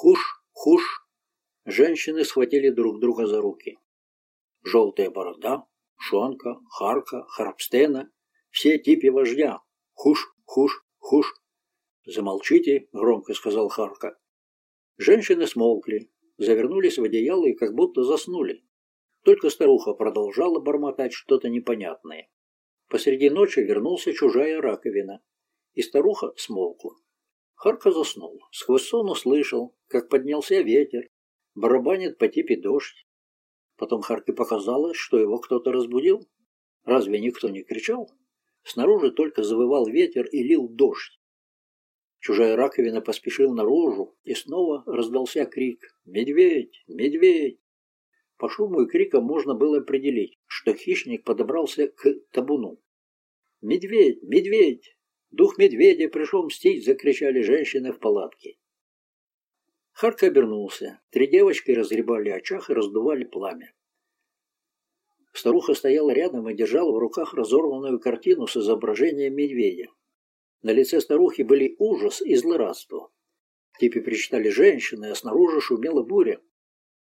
Хуш, хуш. Женщины схватили друг друга за руки. Желтая борода, Шонка, Харка, Харпстена — все типы вождя. Хуш, хуш, хуш. «Замолчите», — громко сказал Харка. Женщины смолкли, завернулись в одеяло и как будто заснули. Только старуха продолжала бормотать что-то непонятное. Посреди ночи вернулся чужая раковина, и старуха смолкла. Харка заснул. Сквозь сон услышал, как поднялся ветер, барабанит по типе дождь. Потом Харке показалось, что его кто-то разбудил. Разве никто не кричал? Снаружи только завывал ветер и лил дождь. Чужая раковина поспешил наружу, и снова раздался крик «Медведь! Медведь!». По шуму и крикам можно было определить, что хищник подобрался к табуну. «Медведь! Медведь! Дух медведя пришел мстить!» — закричали женщины в палатке. Харк обернулся. Три девочки разгребали очаг и раздували пламя. Старуха стояла рядом и держала в руках разорванную картину с изображением медведя. На лице старухи были ужас и злорадство. Типи причитали женщины, а снаружи шумела буря.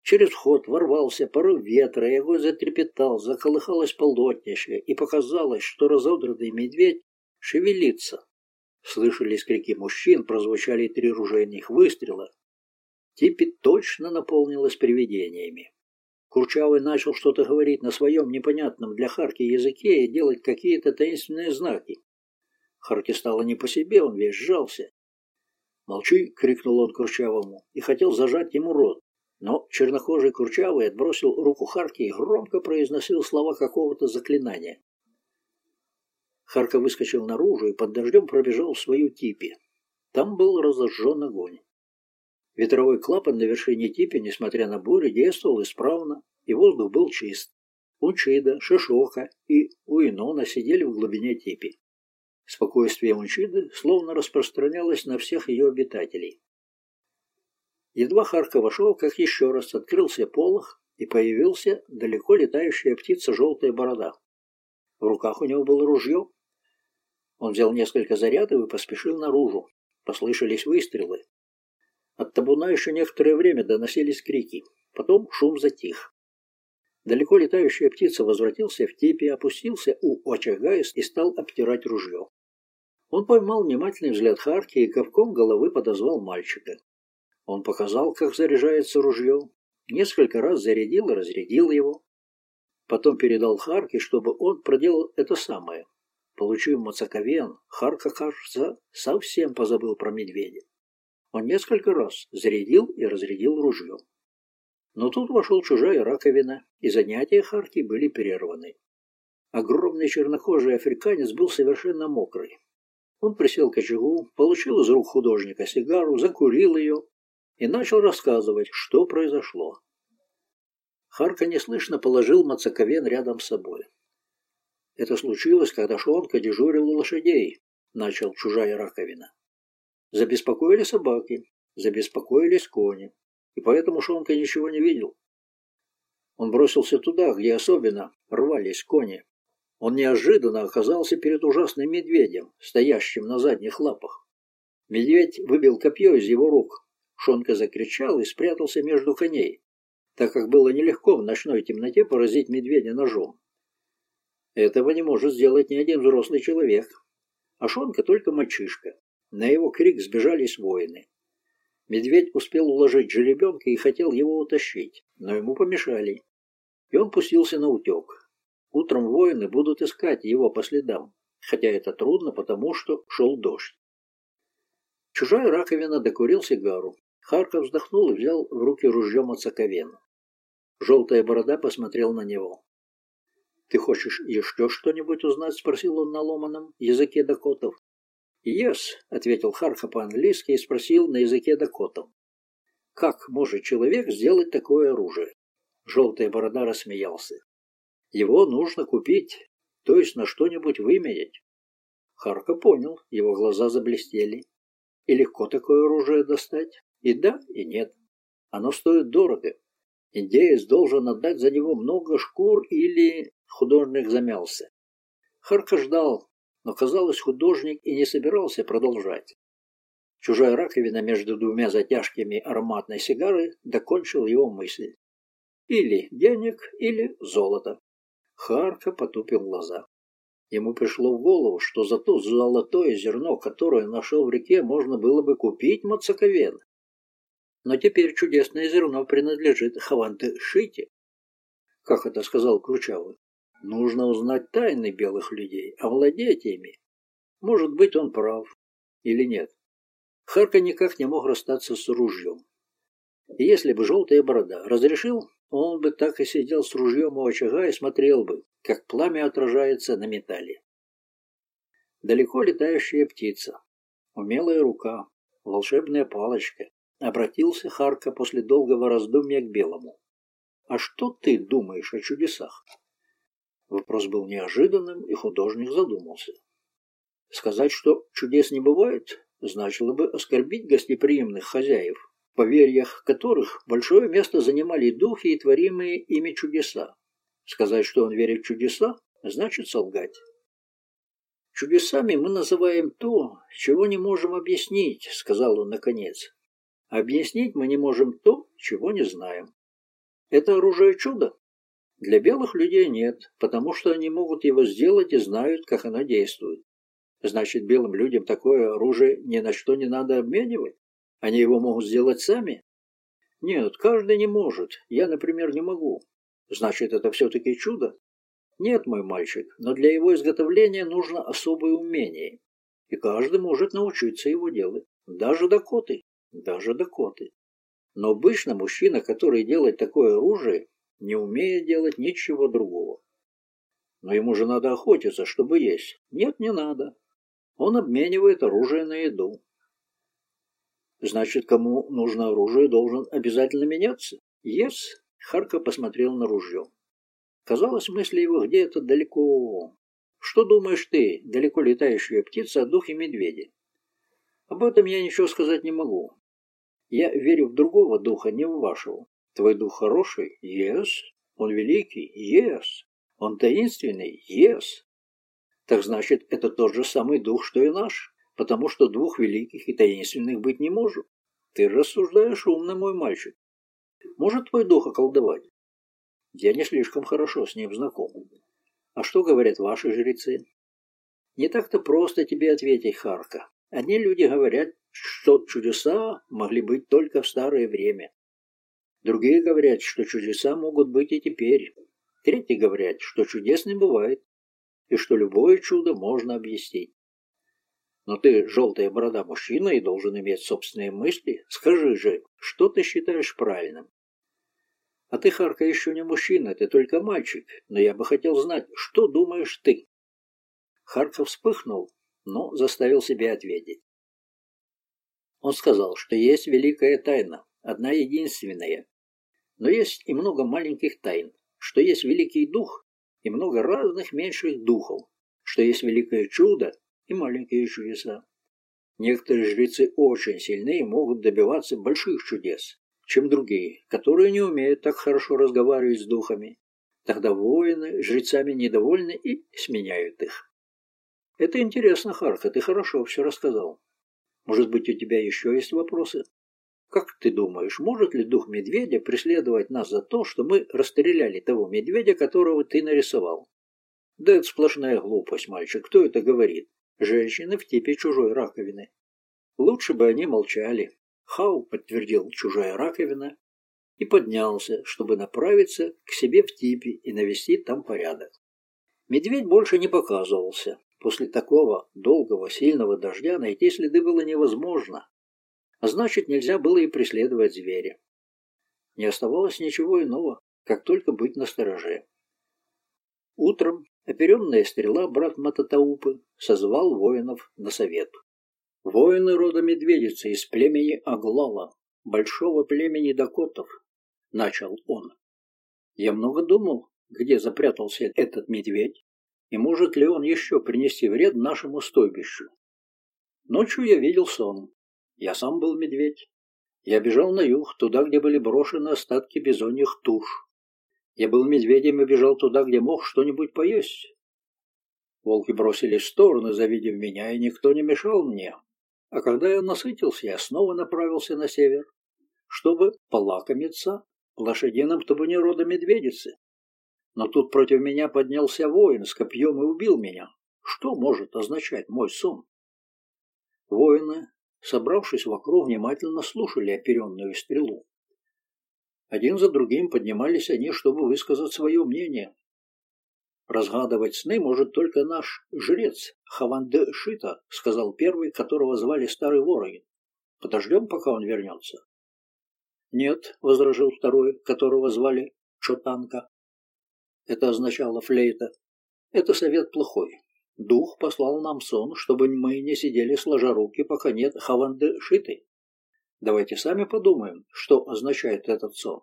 Через вход ворвался порыв ветра, его затрепетал, заколыхалось полотнище, и показалось, что разодранный медведь шевелится. Слышались крики мужчин, прозвучали три ружейных выстрела. Типи точно наполнилась привидениями. Курчавый начал что-то говорить на своем непонятном для Харки языке и делать какие-то таинственные знаки. Харки стало не по себе, он весь сжался. «Молчи!» — крикнул он Курчавому и хотел зажать ему рот. Но чернокожий Курчавый отбросил руку Харки и громко произносил слова какого-то заклинания. Харка выскочил наружу и под дождем пробежал в свою типи. Там был разожжен огонь. Ветровой клапан на вершине типи, несмотря на бурю, действовал исправно, и воздух был чист. Унчида, Шишока и Уинона сидели в глубине типи. Спокойствие Унчиды словно распространялось на всех ее обитателей. Едва Харка вошел, как еще раз открылся полох, и появился далеко летающая птица желтая борода. В руках у него было ружье. Он взял несколько зарядов и поспешил наружу. Послышались выстрелы. От табуна еще некоторое время доносились крики. Потом шум затих. Далеко летающая птица возвратился в типе, опустился у очага и стал обтирать ружье. Он поймал внимательный взгляд Харки и ковком головы подозвал мальчика. Он показал, как заряжается ружье, несколько раз зарядил и разрядил его. Потом передал Харке, чтобы он проделал это самое. Получив мацаковен, Харка, кажется, совсем позабыл про медведя. Он несколько раз зарядил и разрядил ружье. Но тут вошел чужая раковина, и занятия Харки были прерваны. Огромный чернокожий африканец был совершенно мокрый. Он присел к очагу, получил из рук художника сигару, закурил ее и начал рассказывать, что произошло. Харка неслышно положил Мацаковен рядом с собой. Это случилось, когда Шонка дежурил у лошадей, начал чужая раковина. Забеспокоили собаки, забеспокоились кони, и поэтому Шонка ничего не видел. Он бросился туда, где особенно рвались кони. Он неожиданно оказался перед ужасным медведем, стоящим на задних лапах. Медведь выбил копье из его рук. Шонка закричал и спрятался между коней, так как было нелегко в ночной темноте поразить медведя ножом. Этого не может сделать ни один взрослый человек. А Шонка только мальчишка. На его крик сбежались воины. Медведь успел уложить жеребенка и хотел его утащить, но ему помешали. И он пустился на утек. Утром воины будут искать его по следам, хотя это трудно, потому что шел дождь. Чужая раковина докурил сигару. Харков вздохнул и взял в руки ружье Мацаковена. Желтая борода посмотрел на него. «Ты хочешь еще что-нибудь узнать?» — спросил он на ломаном языке дакотов. «Yes», — ответил Харха по-английски и спросил на языке дакотов. «Как может человек сделать такое оружие?» Желтая борода рассмеялся. «Его нужно купить, то есть на что-нибудь выменять». Харка понял, его глаза заблестели. И легко такое оружие достать? И да, и нет. Оно стоит дорого. Индеец должен отдать за него много шкур или... Художник замялся. Харка ждал, но, казалось, художник и не собирался продолжать. Чужая раковина между двумя затяжками ароматной сигары докончил его мысль. Или денег, или золото. Харка потупил глаза. Ему пришло в голову, что за то золотое зерно, которое нашел в реке, можно было бы купить Мацаковен. Но теперь чудесное зерно принадлежит Хаванте Шите. Как это сказал Кручавый? Нужно узнать тайны белых людей, овладеть ими. Может быть, он прав или нет. Харка никак не мог расстаться с ружьем. И если бы желтая борода разрешил, он бы так и сидел с ружьем у очага и смотрел бы, как пламя отражается на металле. Далеко летающая птица, умелая рука, волшебная палочка. Обратился Харка после долгого раздумья к Белому. «А что ты думаешь о чудесах?» Вопрос был неожиданным, и художник задумался. Сказать, что чудес не бывает, значило бы оскорбить гостеприимных хозяев, поверьях которых большое место занимали духи и творимые ими чудеса. Сказать, что он верит в чудеса, значит солгать. «Чудесами мы называем то, чего не можем объяснить», — сказал он наконец. «Объяснить мы не можем то, чего не знаем. Это оружие чудо? Для белых людей нет, потому что они могут его сделать и знают, как оно действует. Значит, белым людям такое оружие ни на что не надо обменивать? Они его могут сделать сами? Нет, каждый не может. Я, например, не могу. Значит, это все-таки чудо? Нет, мой мальчик, но для его изготовления нужно особое умение. И каждый может научиться его делать. Даже дакоты. Даже дакоты. Но обычно мужчина, который делает такое оружие, не умеет делать ничего другого. Но ему же надо охотиться, чтобы есть. Нет, не надо. Он обменивает оружие на еду. Значит, кому нужно оружие, должен обязательно меняться? Yes. Харка посмотрел на ружье. Казалось, мысли его где-то далеко. Что думаешь ты, далеко летающая птица о духе медведя? Об этом я ничего сказать не могу. Я верю в другого духа, не в вашего. Твой дух хороший? Yes. Он великий? Yes. Он таинственный? Yes. Так значит, это тот же самый дух, что и наш, потому что двух великих и таинственных быть не может. Ты рассуждаешь умно, мой мальчик. Может твой дух околдовать? Я не слишком хорошо с ним знаком. А что говорят ваши жрецы? Не так-то просто тебе ответить, Харка. Одни люди говорят, что чудеса могли быть только в старое время. Другие говорят, что чудеса могут быть и теперь. Третьи говорят, что чудес не бывает, и что любое чудо можно объяснить. Но ты желтая борода мужчина и должен иметь собственные мысли. Скажи же, что ты считаешь правильным? А ты, Харка, еще не мужчина, ты только мальчик, но я бы хотел знать, что думаешь ты? Харка вспыхнул, но заставил себя ответить. Он сказал, что есть великая тайна, одна единственная, но есть и много маленьких тайн, что есть великий дух и много разных меньших духов, что есть великое чудо и маленькие чудеса. Некоторые жрецы очень сильны и могут добиваться больших чудес, чем другие, которые не умеют так хорошо разговаривать с духами. Тогда воины жрецами недовольны и сменяют их. Это интересно, Харка, ты хорошо все рассказал. Может быть, у тебя еще есть вопросы? Как ты думаешь, может ли дух медведя преследовать нас за то, что мы расстреляли того медведя, которого ты нарисовал? Да это сплошная глупость, мальчик. Кто это говорит? Женщины в типе чужой раковины. Лучше бы они молчали. Хау подтвердил чужая раковина и поднялся, чтобы направиться к себе в типе и навести там порядок. Медведь больше не показывался. После такого долгого, сильного дождя найти следы было невозможно, а значит, нельзя было и преследовать зверя. Не оставалось ничего иного, как только быть настороже. Утром оперенная стрела брат Мататаупы созвал воинов на совет. Воины рода медведицы из племени Аглала, большого племени Дакотов, начал он. Я много думал, где запрятался этот медведь, и может ли он еще принести вред нашему стойбищу. Ночью я видел сон. Я сам был медведь. Я бежал на юг, туда, где были брошены остатки бизоньих туш. Я был медведем и бежал туда, где мог что-нибудь поесть. Волки бросились в стороны, завидев меня, и никто не мешал мне. А когда я насытился, я снова направился на север, чтобы полакомиться лошадиным рода медведицы. Но тут против меня поднялся воин с копьем и убил меня. Что может означать мой сон? Воины, собравшись вокруг, внимательно слушали оперенную стрелу. Один за другим поднимались они, чтобы высказать свое мнение. «Разгадывать сны может только наш жрец Хаванде Шита», — сказал первый, которого звали Старый Воронин. «Подождем, пока он вернется». «Нет», — возражил второй, которого звали Чотанка. Это означало флейта. «Это совет плохой. Дух послал нам сон, чтобы мы не сидели сложа руки, пока нет Хаванде Шиты. Давайте сами подумаем, что означает этот сон.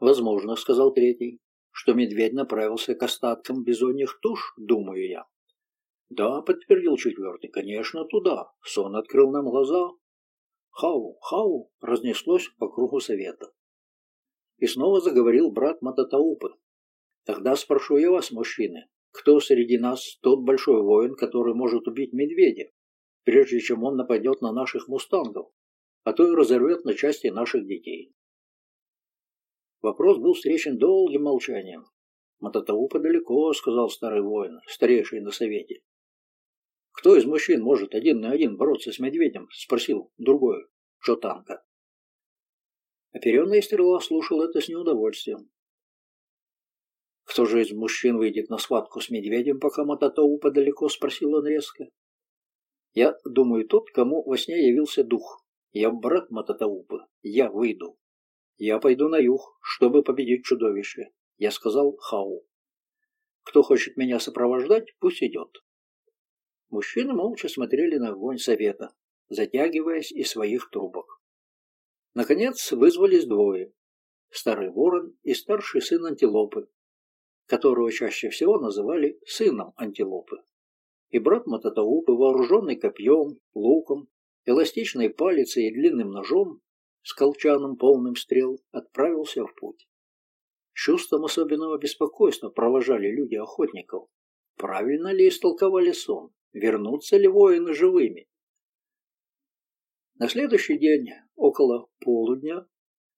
Возможно, сказал третий, что медведь направился к остаткам бизоньих туш, думаю я. Да, подтвердил четвертый, конечно, туда. Сон открыл нам глаза. Хау, хау, разнеслось по кругу совета. И снова заговорил брат Мататаупы. Тогда спрошу я вас, мужчины, кто среди нас тот большой воин, который может убить медведя, прежде чем он нападет на наших мустангов? а то и разорвет на части наших детей. Вопрос был встречен долгим молчанием. «Мататаупа далеко», — сказал старый воин, старейший на совете. «Кто из мужчин может один на один бороться с медведем?» — спросил другой, Шотанка. Оперенная стрела слушал это с неудовольствием. «Кто же из мужчин выйдет на схватку с медведем, пока Мататаупа далеко?» — спросил он резко. «Я думаю, тот, кому во сне явился дух», я брат Мататаупы. Я выйду. Я пойду на юг, чтобы победить чудовище. Я сказал Хау. Кто хочет меня сопровождать, пусть идет. Мужчины молча смотрели на огонь совета, затягиваясь из своих трубок. Наконец вызвались двое. Старый ворон и старший сын антилопы, которого чаще всего называли сыном антилопы. И брат Мататаупы, вооруженный копьем, луком эластичной палицей и длинным ножом с колчаном полным стрел отправился в путь. Чувством особенного беспокойства провожали люди охотников. Правильно ли истолковали сон? Вернутся ли воины живыми? На следующий день, около полудня,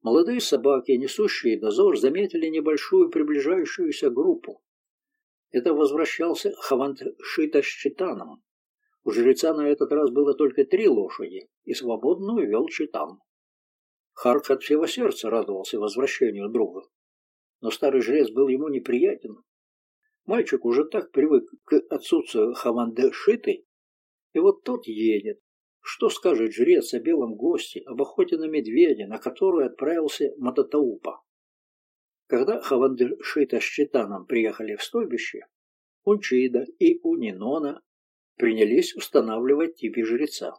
молодые собаки, несущие дозор, заметили небольшую приближающуюся группу. Это возвращался Хавантшита с Читаном, у жреца на этот раз было только три лошади, и свободную вел читан. Харк от всего сердца радовался возвращению друга. Но старый жрец был ему неприятен. Мальчик уже так привык к отсутствию Хаванде-Шиты, и вот тот едет. Что скажет жрец о белом госте, об охоте на медведя, на которую отправился Мататаупа? Когда Хаванде-Шита с Читаном приехали в стойбище, Унчида и Унинона принялись устанавливать типи жреца.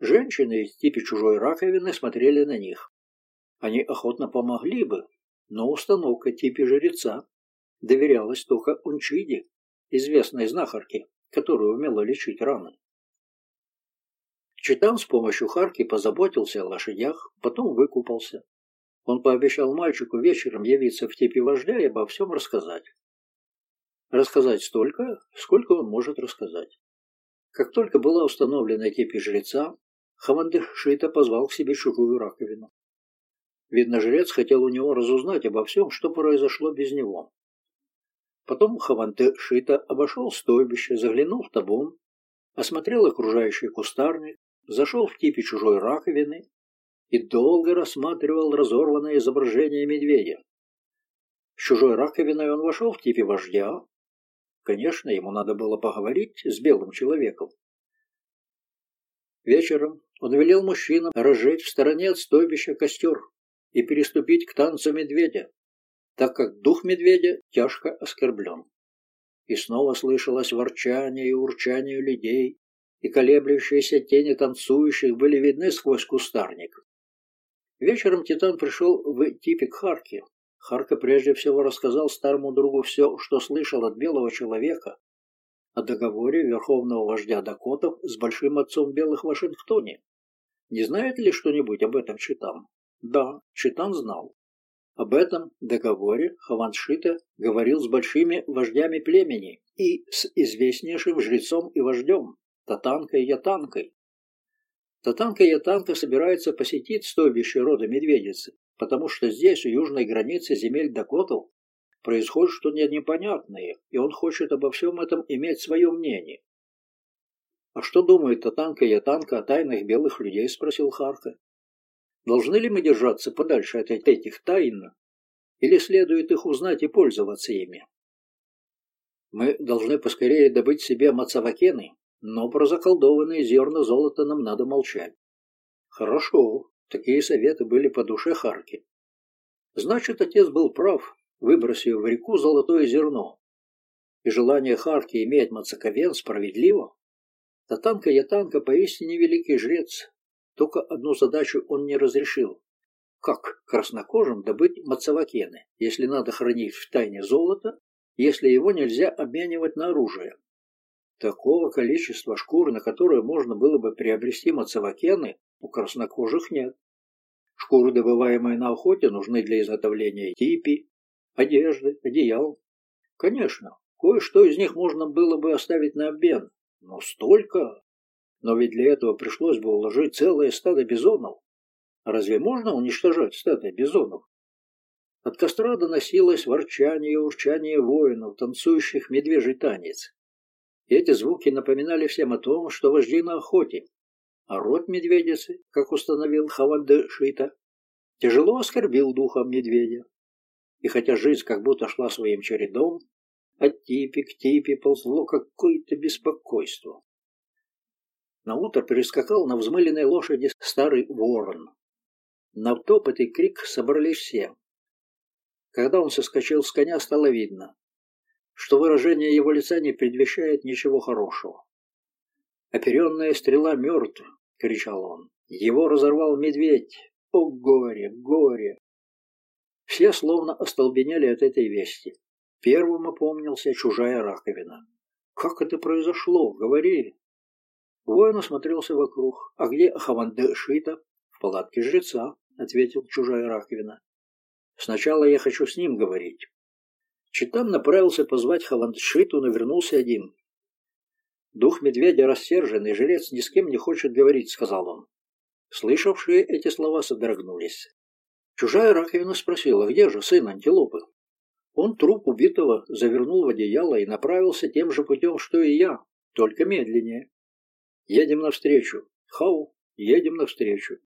Женщины из типи чужой раковины смотрели на них. Они охотно помогли бы, но установка типи жреца доверялась только Унчиде, известной знахарке, которая умела лечить раны. Читан с помощью Харки позаботился о лошадях, потом выкупался. Он пообещал мальчику вечером явиться в типе вождя и обо всем рассказать. Рассказать столько, сколько он может рассказать. Как только была установлена кепи жреца, Хамандышита позвал к себе чужую раковину. Видно, жрец хотел у него разузнать обо всем, что произошло без него. Потом Хаванте-Шита обошел стойбище, заглянул в табун, осмотрел окружающий кустарник, зашел в типе чужой раковины и долго рассматривал разорванное изображение медведя. С чужой раковиной он вошел в типе вождя, Конечно, ему надо было поговорить с белым человеком. Вечером он велел мужчинам разжечь в стороне от стойбища костер и переступить к танцу медведя, так как дух медведя тяжко оскорблен. И снова слышалось ворчание и урчание людей, и колеблющиеся тени танцующих были видны сквозь кустарник. Вечером Титан пришел в типик Харки, Харка прежде всего рассказал старому другу все, что слышал от белого человека о договоре верховного вождя Дакотов с большим отцом белых в Вашингтоне. Не знает ли что-нибудь об этом Читан? Да, Читан знал. Об этом договоре Хаваншита говорил с большими вождями племени и с известнейшим жрецом и вождем Татанкой Ятанкой. Татанка и Ятанка собираются посетить стойбище рода медведицы, потому что здесь, у южной границы земель Дакотов, происходит что-то непонятное, и он хочет обо всем этом иметь свое мнение. «А что думает Татанка и Ятанка о тайнах белых людей?» – спросил Харка. «Должны ли мы держаться подальше от этих тайн, или следует их узнать и пользоваться ими?» «Мы должны поскорее добыть себе мацавакены, но про заколдованные зерна золота нам надо молчать». «Хорошо, такие советы были по душе Харки. Значит, отец был прав, выбросив в реку золотое зерно. И желание Харки иметь мацаковен справедливо. Татанка Ятанка поистине великий жрец. Только одну задачу он не разрешил. Как краснокожим добыть мацавакены, если надо хранить в тайне золото, если его нельзя обменивать на оружие? Такого количества шкур, на которые можно было бы приобрести мацавакены, у краснокожих нет. Шкуры, добываемые на охоте, нужны для изготовления типи, одежды, одеял. Конечно, кое-что из них можно было бы оставить на обмен, но столько... Но ведь для этого пришлось бы уложить целое стадо бизонов. Разве можно уничтожать стадо бизонов? От костра доносилось ворчание и урчание воинов, танцующих медвежий танец. И эти звуки напоминали всем о том, что вожди на охоте. А род медведицы, как установил Хаванде Шита, тяжело оскорбил духом медведя. И хотя жизнь как будто шла своим чередом, от типи к типе ползло какое-то беспокойство. На утро перескакал на взмыленной лошади старый ворон. На топот и крик собрались все. Когда он соскочил с коня, стало видно, что выражение его лица не предвещает ничего хорошего. «Оперенная стрела мертв!» — кричал он. «Его разорвал медведь! О, горе, горе!» Все словно остолбенели от этой вести. Первым опомнился чужая раковина. «Как это произошло? Говори!» Воин осмотрелся вокруг. «А где Ахаванде Шита?» «В палатке жреца», — ответил чужая раковина. «Сначала я хочу с ним говорить». Читан направился позвать Хавандшиту, но вернулся один. «Дух медведя рассержен, и жрец ни с кем не хочет говорить», — сказал он. Слышавшие эти слова содрогнулись. Чужая раковина спросила, где же сын антилопы? Он труп убитого завернул в одеяло и направился тем же путем, что и я, только медленнее. Едем навстречу. Хау, едем навстречу.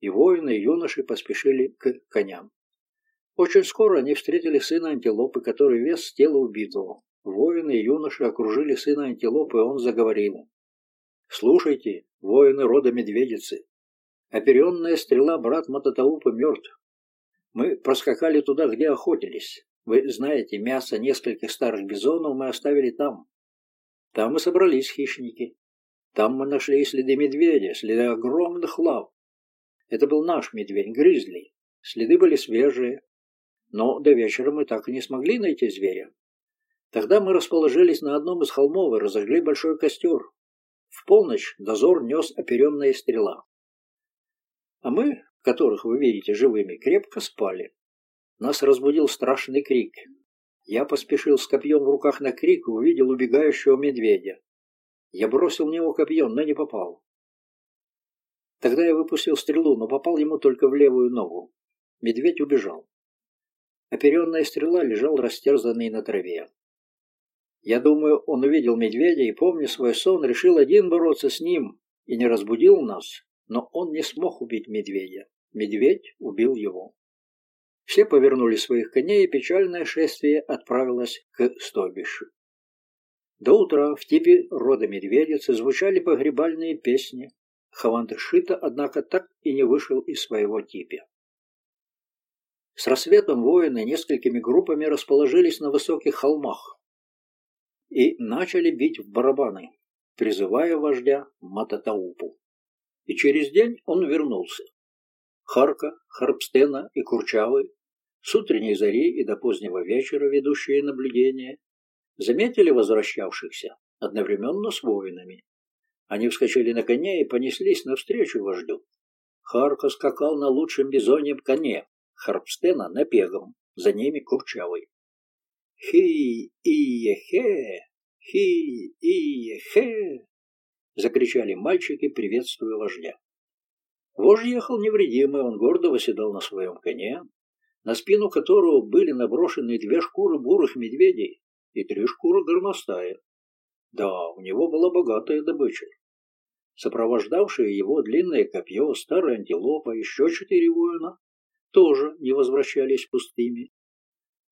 И воины, и юноши поспешили к коням. Очень скоро они встретили сына антилопы, который вес тела убитого. Воины и юноши окружили сына антилопы, и он заговорил. «Слушайте, воины рода медведицы, оперенная стрела брат Мататаупа мертв. Мы проскакали туда, где охотились. Вы знаете, мясо нескольких старых бизонов мы оставили там. Там и собрались хищники. Там мы нашли следы медведя, следы огромных лав. Это был наш медведь, гризли. Следы были свежие. Но до вечера мы так и не смогли найти зверя. Тогда мы расположились на одном из холмов и разожгли большой костер. В полночь дозор нес оперенная стрела. А мы, которых вы видите живыми, крепко спали. Нас разбудил страшный крик. Я поспешил с копьем в руках на крик и увидел убегающего медведя. Я бросил в него копье, но не попал. Тогда я выпустил стрелу, но попал ему только в левую ногу. Медведь убежал. Оперенная стрела лежал растерзанный на траве. Я думаю, он увидел медведя и, помня свой сон, решил один бороться с ним и не разбудил нас, но он не смог убить медведя. Медведь убил его. Все повернули своих коней, и печальное шествие отправилось к стойбищу. До утра в типе рода медведицы звучали погребальные песни. Хавандышита, однако, так и не вышел из своего типа. С рассветом воины несколькими группами расположились на высоких холмах и начали бить в барабаны, призывая вождя Мататаупу. И через день он вернулся. Харка, Харпстена и Курчавы с утренней зари и до позднего вечера ведущие наблюдения, заметили возвращавшихся одновременно с воинами. Они вскочили на коне и понеслись навстречу вождю. Харка скакал на лучшем бизоньем коне, Харпстена на пегом, за ними Курчавый. «Хи-и-е-хе! Хи-и-е-хе!» — закричали мальчики, приветствуя вождя. Вождь ехал невредимый, он гордо восседал на своем коне, на спину которого были наброшены две шкуры бурых медведей и три шкуры горностая. Да, у него была богатая добыча. Сопровождавшие его длинное копье, старая антилопа, еще четыре воина тоже не возвращались пустыми.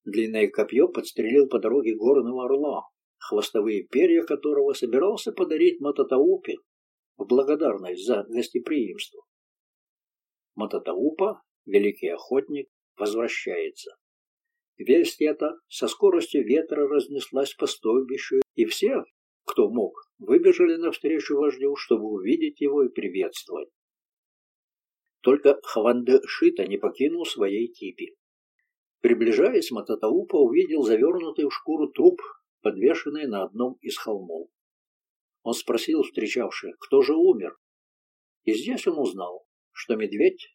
Длинное копье подстрелил по дороге горного орла, хвостовые перья которого собирался подарить Мататаупе в благодарность за гостеприимство. Мататаупа, великий охотник, возвращается. Весть эта со скоростью ветра разнеслась по стойбищу, и все, кто мог, выбежали навстречу вождю, чтобы увидеть его и приветствовать. Только Хавандешита не покинул своей типи. Приближаясь, Мататаупа увидел завернутый в шкуру труп, подвешенный на одном из холмов. Он спросил встречавших, кто же умер. И здесь он узнал, что медведь,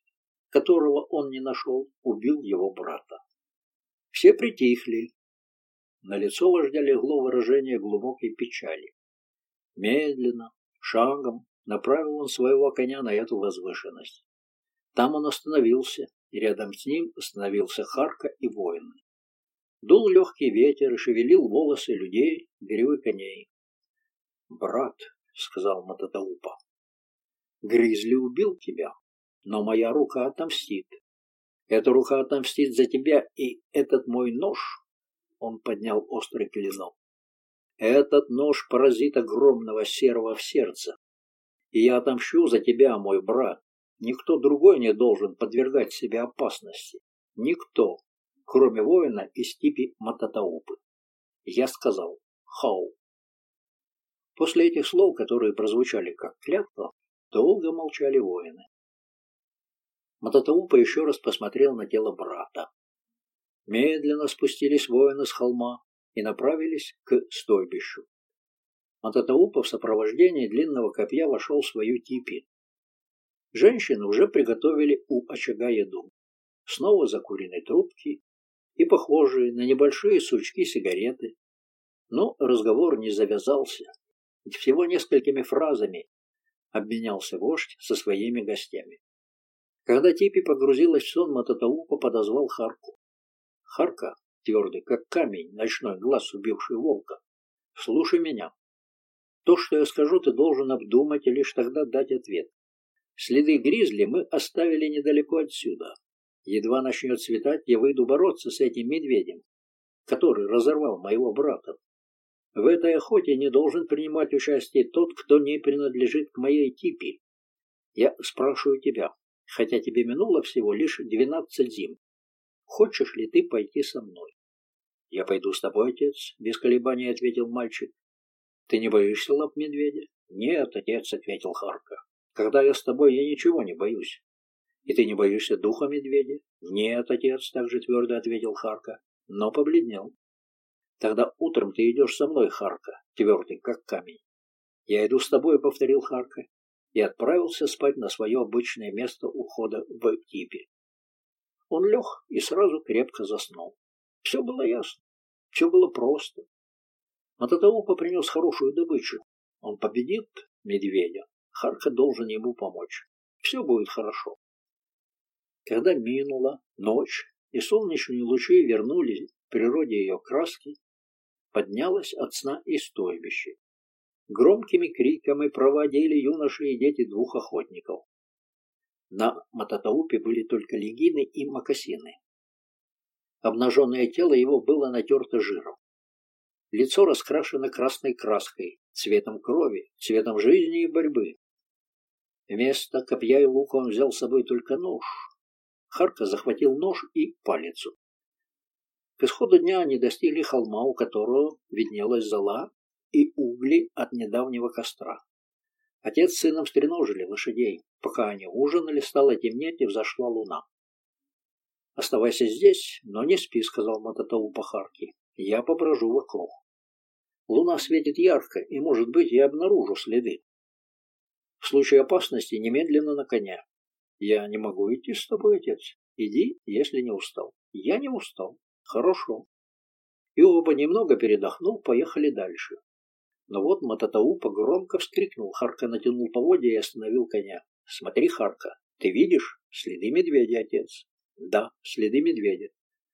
которого он не нашел, убил его брата. Все притихли. На лицо вождя легло выражение глубокой печали. Медленно, шагом направил он своего коня на эту возвышенность. Там он остановился, и рядом с ним остановился Харка и воины. Дул легкий ветер и шевелил волосы людей, гривы коней. «Брат», — сказал Мататаупа, — «Гризли убил тебя, но моя рука отомстит. Эта рука отомстит за тебя, и этот мой нож...» Он поднял острый клинок. «Этот нож поразит огромного серого в сердце, и я отомщу за тебя, мой брат, Никто другой не должен подвергать себя опасности. Никто, кроме воина из типи Мататаупы. Я сказал «Хау». После этих слов, которые прозвучали как клятва, долго молчали воины. Мататаупа еще раз посмотрел на тело брата. Медленно спустились воины с холма и направились к стойбищу. Мататаупа в сопровождении длинного копья вошел в свою типи, Женщины уже приготовили у очага еду. Снова закурены трубки и похожие на небольшие сучки сигареты. Но разговор не завязался. Всего несколькими фразами обменялся вождь со своими гостями. Когда Типи погрузилась в сон, Мататаупа подозвал Харку. Харка, твердый, как камень, ночной глаз убивший волка, слушай меня. То, что я скажу, ты должен обдумать и лишь тогда дать ответ. Следы гризли мы оставили недалеко отсюда. Едва начнет светать, я выйду бороться с этим медведем, который разорвал моего брата. В этой охоте не должен принимать участие тот, кто не принадлежит к моей типе. Я спрашиваю тебя, хотя тебе минуло всего лишь двенадцать зим. Хочешь ли ты пойти со мной? Я пойду с тобой, отец, без колебаний ответил мальчик. Ты не боишься лап медведя? Нет, отец, ответил Харка. Когда я с тобой, я ничего не боюсь. И ты не боишься духа медведя? Нет, отец, так же твердо ответил Харка, но побледнел. Тогда утром ты идешь со мной, Харка, твердый, как камень. Я иду с тобой, повторил Харка, и отправился спать на свое обычное место ухода в типе. Он лег и сразу крепко заснул. Все было ясно, все было просто. Мататаупа принес хорошую добычу. Он победит медведя, Харка должен ему помочь. Все будет хорошо. Когда минула ночь, и солнечные лучи вернули в природе ее краски, поднялась от сна и стойбище. Громкими криками проводили юноши и дети двух охотников. На Мататаупе были только легины и мокасины. Обнаженное тело его было натерто жиром. Лицо раскрашено красной краской, цветом крови, цветом жизни и борьбы. Вместо копья и лука он взял с собой только нож. Харка захватил нож и палицу. К исходу дня они достигли холма, у которого виднелась зола и угли от недавнего костра. Отец с сыном стреножили лошадей. Пока они ужинали, стало темнеть и взошла луна. «Оставайся здесь, но не спи», — сказал Мататау Пахарки. «Я поброжу вокруг. Луна светит ярко, и, может быть, я обнаружу следы. В случае опасности немедленно на коня. Я не могу идти с тобой, отец. Иди, если не устал. Я не устал. Хорошо. И оба, немного передохнув, поехали дальше. Но вот Мататаупа громко вскрикнул, Харка натянул поводья и остановил коня. «Смотри, Харка, ты видишь? Следы медведя, отец». «Да, следы медведя.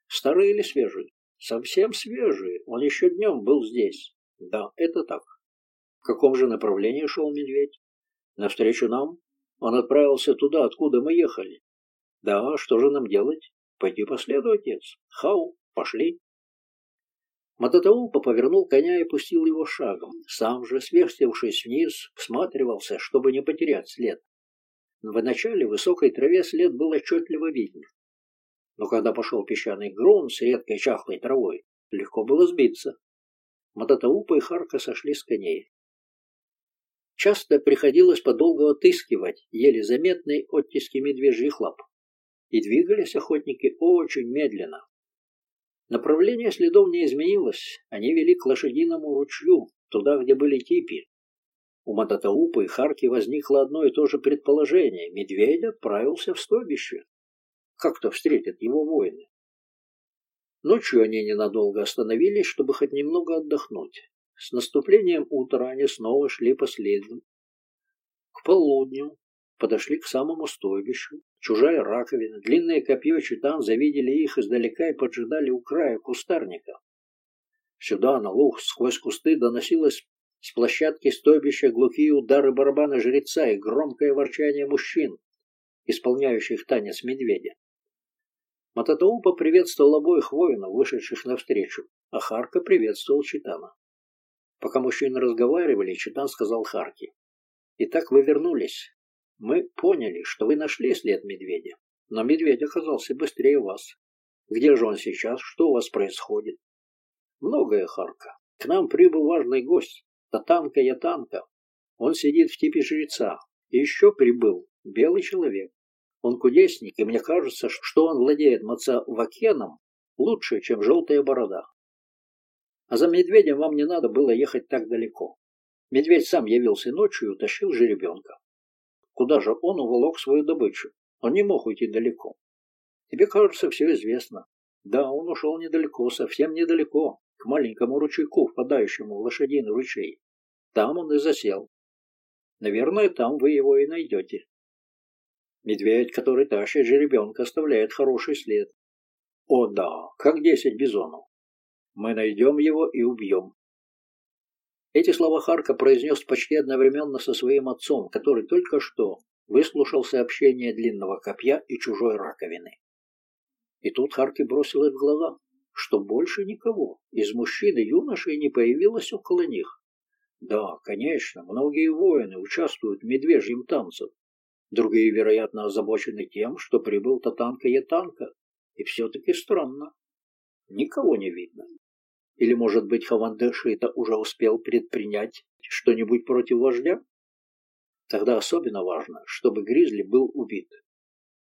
Старые или свежие?» «Совсем свежие. Он еще днем был здесь». «Да, это так». «В каком же направлении шел медведь?» «Навстречу нам. Он отправился туда, откуда мы ехали». «Да, что же нам делать?» «Пойди по следу, отец. Хау, пошли». Мататаупа повернул коня и пустил его шагом. Сам же, свешившись вниз, всматривался, чтобы не потерять след. В начале высокой траве след был отчетливо виден. Но когда пошел песчаный грунт с редкой чахлой травой, легко было сбиться. Мататаупа и Харка сошли с коней. Часто приходилось подолгу отыскивать еле заметные оттиски медвежьих лап. И двигались охотники очень медленно, Направление следов не изменилось. Они вели к лошадиному ручью, туда, где были типи. У Мататаупа и Харки возникло одно и то же предположение. Медведь отправился в стойбище. Как-то встретят его воины. Ночью они ненадолго остановились, чтобы хоть немного отдохнуть. С наступлением утра они снова шли по следу. К полудню подошли к самому стойбищу. Чужая раковина, длинное копье читан завидели их издалека и поджидали у края кустарника. Сюда, на луг, сквозь кусты доносилось с площадки стойбища глухие удары барабана жреца и громкое ворчание мужчин, исполняющих танец медведя. Мататаупа приветствовал обоих воинов, вышедших навстречу, а Харка приветствовал Читана. Пока мужчины разговаривали, Читан сказал Харке. «Итак, вы вернулись. Мы поняли, что вы нашли след медведя, но медведь оказался быстрее вас. Где же он сейчас? Что у вас происходит? Многое, Харка. К нам прибыл важный гость, Татанка Ятанка. Он сидит в типе жреца. И еще прибыл белый человек. Он кудесник, и мне кажется, что он владеет мацавакеном лучше, чем желтая борода. А за медведем вам не надо было ехать так далеко. Медведь сам явился ночью и утащил жеребенка. Куда же он уволок свою добычу? Он не мог уйти далеко. Тебе, кажется, все известно. Да, он ушел недалеко, совсем недалеко, к маленькому ручейку, впадающему в лошадиный ручей. Там он и засел. Наверное, там вы его и найдете. Медведь, который тащит жеребенка, оставляет хороший след. О да, как десять бизонов. Мы найдем его и убьем. Эти слова Харка произнес почти одновременно со своим отцом, который только что выслушал сообщение длинного копья и чужой раковины. И тут Харке бросилось в глаза, что больше никого из мужчин и юношей не появилось около них. Да, конечно, многие воины участвуют в медвежьем танце. Другие, вероятно, озабочены тем, что прибыл Татанка Ятанка. И все-таки странно. Никого не видно. Или, может быть, Хавандешита уже успел предпринять что-нибудь против вождя? Тогда особенно важно, чтобы Гризли был убит.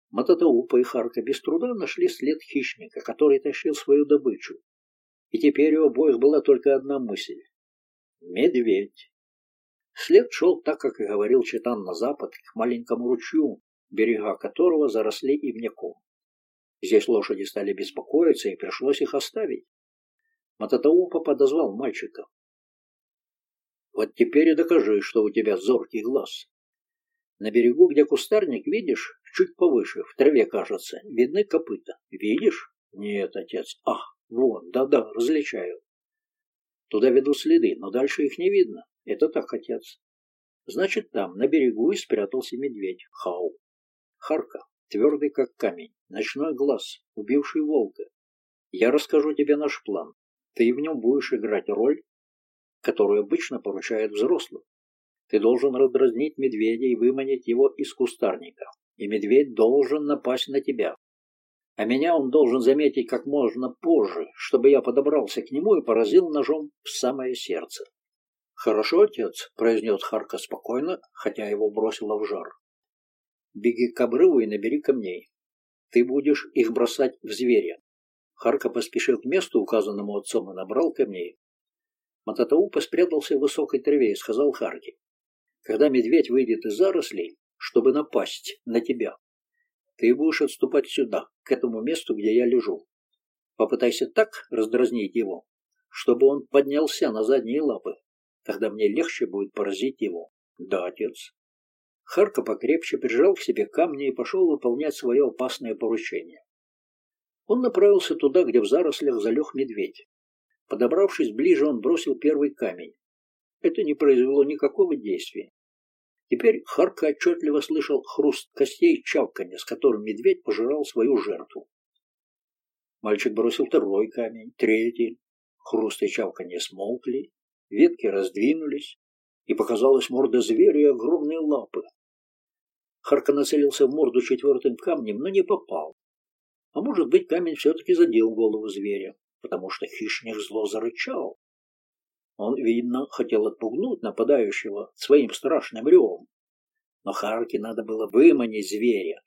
Мататаупа и Харка без труда нашли след хищника, который тащил свою добычу. И теперь у обоих была только одна мысль — медведь. След шел так, как и говорил Читан на запад, к маленькому ручью, берега которого заросли ивняком. Здесь лошади стали беспокоиться, и пришлось их оставить. Мататаупа подозвал мальчика. «Вот теперь и докажи, что у тебя зоркий глаз. На берегу, где кустарник, видишь, чуть повыше, в траве, кажется, видны копыта. Видишь? Нет, отец. Ах, вон, да-да, различаю. Туда ведут следы, но дальше их не видно. Это так, отец. Значит, там, на берегу, и спрятался медведь. Хау. Харка, твердый как камень, ночной глаз, убивший волка. Я расскажу тебе наш план. Ты в нем будешь играть роль, которую обычно поручают взрослым. Ты должен раздразнить медведя и выманить его из кустарника. И медведь должен напасть на тебя. А меня он должен заметить как можно позже, чтобы я подобрался к нему и поразил ножом в самое сердце. «Хорошо, отец», — произнес Харка спокойно, хотя его бросило в жар. «Беги к обрыву и набери камней. Ты будешь их бросать в зверя. Харка поспешил к месту, указанному отцом, и набрал камней. Мататаупа спрятался в высокой траве и сказал Харке, «Когда медведь выйдет из зарослей, чтобы напасть на тебя, ты будешь отступать сюда, к этому месту, где я лежу. Попытайся так раздразнить его, чтобы он поднялся на задние лапы. Тогда мне легче будет поразить его. Да, отец. Харка покрепче прижал к себе камни и пошел выполнять свое опасное поручение. Он направился туда, где в зарослях залег медведь. Подобравшись ближе, он бросил первый камень. Это не произвело никакого действия. Теперь Харка отчетливо слышал хруст костей и с которым медведь пожирал свою жертву. Мальчик бросил второй камень, третий. Хруст и чавканье смолкли, ветки раздвинулись, и показалась морда зверя и огромные лапы. Харка нацелился в морду четвертым камнем, но не попал. А может быть, камень все-таки задел голову зверя, потому что хищник зло зарычал. Он, видно, хотел отпугнуть нападающего своим страшным ревом. Но Харке надо было выманить зверя,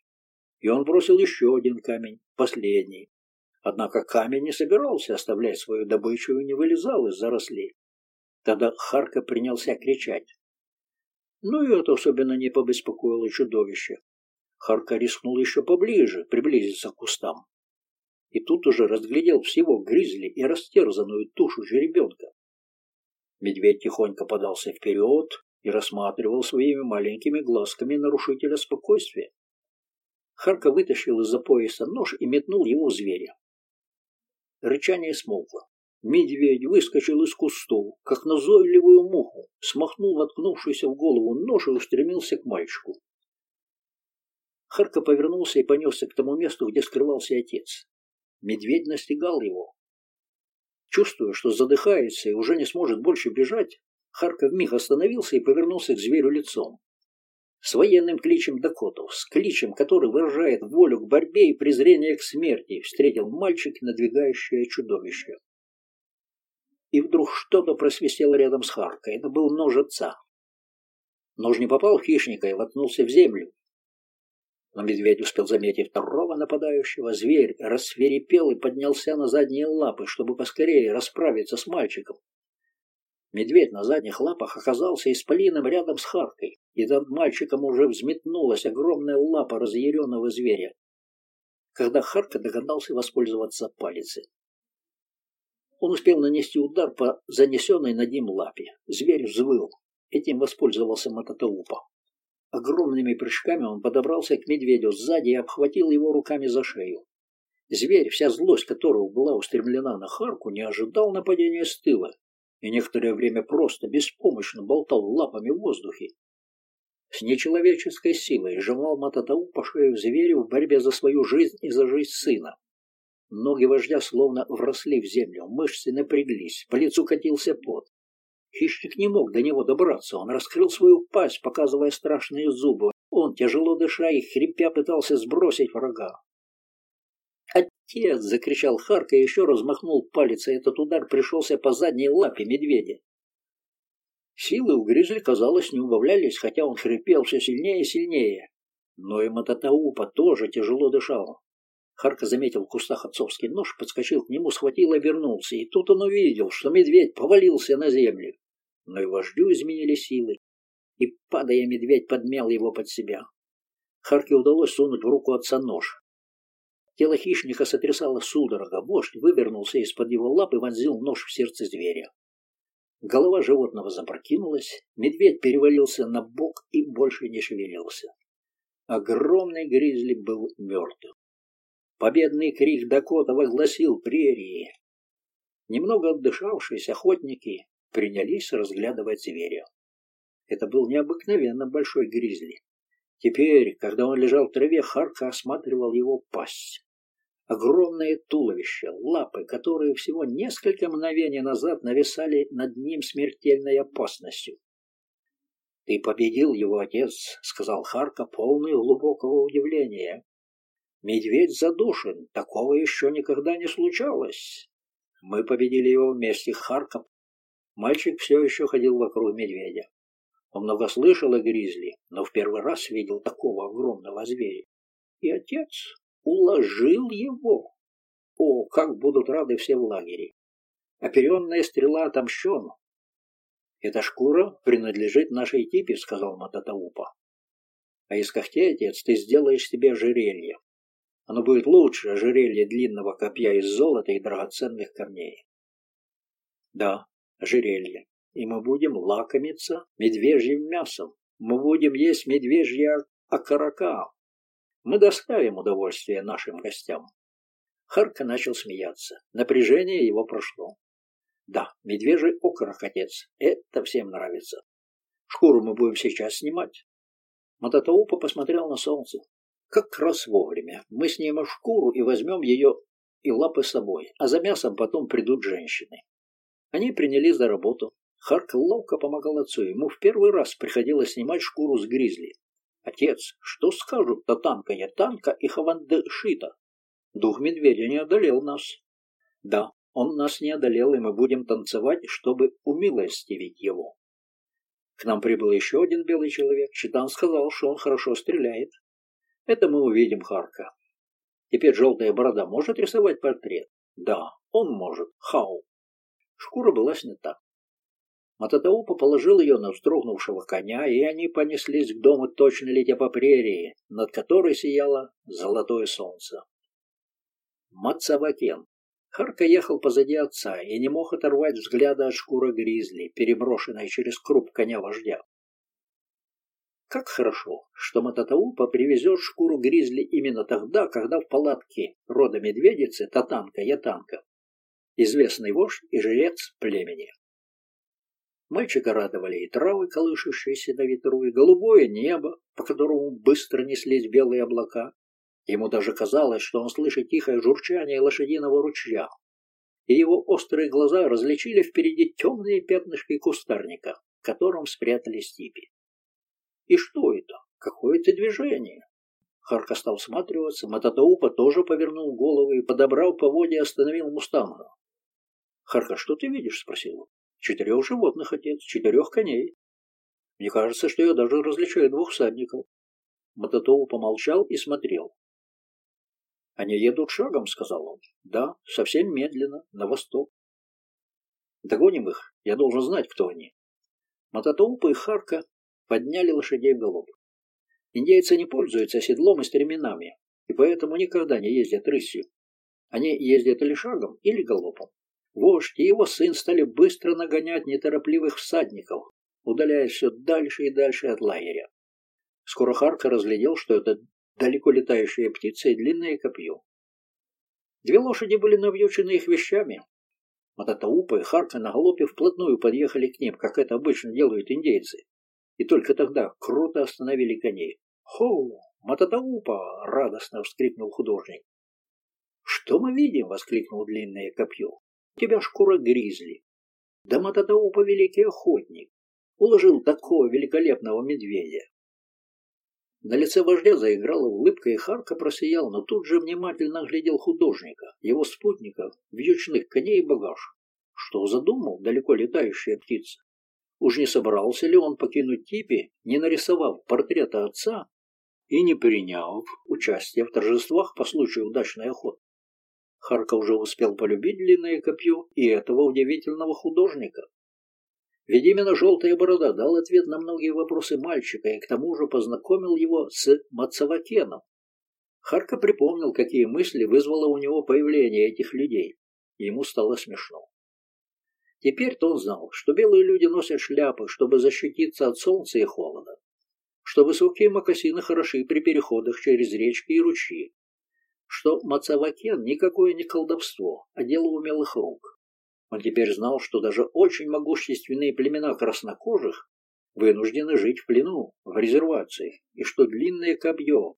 и он бросил еще один камень, последний. Однако камень не собирался оставлять свою добычу и не вылезал из зарослей. Тогда Харка принялся кричать. Но и это особенно не побеспокоило чудовище. Харка рискнул еще поближе приблизиться к кустам. И тут уже разглядел всего гризли и растерзанную тушу жеребенка. Медведь тихонько подался вперед и рассматривал своими маленькими глазками нарушителя спокойствия. Харка вытащил из-за пояса нож и метнул его зверя. Рычание смолкло. Медведь выскочил из кустов, как назойливую муху, смахнул воткнувшийся в голову нож и устремился к мальчику. Харка повернулся и понесся к тому месту, где скрывался отец. Медведь настигал его. Чувствуя, что задыхается и уже не сможет больше бежать, Харка вмиг остановился и повернулся к зверю лицом. С военным кличем Дакотов, с кличем, который выражает волю к борьбе и презрение к смерти, встретил мальчик надвигающее чудовище. И вдруг что-то просвистело рядом с Харкой. Это был нож отца. Нож не попал в хищника и воткнулся в землю. Но медведь успел заметить второго нападающего. Зверь рассверепел и поднялся на задние лапы, чтобы поскорее расправиться с мальчиком. Медведь на задних лапах оказался исполином рядом с Харкой, и над мальчиком уже взметнулась огромная лапа разъяренного зверя, когда Харка догадался воспользоваться палицей. Он успел нанести удар по занесенной над ним лапе. Зверь взвыл. Этим воспользовался Мататаупа. Огромными прыжками он подобрался к медведю сзади и обхватил его руками за шею. Зверь, вся злость которого была устремлена на Харку, не ожидал нападения с тыла и некоторое время просто беспомощно болтал лапами в воздухе. С нечеловеческой силой сжимал Мататау по шею зверю в борьбе за свою жизнь и за жизнь сына. Ноги вождя словно вросли в землю, мышцы напряглись, по лицу катился пот. Хищник не мог до него добраться, он раскрыл свою пасть, показывая страшные зубы. Он, тяжело дыша и хрипя, пытался сбросить врага. «Отец!» — закричал Харка и еще раз махнул палец, и этот удар пришелся по задней лапе медведя. Силы у Гризли, казалось, не убавлялись, хотя он хрипел все сильнее и сильнее. Но и Мататаупа тоже тяжело дышал. Харка заметил в кустах отцовский нож, подскочил к нему, схватил и вернулся. И тут он увидел, что медведь повалился на землю. Но и вождю изменили силы. И, падая, медведь подмял его под себя. Харке удалось сунуть в руку отца нож. Тело хищника сотрясало судорога. Вождь вывернулся из-под его лап и вонзил нож в сердце зверя. Голова животного запрокинулась, медведь перевалился на бок и больше не шевелился. Огромный гризли был мертв. Победный крик Дакота возгласил прерии. Немного отдышавшись, охотники принялись разглядывать зверя. Это был необыкновенно большой гризли. Теперь, когда он лежал в траве, Харка осматривал его пасть. Огромное туловище, лапы, которые всего несколько мгновений назад нависали над ним смертельной опасностью. «Ты победил его, отец», — сказал Харка, полный глубокого удивления. Медведь задушен, такого еще никогда не случалось. Мы победили его вместе, Харков. Мальчик все еще ходил вокруг медведя. Он много слышал о гризли, но в первый раз видел такого огромного зверя. И отец уложил его. О, как будут рады все в лагере. Оперенная стрела отомщен. Эта шкура принадлежит нашей типе, сказал Мататаупа. А из когтей, отец, ты сделаешь себе ожерелье. Оно будет лучше ожерелья длинного копья из золота и драгоценных камней. Да, ожерелье. и мы будем лакомиться медвежьим мясом. Мы будем есть медвежье окорока. Мы доставим удовольствие нашим гостям. Харка начал смеяться. Напряжение его прошло. Да, медвежий окорок, отец. Это всем нравится. Шкуру мы будем сейчас снимать. Мататаупа посмотрел на солнце. Как раз вовремя. Мы снимем шкуру и возьмем ее и лапы с собой, а за мясом потом придут женщины. Они принялись за работу. Харк ловко помогал отцу. Ему в первый раз приходилось снимать шкуру с гризли. «Отец, что скажут Татанка, Ятанка и Хавандешита? Дух медведя не одолел нас». «Да, он нас не одолел, и мы будем танцевать, чтобы умилостивить его». К нам прибыл еще один белый человек. Читан сказал, что он хорошо стреляет. Это мы увидим, Харка. Теперь желтая борода может рисовать портрет? Да, он может. Хау. Шкура была снята. Мататаупа положил ее на вздрогнувшего коня, и они понеслись к дому, точно летя по прерии, над которой сияло золотое солнце. Мацавакен. Харка ехал позади отца и не мог оторвать взгляда от шкуры гризли, переброшенной через круп коня вождя. Как хорошо, что Мататаупа привезет шкуру гризли именно тогда, когда в палатке рода медведицы Татанка-Ятанка известный вождь и жрец племени. Мальчика радовали и травы, колышущиеся на ветру, и голубое небо, по которому быстро неслись белые облака. Ему даже казалось, что он слышит тихое журчание лошадиного ручья, и его острые глаза различили впереди темные пятнышки кустарника, в котором спрятались типи. И что это? Какое-то движение. Харка стал всматриваться, Мататаупа тоже повернул голову и, подобрав поводья, остановил мустанга. «Харка, что ты видишь?» — спросил он. «Четырех животных, отец, четырех коней. Мне кажется, что я даже различаю двух всадников». Мототоу помолчал и смотрел. «Они едут шагом», — сказал он. «Да, совсем медленно, на восток». «Догоним их, я должен знать, кто они». Мототоупа и Харка подняли лошадей в голубь. Индейцы не пользуются седлом и стременами, и поэтому никогда не ездят рысью. Они ездят или шагом, или галопом. Вождь и его сын стали быстро нагонять неторопливых всадников, удаляясь все дальше и дальше от лагеря. Скоро Харка разглядел, что это далеко летающая птица и длинное копье. Две лошади были навьючены их вещами. Мататаупа и Харка на галопе вплотную подъехали к ним, как это обычно делают индейцы. И только тогда круто остановили коней. «Хоу! Мататаупа!» — радостно вскрикнул художник. «Что мы видим?» — воскликнул длинное копье тебя шкура гризли. Да Мататаупа великий охотник. Уложил такого великолепного медведя. На лице вождя заиграла улыбка, и Харка просиял, но тут же внимательно глядел художника, его спутников, вьючных коней и багаж. Что задумал далеко летающая птица? Уж не собрался ли он покинуть Типи, не нарисовав портрета отца и не приняв участие в торжествах по случаю удачной охоты? Харка уже успел полюбить длинное копье и этого удивительного художника. Ведь именно желтая борода дал ответ на многие вопросы мальчика и к тому же познакомил его с Мацавакеном. Харка припомнил, какие мысли вызвало у него появление этих людей. Ему стало смешно. Теперь-то он знал, что белые люди носят шляпы, чтобы защититься от солнца и холода, что высокие мокасины хороши при переходах через речки и ручьи, что Мацавакен никакое не колдовство, а дело умелых рук. Он теперь знал, что даже очень могущественные племена краснокожих вынуждены жить в плену, в резервациях, и что длинное копье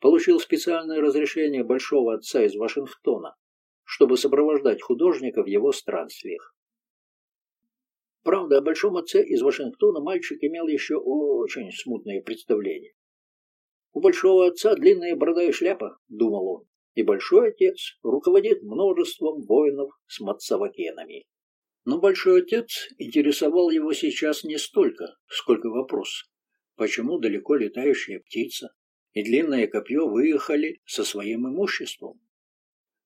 получил специальное разрешение большого отца из Вашингтона, чтобы сопровождать художника в его странствиях. Правда, о большом отце из Вашингтона мальчик имел еще очень смутное представление. У большого отца длинная борода и шляпа, думал он, и большой отец руководит множеством воинов с мацавакенами. Но большой отец интересовал его сейчас не столько, сколько вопрос, почему далеко летающая птица и длинное копье выехали со своим имуществом.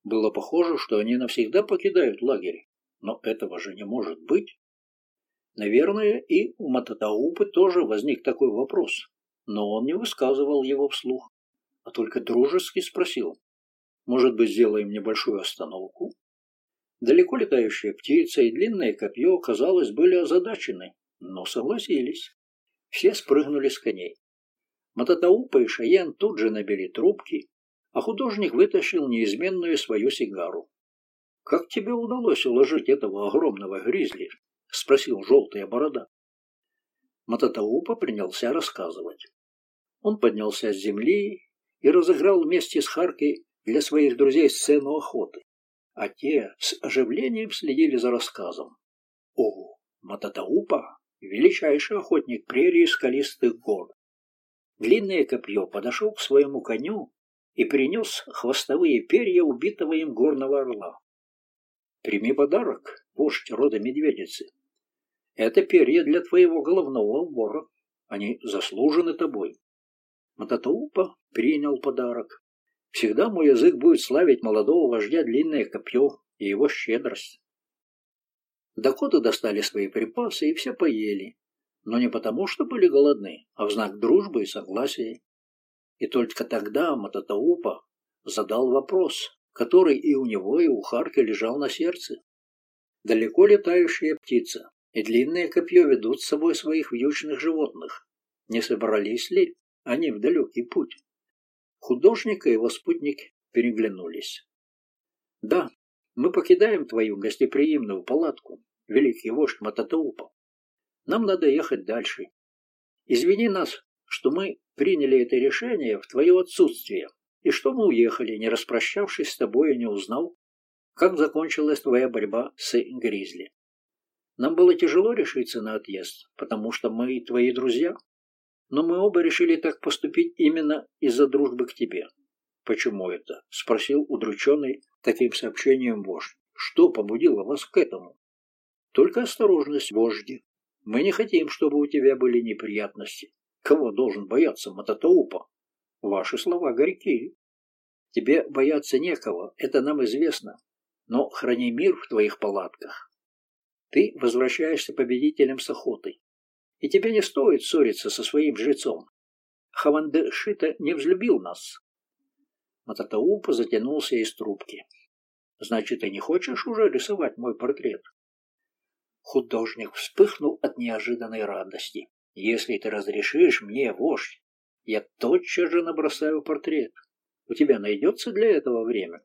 Было похоже, что они навсегда покидают лагерь, но этого же не может быть. Наверное, и у Мататаупы тоже возник такой вопрос, но он не высказывал его вслух, а только дружески спросил. «Может быть, сделаем небольшую остановку?» Далеко летающая птица и длинное копье, казалось, были озадачены, но согласились. Все спрыгнули с коней. Мататаупа и Шаян тут же набили трубки, а художник вытащил неизменную свою сигару. «Как тебе удалось уложить этого огромного гризли?» — спросил желтая борода. Мататаупа принялся рассказывать. Он поднялся с земли и разыграл вместе с Харкой для своих друзей сцену охоты, а те с оживлением следили за рассказом. О, Мататаупа — величайший охотник прерии скалистых гор. Длинное копье подошел к своему коню и принес хвостовые перья убитого им горного орла. Прими подарок, вождь рода медведицы. Это перья для твоего головного убора. Они заслужены тобой. Мататаупа принял подарок. Всегда мой язык будет славить молодого вождя длинное копье и его щедрость. Дакоты достали свои припасы и все поели, но не потому, что были голодны, а в знак дружбы и согласия. И только тогда Мататаупа задал вопрос, который и у него, и у Харки лежал на сердце. Далеко летающая птица и длинное копье ведут с собой своих вьючных животных. Не собрались ли они в далекий путь? Художник и его спутник переглянулись. «Да, мы покидаем твою гостеприимную палатку, великий вождь Мататаупа. Нам надо ехать дальше. Извини нас, что мы приняли это решение в твое отсутствие, и что мы уехали, не распрощавшись с тобой и не узнал, как закончилась твоя борьба с Гризли. Нам было тяжело решиться на отъезд, потому что мы твои друзья, но мы оба решили так поступить именно из-за дружбы к тебе. Почему это? Спросил удрученный таким сообщением вождь. Что побудило вас к этому? Только осторожность, вожди. Мы не хотим, чтобы у тебя были неприятности. Кого должен бояться Мататаупа? Ваши слова горькие. Тебе бояться некого, это нам известно. Но храни мир в твоих палатках. Ты возвращаешься победителем с охотой. И тебе не стоит ссориться со своим жрецом. Хавандешита не взлюбил нас. Мататаупа затянулся из трубки. Значит, ты не хочешь уже рисовать мой портрет? Художник вспыхнул от неожиданной радости. Если ты разрешишь мне, вождь, я тотчас же набросаю портрет. У тебя найдется для этого время.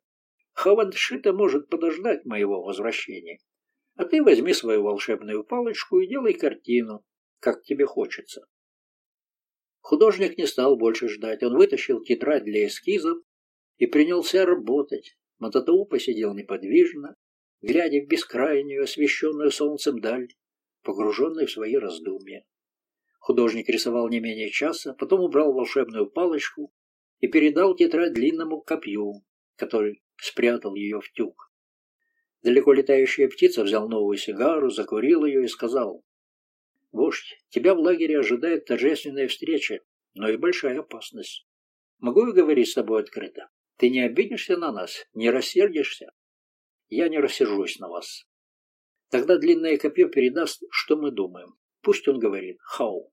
Хавандшита может подождать моего возвращения. А ты возьми свою волшебную палочку и делай картину, как тебе хочется. Художник не стал больше ждать. Он вытащил тетрадь для эскизов и принялся работать. Мататау посидел неподвижно, глядя в бескрайнюю, освещенную солнцем даль, погруженный в свои раздумья. Художник рисовал не менее часа, потом убрал волшебную палочку и передал тетрадь длинному копью, который спрятал ее в тюк. Далеко летающая птица взял новую сигару, закурил ее и сказал, «Вождь, тебя в лагере ожидает торжественная встреча, но и большая опасность. Могу я говорить с тобой открыто? Ты не обидишься на нас, не рассердишься?» «Я не рассержусь на вас». Тогда длинное копье передаст, что мы думаем. Пусть он говорит «Хау».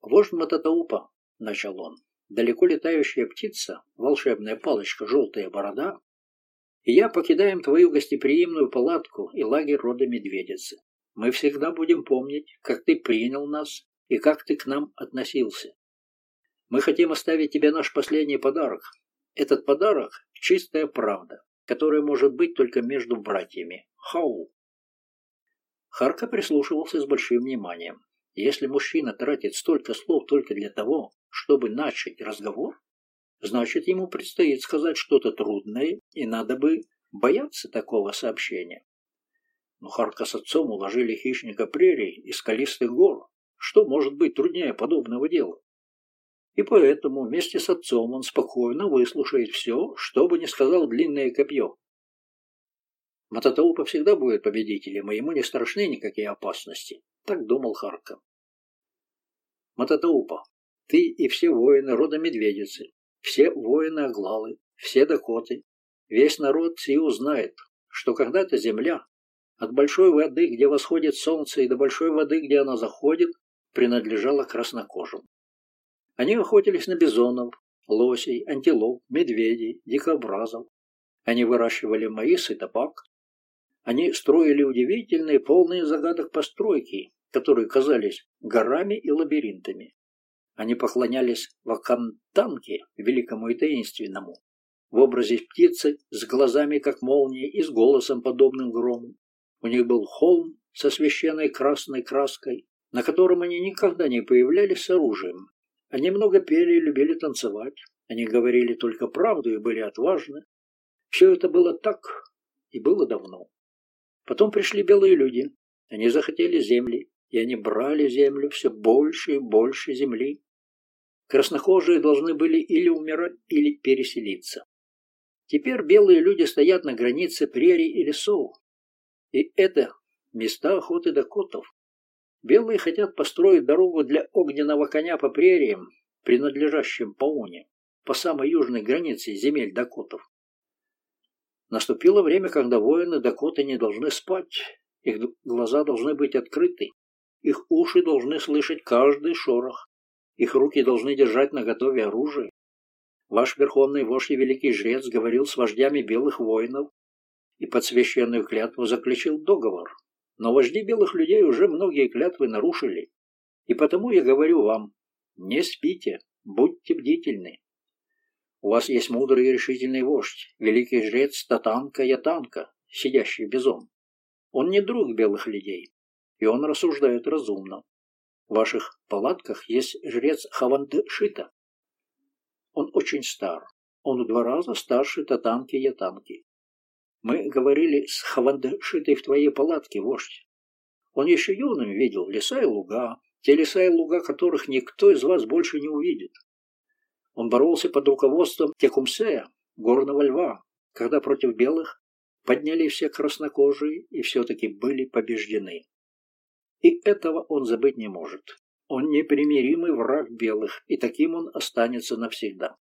«Вождь Мататаупа», — начал он, — «далеко летающая птица, волшебная палочка, желтая борода, я покидаем твою гостеприимную палатку и лагерь рода медведицы. Мы всегда будем помнить, как ты принял нас и как ты к нам относился. Мы хотим оставить тебе наш последний подарок. Этот подарок — чистая правда, которая может быть только между братьями. Хау!» Харка прислушивался с большим вниманием. Если мужчина тратит столько слов только для того, чтобы начать разговор, значит, ему предстоит сказать что-то трудное, и надо бы бояться такого сообщения. Но Харка с отцом уложили хищника прерий и скалистых гор. Что может быть труднее подобного дела? И поэтому вместе с отцом он спокойно выслушает все, что бы ни сказал длинное копье. Мататаупа всегда будет победителем, и ему не страшны никакие опасности. Так думал Харка. Мататаупа, ты и все воины рода Медведицы, все воины Аглалы, все Дакоты, весь народ сей узнает, что когда-то земля, от большой воды, где восходит солнце, и до большой воды, где она заходит, принадлежала краснокожим. Они охотились на бизонов, лосей, антилоп, медведей, дикобразов. Они выращивали маис и табак. Они строили удивительные, полные загадок постройки, которые казались горами и лабиринтами. Они поклонялись Вакантанке, великому и таинственному, в образе птицы с глазами, как молнии, и с голосом, подобным грому. У них был холм со священной красной краской, на котором они никогда не появлялись с оружием. Они много пели и любили танцевать. Они говорили только правду и были отважны. Все это было так и было давно. Потом пришли белые люди. Они захотели земли, и они брали землю, все больше и больше земли. Краснокожие должны были или умирать, или переселиться. Теперь белые люди стоят на границе прерий и лесов. И это места охоты дакотов. Белые хотят построить дорогу для огненного коня по прериям, принадлежащим Пауне, по самой южной границе земель дакотов. Наступило время, когда воины Дакоты не должны спать. Их глаза должны быть открыты. Их уши должны слышать каждый шорох. Их руки должны держать наготове оружие. Ваш верховный вождь и великий жрец говорил с вождями белых воинов и под священную клятву заключил договор. Но вожди белых людей уже многие клятвы нарушили. И потому я говорю вам, не спите, будьте бдительны. У вас есть мудрый и решительный вождь, великий жрец Татанка Ятанка, сидящий бизон. Он не друг белых людей, и он рассуждает разумно. В ваших палатках есть жрец Хавандшита. Он очень стар. Он в два раза старше Татанки Ятанки. Мы говорили с Хавандшитой в твоей палатке, вождь. Он еще юным видел леса и луга, те леса и луга, которых никто из вас больше не увидит. Он боролся под руководством Текумсея, горного льва, когда против белых подняли все краснокожие и все-таки были побеждены. И этого он забыть не может. Он непримиримый враг белых, и таким он останется навсегда.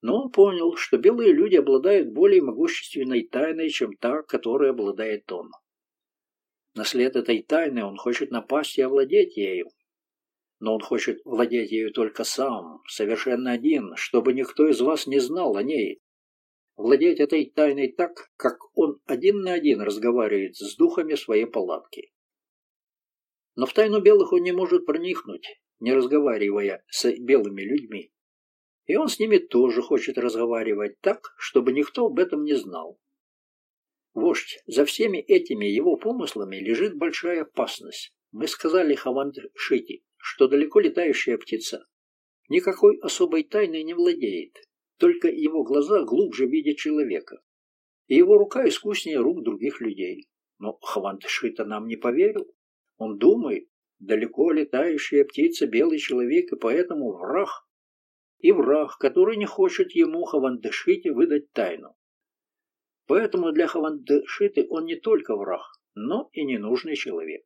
Но он понял, что белые люди обладают более могущественной тайной, чем та, которой обладает он. Наслед этой тайны он хочет напасть и овладеть ею, но он хочет владеть ею только сам, совершенно один, чтобы никто из вас не знал о ней. Владеть этой тайной так, как он один на один разговаривает с духами своей палатки. Но в тайну белых он не может проникнуть, не разговаривая с белыми людьми. И он с ними тоже хочет разговаривать так, чтобы никто об этом не знал. Вождь, за всеми этими его помыслами лежит большая опасность. Мы сказали Хаванд Шити, что далеко летающая птица никакой особой тайной не владеет, только его глаза глубже видят человека, и его рука искуснее рук других людей. Но Хвантшита нам не поверил. Он думает, далеко летающая птица белый человек, и поэтому враг. И враг, который не хочет ему Хавандешите выдать тайну. Поэтому для Хавандешиты он не только враг, но и ненужный человек.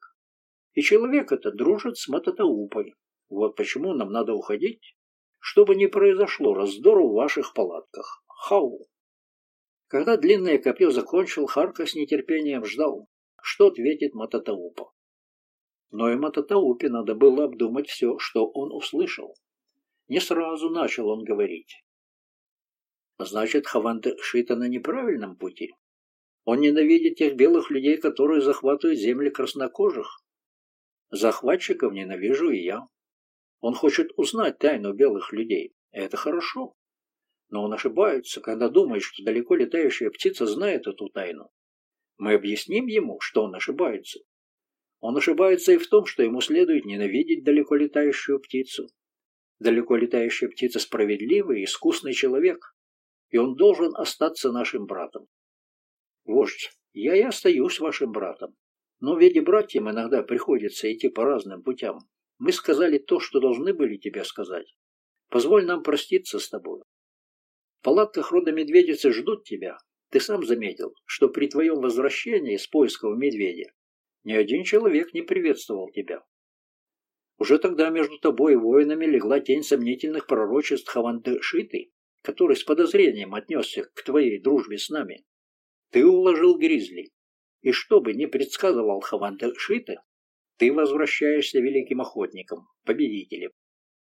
И человек этот дружит с Мататаупой. Вот почему нам надо уходить, чтобы не произошло раздору в ваших палатках. Хау! Когда длинное копье закончил, Харка с нетерпением ждал, что ответит Мататаупа. Но и Мататаупе надо было обдумать все, что он услышал. Не сразу начал он говорить. Значит, Хаванте Шита на неправильном пути. Он ненавидит тех белых людей, которые захватывают земли краснокожих. Захватчиков ненавижу и я. Он хочет узнать тайну белых людей. Это хорошо. Но он ошибается, когда думает, что далеко летающая птица знает эту тайну. Мы объясним ему, что он ошибается. Он ошибается и в том, что ему следует ненавидеть далеко летающую птицу. Далеко летающая птица справедливый и искусный человек, и он должен остаться нашим братом. Вождь, я и остаюсь вашим братом. Но ведь и братьям иногда приходится идти по разным путям. Мы сказали то, что должны были тебе сказать. Позволь нам проститься с тобой. В палатках рода медведицы ждут тебя. Ты сам заметил, что при твоем возвращении с поисков медведя ни один человек не приветствовал тебя. Уже тогда между тобой и воинами легла тень сомнительных пророчеств Хавандышиты, который с подозрением отнесся к твоей дружбе с нами. Ты уложил Гризли, и что бы ни предсказывал Хавандершита, ты возвращаешься великим охотником, победителем.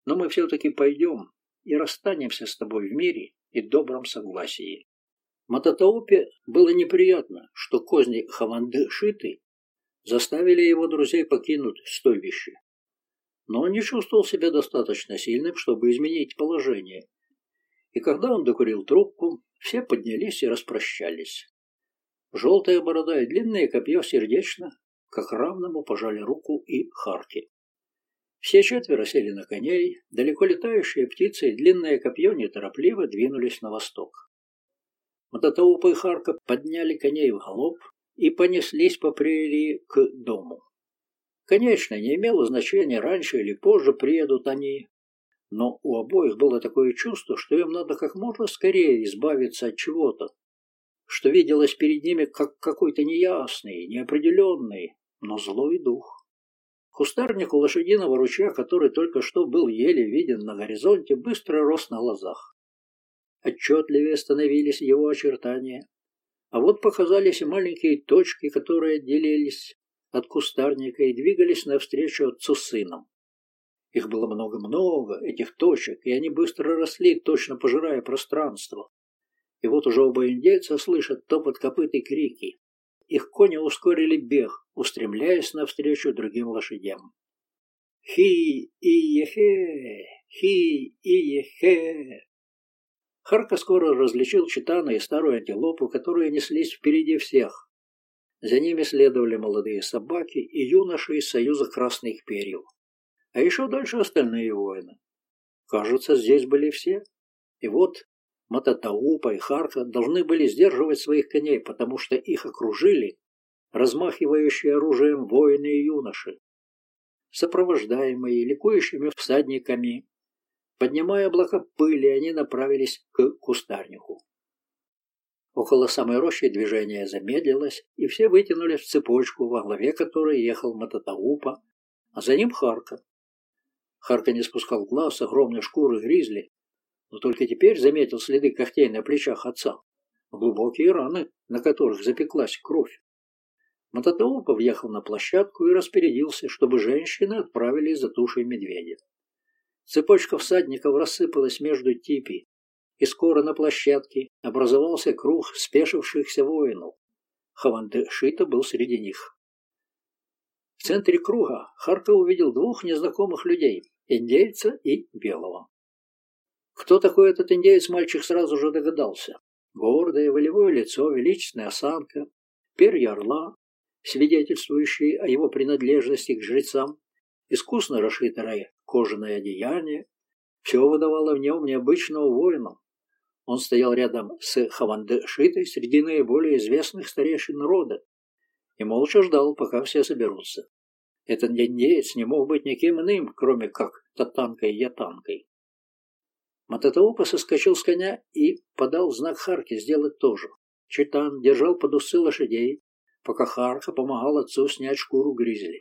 Но мы все-таки пойдем и расстанемся с тобой в мире и добром согласии. Мататаупе было неприятно, что козни Хаванды Шиты заставили его друзей покинуть стойбище. Но он не чувствовал себя достаточно сильным, чтобы изменить положение. И когда он докурил трубку, все поднялись и распрощались. Желтая борода и длинное копье сердечно, как равному пожали руку и Харки. Все четверо сели на коней, далеко летающие птицы и длинное копье неторопливо двинулись на восток. Мототоупы и Харка подняли коней в галоп и понеслись по прерии к дому. Конечно, не имело значения, раньше или позже приедут они, но у обоих было такое чувство, что им надо как можно скорее избавиться от чего-то, что виделось перед ними как какой-то неясный, неопределенный, но злой дух. Кустарник у лошадиного ручья, который только что был еле виден на горизонте, быстро рос на глазах отчетливее становились его очертания. А вот показались и маленькие точки, которые отделились от кустарника и двигались навстречу отцу сыном. Их было много-много, этих точек, и они быстро росли, точно пожирая пространство. И вот уже оба индейца слышат топот копыт и крики. Их кони ускорили бег, устремляясь навстречу другим лошадям. «Хи-и-е-хе! Хи-и-е-хе!» Харка скоро различил Читана и старую антилопу, которые неслись впереди всех. За ними следовали молодые собаки и юноши из Союза Красных Перьев. А еще дальше остальные воины. Кажется, здесь были все. И вот Мататаупа и Харка должны были сдерживать своих коней, потому что их окружили размахивающие оружием воины и юноши, сопровождаемые ликующими всадниками Поднимая облака пыли, они направились к кустарнику. Около самой рощи движение замедлилось, и все вытянулись в цепочку, во главе которой ехал Мататаупа, а за ним Харка. Харка не спускал глаз с огромной шкуры гризли, но только теперь заметил следы когтей на плечах отца, глубокие раны, на которых запеклась кровь. Мататаупа въехал на площадку и распорядился, чтобы женщины отправились за тушей медведя. Цепочка всадников рассыпалась между типи, и скоро на площадке образовался круг спешившихся воинов. Хавандешита был среди них. В центре круга Харка увидел двух незнакомых людей – индейца и белого. Кто такой этот индеец, мальчик сразу же догадался. Гордое, волевое лицо, величественная осанка, перья орла, свидетельствующие о его принадлежности к жрецам, искусно расшитое кожаное одеяние. Все выдавало в нем необычного воина. Он стоял рядом с Хавандешитой среди наиболее известных старейшин народа и молча ждал, пока все соберутся. Этот индеец не мог быть никем иным, кроме как Татанкой Ятанкой. Мататаупа соскочил с коня и подал знак Харке сделать то же. Читан держал под усы лошадей, пока Харка помогал отцу снять шкуру гризли.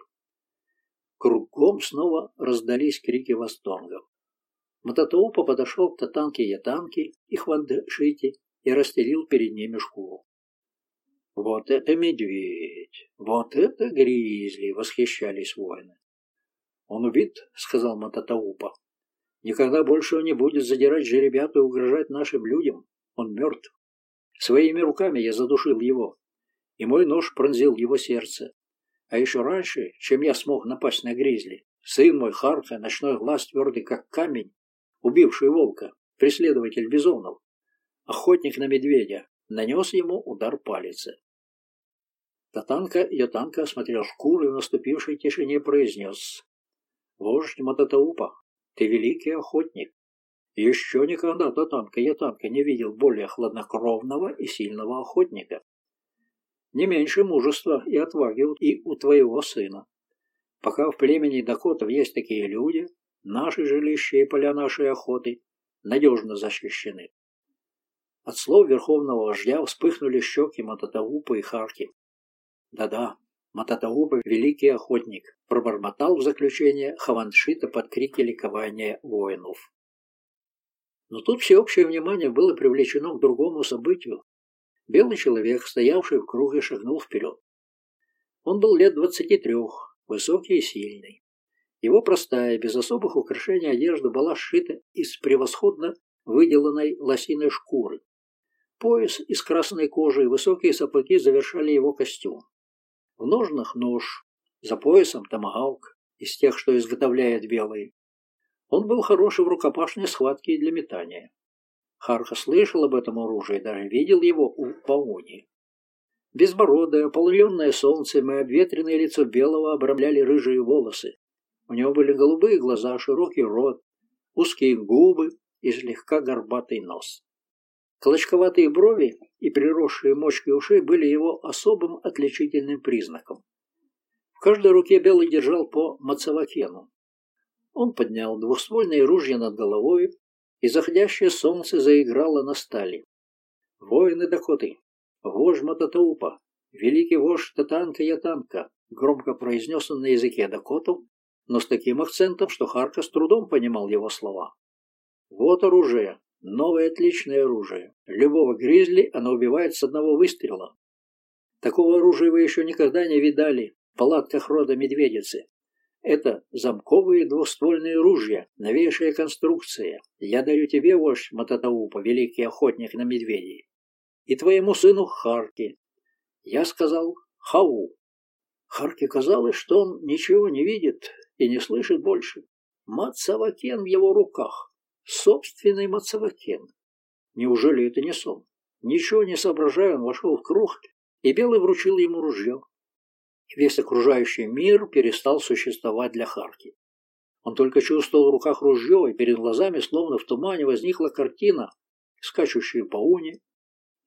Кругом снова раздались крики восторга. Мататоупа подошел к Татанке Ятанке и Хвандешите и расстелил перед ними шкуру. «Вот это медведь! Вот это гризли!» — восхищались воины. «Он убит», — сказал Мататаупа. «Никогда больше он не будет задирать жеребят и угрожать нашим людям. Он мертв. Своими руками я задушил его, и мой нож пронзил его сердце. А еще раньше, чем я смог напасть на гризли, сын мой Харка, ночной глаз твердый как камень, убивший волка, преследователь бизонов, охотник на медведя, нанес ему удар палицы. Татанка Йотанка осмотрел шкуру и в наступившей тишине произнес. «Вождь Мататаупа, ты великий охотник. Еще никогда Татанка Йотанка не видел более хладнокровного и сильного охотника не меньше мужества и отваги и у твоего сына. Пока в племени Дакотов есть такие люди, наши жилища и поля нашей охоты надежно защищены. От слов верховного вождя вспыхнули щеки Мататаупа и Харки. Да-да, Мататаупа — великий охотник, пробормотал в заключение Хаваншита под крики ликования воинов. Но тут всеобщее внимание было привлечено к другому событию, Белый человек, стоявший в круге, шагнул вперед. Он был лет двадцати трех, высокий и сильный. Его простая, без особых украшений одежда была сшита из превосходно выделанной лосиной шкуры. Пояс из красной кожи и высокие сапоги завершали его костюм. В ножнах нож, за поясом томагавк, из тех, что изготовляет белые. Он был хороший в рукопашной схватке и для метания. Харка слышал об этом оружии даже видел его у Пауни. Безбородое, полыленное солнцем и обветренное лицо белого обрамляли рыжие волосы. У него были голубые глаза, широкий рот, узкие губы и слегка горбатый нос. Клочковатые брови и приросшие мочки ушей были его особым отличительным признаком. В каждой руке Белый держал по мацавакену. Он поднял двухствольные ружья над головой, и заходящее солнце заиграло на стали. Воины Дакоты, вождь Мататаупа, великий вождь Татанка Ятанка, громко произнес он на языке Дакоту, но с таким акцентом, что Харка с трудом понимал его слова. Вот оружие, новое отличное оружие. Любого гризли оно убивает с одного выстрела. Такого оружия вы еще никогда не видали в палатках рода медведицы. Это замковые двуствольные ружья, новейшая конструкция. Я даю тебе, вождь Мататаупа, великий охотник на медведей и твоему сыну Харки. Я сказал Хау. Харке казалось, что он ничего не видит и не слышит больше. Мацавакен в его руках. Собственный Мацавакен. Неужели это не сон? Ничего не соображая, он вошел в круг, и Белый вручил ему ружье. Весь окружающий мир перестал существовать для Харки. Он только чувствовал в руках ружье, и перед глазами, словно в тумане, возникла картина, скачущие по уне,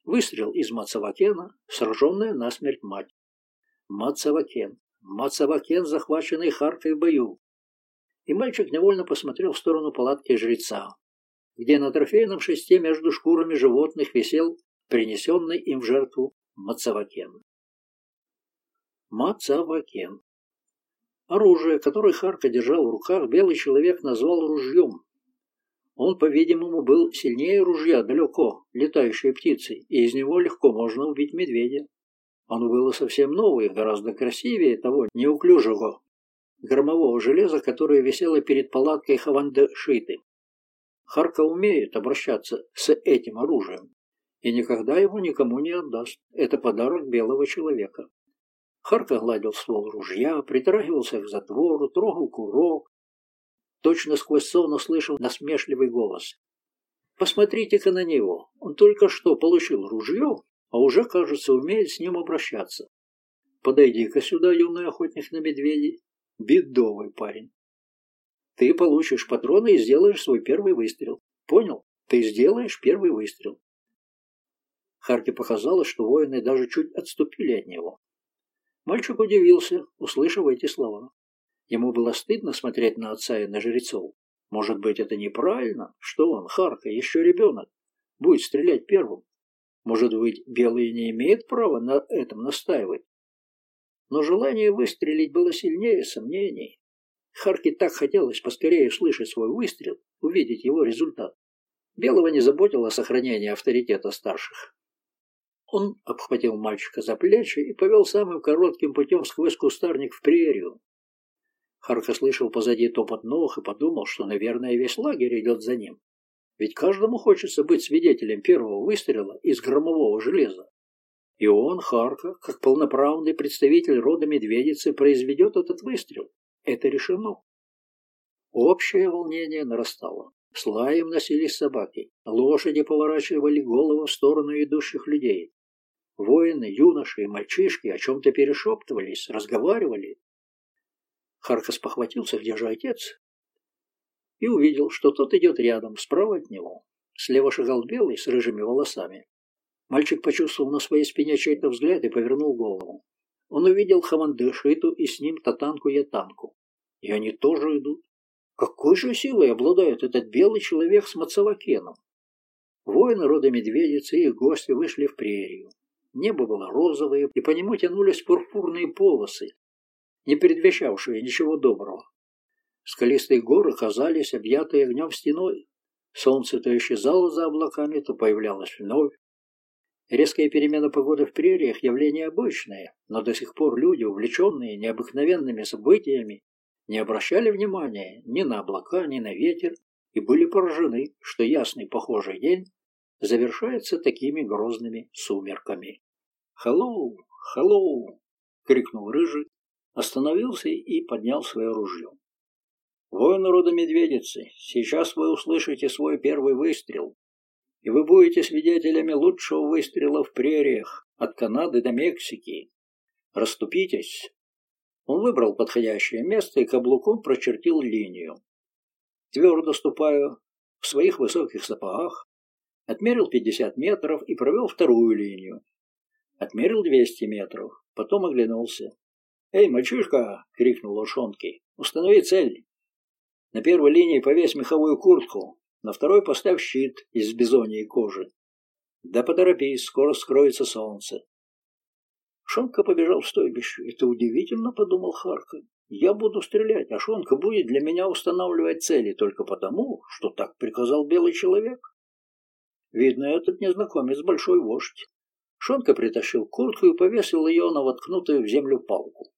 Выстрел из Мацавакена, сраженная насмерть мать. Мацавакен. Мацавакен, захваченный Харкой в бою. И мальчик невольно посмотрел в сторону палатки жреца, где на трофейном шесте между шкурами животных висел принесенный им в жертву Мацавакен. Мацавакен. Оружие, которое Харка держал в руках, белый человек назвал ружьем, он, по-видимому, был сильнее ружья далеко, летающей птицы, и из него легко можно убить медведя. Оно было совсем новое, гораздо красивее того неуклюжего громового железа, которое висело перед палаткой Хавандешиты. Харка умеет обращаться с этим оружием и никогда его никому не отдаст. Это подарок белого человека. Харка гладил ствол ружья, притрагивался к затвору, трогал курок, Точно сквозь сон услышал насмешливый голос. «Посмотрите-ка на него. Он только что получил ружье, а уже, кажется, умеет с ним обращаться. Подойди-ка сюда, юный охотник на медведей. Бедовый парень. Ты получишь патроны и сделаешь свой первый выстрел. Понял? Ты сделаешь первый выстрел. Харке показалось, что воины даже чуть отступили от него. Мальчик удивился, услышав эти слова. Ему было стыдно смотреть на отца и на жрецов. Может быть, это неправильно, что он, Харка, еще ребенок, будет стрелять первым. Может быть, белые не имеют права на этом настаивать. Но желание выстрелить было сильнее сомнений. Харке так хотелось поскорее услышать свой выстрел, увидеть его результат. Белого не заботило сохранение авторитета старших. Он обхватил мальчика за плечи и повел самым коротким путем сквозь кустарник в прерию, Харка слышал позади топот ног и подумал, что, наверное, весь лагерь идет за ним. Ведь каждому хочется быть свидетелем первого выстрела из громового железа. И он, Харка, как полноправный представитель рода медведицы, произведет этот выстрел. Это решено. Общее волнение нарастало. С лаем носились собаки. Лошади поворачивали голову в сторону идущих людей. Воины, юноши и мальчишки о чем-то перешептывались, разговаривали, Харкас похватился, где же отец, и увидел, что тот идет рядом, справа от него. Слева шагал белый с рыжими волосами. Мальчик почувствовал на своей спине чей-то взгляд и повернул голову. Он увидел Хамандышиту и с ним Татанку-Ятанку. И они тоже идут. Какой же силой обладает этот белый человек с Мацавакеном? Воины рода медведицы и их гости вышли в прерию. Небо было розовое, и по нему тянулись пурпурные полосы, не предвещавшие ничего доброго. Скалистые горы казались объятые огнем стеной. Солнце то исчезало за облаками, то появлялось вновь. Резкая перемена погоды в прериях – явление обычное, но до сих пор люди, увлеченные необыкновенными событиями, не обращали внимания ни на облака, ни на ветер и были поражены, что ясный похожий день завершается такими грозными сумерками. «Халлоу! Халлоу!» — крикнул Рыжий, остановился и поднял свое ружье. «Воины рода Медведицы, сейчас вы услышите свой первый выстрел, и вы будете свидетелями лучшего выстрела в прериях от Канады до Мексики. Раступитесь!» Он выбрал подходящее место и каблуком прочертил линию. Твердо ступая в своих высоких сапогах, отмерил 50 метров и провел вторую линию. Отмерил 200 метров, потом оглянулся. «Эй, мальчишка!» — крикнул Лошонки. «Установи цель! На первой линии повесь меховую куртку, на второй поставь щит из бизоньей кожи. Да поторопись, скоро скроется солнце. Шонка побежал в стойбище. «Это удивительно», — подумал Харка. «Я буду стрелять, а Шонка будет для меня устанавливать цели только потому, что так приказал белый человек». Видно, этот незнакомец большой вождь. Шонка притащил куртку и повесил ее на воткнутую в землю палку.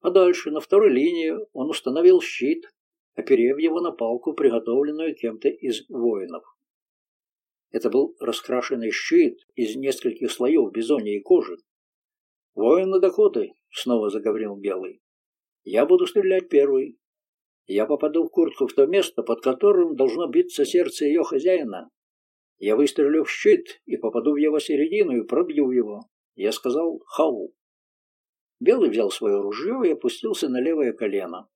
А дальше, на второй линии, он установил щит, оперев его на палку, приготовленную кем-то из воинов. Это был раскрашенный щит из нескольких слоев бизоньей кожи, «Воин на Дакоты», — снова заговорил Белый. «Я буду стрелять первый. Я попаду в куртку в то место, под которым должно биться сердце ее хозяина. Я выстрелю в щит и попаду в его середину и пробью его. Я сказал «Хау». Белый взял свое ружье и опустился на левое колено,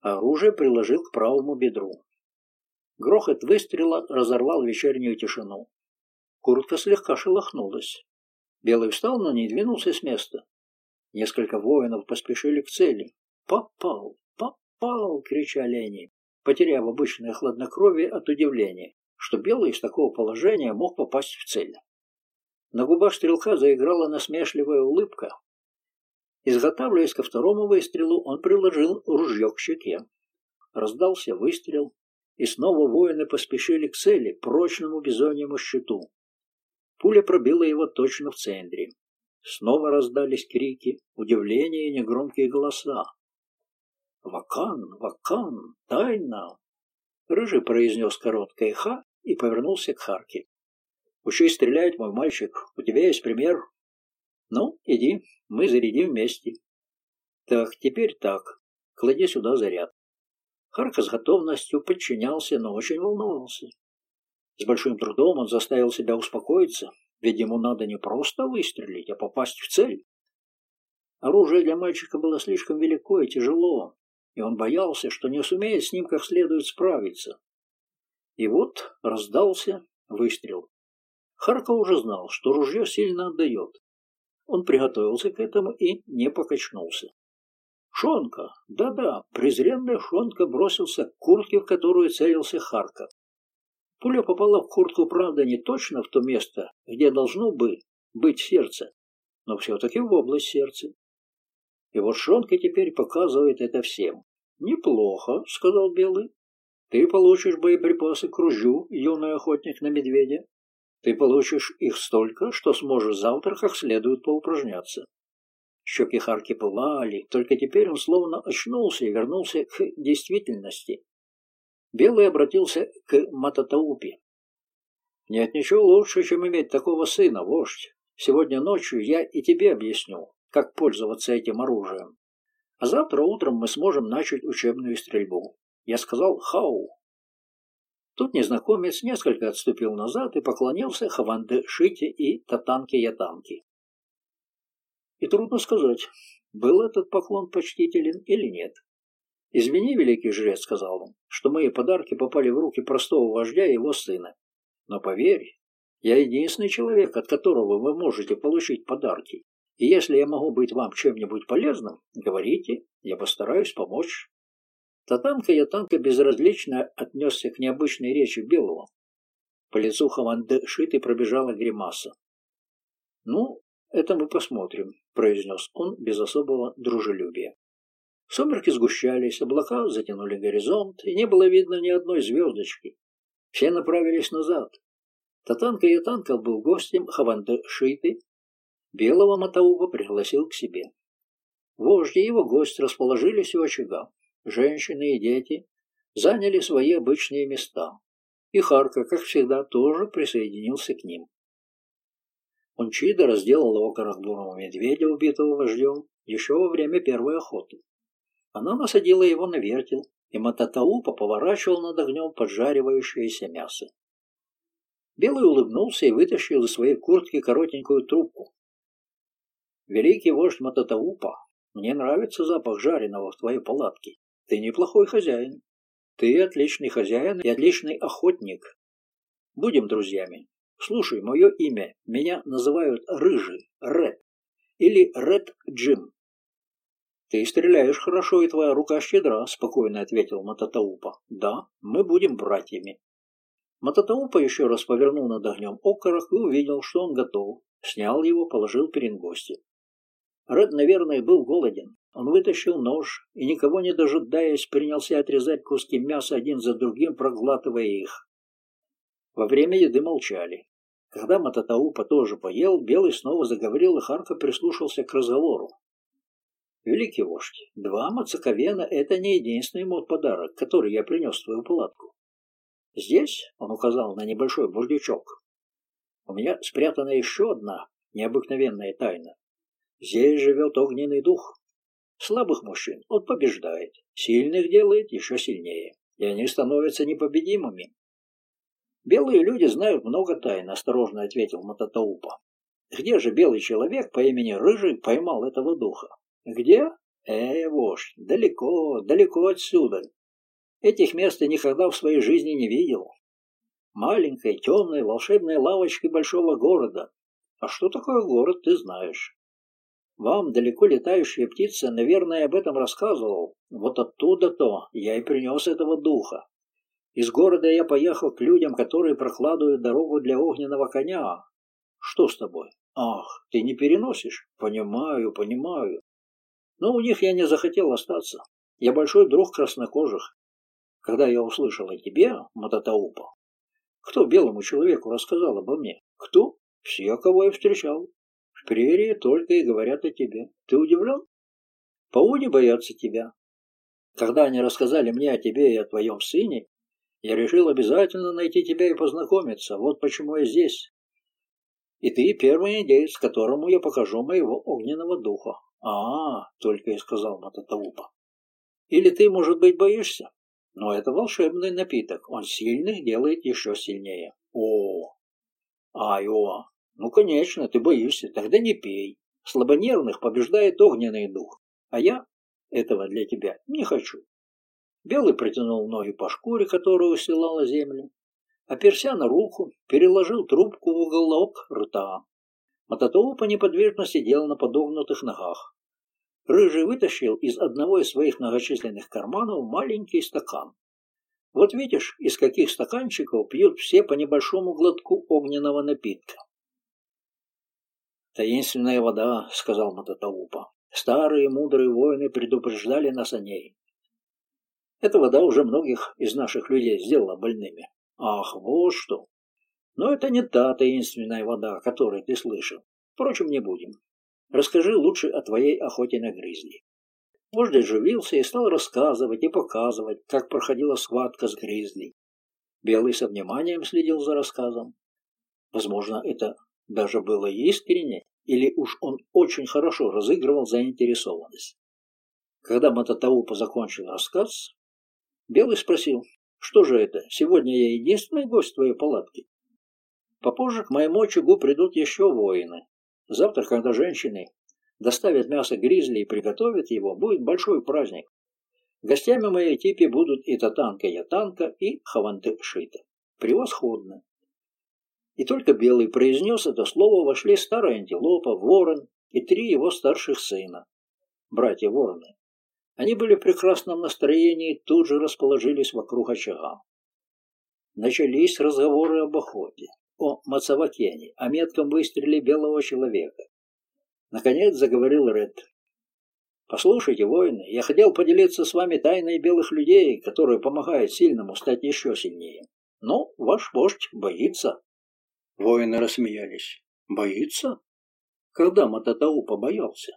а оружие приложил к правому бедру. Грохот выстрела разорвал вечернюю тишину. Куртка слегка шелохнулась. Белый встал, но не двинулся с места. Несколько воинов поспешили к цели. «Попал! Попал!» — кричали они, потеряв обычное хладнокровие от удивления, что Белый из такого положения мог попасть в цель. На губах стрелка заиграла насмешливая улыбка. Изготавливаясь ко второму выстрелу, он приложил ружье к щеке. Раздался выстрел, и снова воины поспешили к цели, прочному бизоньему щиту. Пуля пробила его точно в центре. Снова раздались крики, удивление и негромкие голоса. «Вакан! Вакан! Тайна!» Рыжий произнес короткое «ха» и повернулся к Харке. «Учись стрелять, мой мальчик, у тебя есть пример». «Ну, иди, мы зарядим вместе». «Так, теперь так. Клади сюда заряд». Харка с готовностью подчинялся, но очень волновался. С большим трудом он заставил себя успокоиться, ведь ему надо не просто выстрелить, а попасть в цель. Оружие для мальчика было слишком велико и тяжело, и он боялся, что не сумеет с ним как следует справиться. И вот раздался выстрел. Харка уже знал, что ружье сильно отдает. Он приготовился к этому и не покачнулся. Шонка, да-да, презренная Шонка бросился к куртке, в которую целился Харка. Пуля попала в куртку, правда, не точно в то место, где должно бы быть сердце, но все-таки в область сердца. И вот Шонка теперь показывает это всем. «Неплохо», — сказал Белый. «Ты получишь боеприпасы к ружью, юный охотник на медведя. Ты получишь их столько, что сможешь завтра как следует поупражняться». Щеки Харки пылали, только теперь он словно очнулся и вернулся к действительности. Белый обратился к Мататаупи. «Нет ничего лучше, чем иметь такого сына, вождь. Сегодня ночью я и тебе объясню, как пользоваться этим оружием. А завтра утром мы сможем начать учебную стрельбу». Я сказал «Хау». Тут незнакомец несколько отступил назад и поклонился Хаванде Шите и Татанке Ятанке. И трудно сказать, был этот поклон почтителен или нет. «Извини, великий жрец», — сказал он, — «что мои подарки попали в руки простого вождя и его сына. Но поверь, я единственный человек, от которого вы можете получить подарки. И если я могу быть вам чем-нибудь полезным, говорите, я постараюсь помочь». Татанка Ятанка безразлично отнесся к необычной речи Белого. По лицу Хаманды Шиты пробежала гримаса. «Ну, это мы посмотрим», — произнес он без особого дружелюбия. Сумерки сгущались, облака затянули горизонт, и не было видно ни одной звездочки. Все направились назад. Татанка Ятанка был гостем Хаванды Шиты. Белого Матауба пригласил к себе. Вожди и его гость расположились у очага. Женщины и дети заняли свои обычные места. И Харка, как всегда, тоже присоединился к ним. Унчида разделал окорок бурого медведя, убитого вождем, еще во время первой охоты. Она насадила его на вертел, и Мататаупа поворачивал над огнем поджаривающееся мясо. Белый улыбнулся и вытащил из своей куртки коротенькую трубку. «Великий вождь Мататаупа, мне нравится запах жареного в твоей палатке. Ты неплохой хозяин. Ты отличный хозяин и отличный охотник. Будем друзьями. Слушай, мое имя. Меня называют Рыжий, Ред. Или Ред Джим. «Ты стреляешь хорошо, и твоя рука щедра», — спокойно ответил Мататаупа. «Да, мы будем братьями». Мататаупа еще раз повернул над огнем окорок и увидел, что он готов. Снял его, положил перед гостем. Ред, наверное, был голоден. Он вытащил нож и, никого не дожидаясь, принялся отрезать куски мяса один за другим, проглатывая их. Во время еды молчали. Когда Мататаупа тоже поел, Белый снова заговорил, и Харка прислушался к разговору. «Великий вождь, два мацаковена — это не единственный мой подарок, который я принес в твою палатку. Здесь, — он указал на небольшой бурдючок, — у меня спрятана еще одна необыкновенная тайна. Здесь живет огненный дух. Слабых мужчин он побеждает, сильных делает еще сильнее, и они становятся непобедимыми. «Белые люди знают много тайн», — осторожно ответил Мататаупа. «Где же белый человек по имени Рыжий поймал этого духа? Где? Э, вождь, далеко, далеко отсюда. Этих мест я никогда в своей жизни не видел. Маленькая, темная, волшебная лавочка большого города. А что такое город, ты знаешь. Вам далеко летающая птица, наверное, об этом рассказывал. Вот оттуда-то я и принес этого духа. Из города я поехал к людям, которые прокладывают дорогу для огненного коня. Что с тобой? Ах, ты не переносишь? Понимаю, понимаю. Но у них я не захотел остаться. Я большой друг краснокожих. Когда я услышал о тебе, Мататаупа, кто белому человеку рассказал обо мне? Кто? Все, кого я встречал. Прерии только и говорят о тебе. Ты удивлен? Пауни боятся тебя. Когда они рассказали мне о тебе и о твоем сыне, я решил обязательно найти тебя и познакомиться. Вот почему я здесь. И ты первый индеец, которому я покажу моего огненного духа. А, только и сказал Мататаупа. Или ты, может быть, боишься? Но это волшебный напиток, он сильных делает еще сильнее. О, ай, о, ну, конечно, ты боишься, тогда не пей. Слабонервных побеждает огненный дух, а я этого для тебя не хочу. Белый протянул ноги по шкуре, которая устилала землю, оперся на руку, переложил трубку в уголок рта. Мататоупа неподвижно сидел на подогнутых ногах. Рыжий вытащил из одного из своих многочисленных карманов маленький стакан. Вот видишь, из каких стаканчиков пьют все по небольшому глотку огненного напитка. «Таинственная вода», — сказал Мататаупа. «Старые мудрые воины предупреждали нас о ней. Эта вода уже многих из наших людей сделала больными. Ах, вот что! Но это не та таинственная вода, о которой ты слышал. Впрочем, не будем. Расскажи лучше о твоей охоте на гризли. Вождь оживился и стал рассказывать и показывать, как проходила схватка с гризли. Белый со вниманием следил за рассказом. Возможно, это даже было искренне, или уж он очень хорошо разыгрывал заинтересованность. Когда Мататаупа закончил рассказ, Белый спросил, что же это, сегодня я единственный гость твоей палатке? Попозже к моему очагу придут еще воины, Завтра, когда женщины доставят мясо гризли и приготовят его, будет большой праздник. Гостями моей типи будут и Татанка Ятанка, и Хаванты Шита. Превосходно. И только Белый произнес это слово, вошли старая антилопа, ворон и три его старших сына, братья вороны. Они были в прекрасном настроении и тут же расположились вокруг очага. Начались разговоры об охоте о Мацавакене, о метком выстреле белого человека. Наконец заговорил Ред. «Послушайте, воины, я хотел поделиться с вами тайной белых людей, которые помогают сильному стать еще сильнее. Но ваш вождь боится». Воины рассмеялись. «Боится? Когда Мататау побоялся?»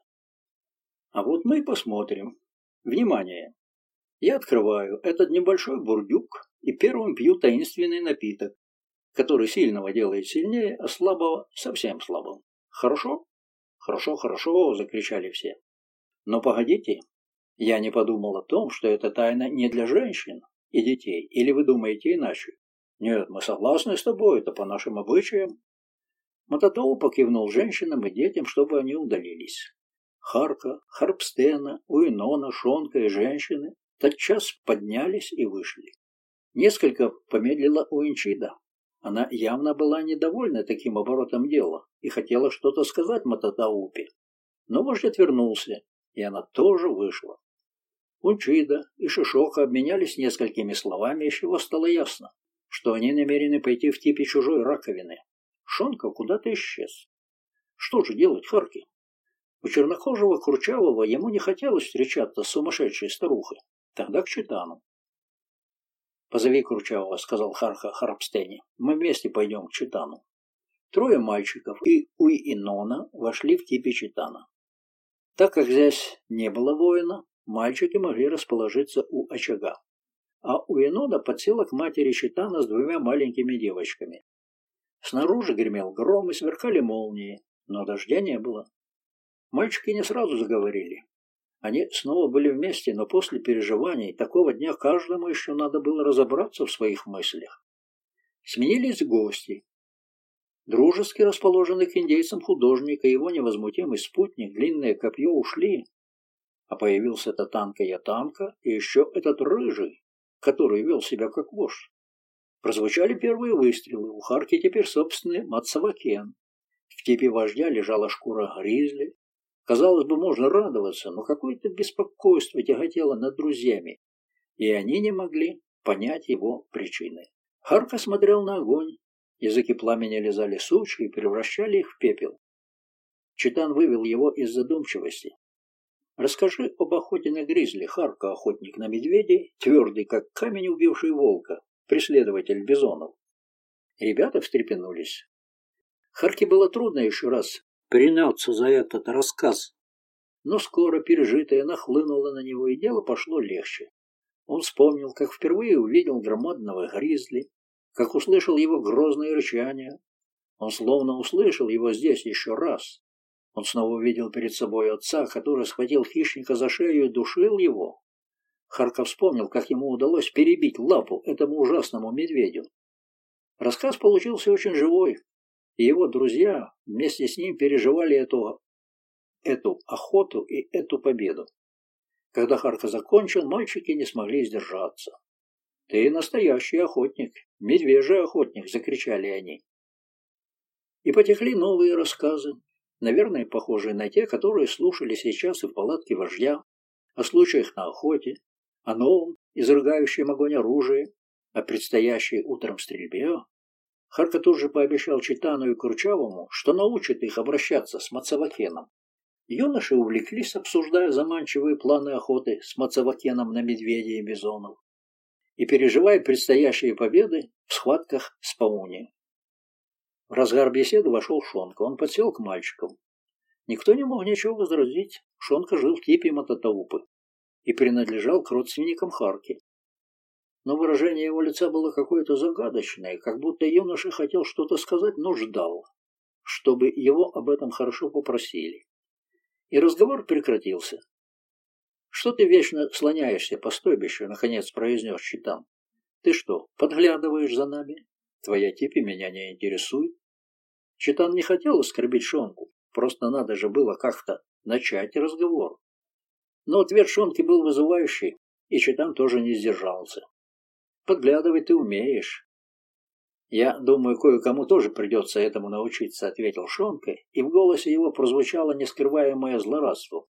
«А вот мы посмотрим. Внимание! Я открываю этот небольшой бурдюк и первым пью таинственный напиток, который сильного делает сильнее, а слабого совсем слабым. Хорошо? Хорошо, хорошо, закричали все. Но погодите, я не подумал о том, что эта тайна не для женщин и детей, или вы думаете иначе? Нет, мы согласны с тобой, это по нашим обычаям. Мататоу покивнул женщинам и детям, чтобы они удалились. Харка, Харпстена, Уинона, Шонка и женщины тотчас поднялись и вышли. Несколько помедлила Уинчида. Она явно была недовольна таким оборотом дела и хотела что-то сказать Мататаупе. Но вождь отвернулся, и она тоже вышла. Унчида и Шишока обменялись несколькими словами, из чего стало ясно, что они намерены пойти в типе чужой раковины. Шонка куда-то исчез. Что же делать Харки? У чернокожего Курчавого ему не хотелось встречаться с сумасшедшей старухой. Тогда к Читану. «Позови Курчавого», — сказал Харха Харабстени. «Мы вместе пойдем к Читану». Трое мальчиков и Уи и Нона вошли в типе Читана. Так как здесь не было воина, мальчики могли расположиться у очага. А у Инода подсела к матери Читана с двумя маленькими девочками. Снаружи гремел гром и сверкали молнии, но дождя не было. Мальчики не сразу заговорили. Они снова были вместе, но после переживаний такого дня каждому еще надо было разобраться в своих мыслях. Сменились гости. Дружески расположенный к индейцам художник и его невозмутимый спутник, длинное копье, ушли. А появился Татанка Ятанка и еще этот рыжий, который вел себя как вождь. Прозвучали первые выстрелы. У Харки теперь собственный Мацавакен. В типе вождя лежала шкура гризли, Казалось бы, можно радоваться, но какое-то беспокойство тяготело над друзьями, и они не могли понять его причины. Харка смотрел на огонь, языки пламени лизали сучи и превращали их в пепел. Читан вывел его из задумчивости. «Расскажи об охоте на гризли, Харка, охотник на медведей, твердый, как камень, убивший волка, преследователь бизонов». Ребята встрепенулись. Харке было трудно еще раз приняться за этот рассказ. Но скоро пережитое нахлынуло на него, и дело пошло легче. Он вспомнил, как впервые увидел громадного гризли, как услышал его грозное рычание. Он словно услышал его здесь еще раз. Он снова увидел перед собой отца, который схватил хищника за шею и душил его. Харков вспомнил, как ему удалось перебить лапу этому ужасному медведю. Рассказ получился очень живой, и его друзья вместе с ним переживали эту, эту охоту и эту победу. Когда Харка закончил, мальчики не смогли сдержаться. «Ты настоящий охотник, медвежий охотник!» — закричали они. И потекли новые рассказы, наверное, похожие на те, которые слушали сейчас и в палатке вождя, о случаях на охоте, о новом, изрыгающем огонь оружии, о предстоящей утром стрельбе, Харка тут же пообещал Читану и Курчавому, что научит их обращаться с Мацавакеном. Юноши увлеклись, обсуждая заманчивые планы охоты с Мацавакеном на медведей и бизонов и переживая предстоящие победы в схватках с Пауни. В разгар беседы вошел Шонка. Он подсел к мальчикам. Никто не мог ничего возразить. Шонка жил в типе Мататаупы и принадлежал к родственникам Харки но выражение его лица было какое-то загадочное, как будто юноша хотел что-то сказать, но ждал, чтобы его об этом хорошо попросили. И разговор прекратился. «Что ты вечно слоняешься по стойбищу?» — наконец произнес Читан. «Ты что, подглядываешь за нами? Твоя типи меня не интересует». Читан не хотел оскорбить Шонку, просто надо же было как-то начать разговор. Но ответ Шонки был вызывающий, и Читан тоже не сдержался. Подглядывать ты умеешь. Я думаю, кое-кому тоже придется этому научиться, ответил Шонка, и в голосе его прозвучало нескрываемое злорадство.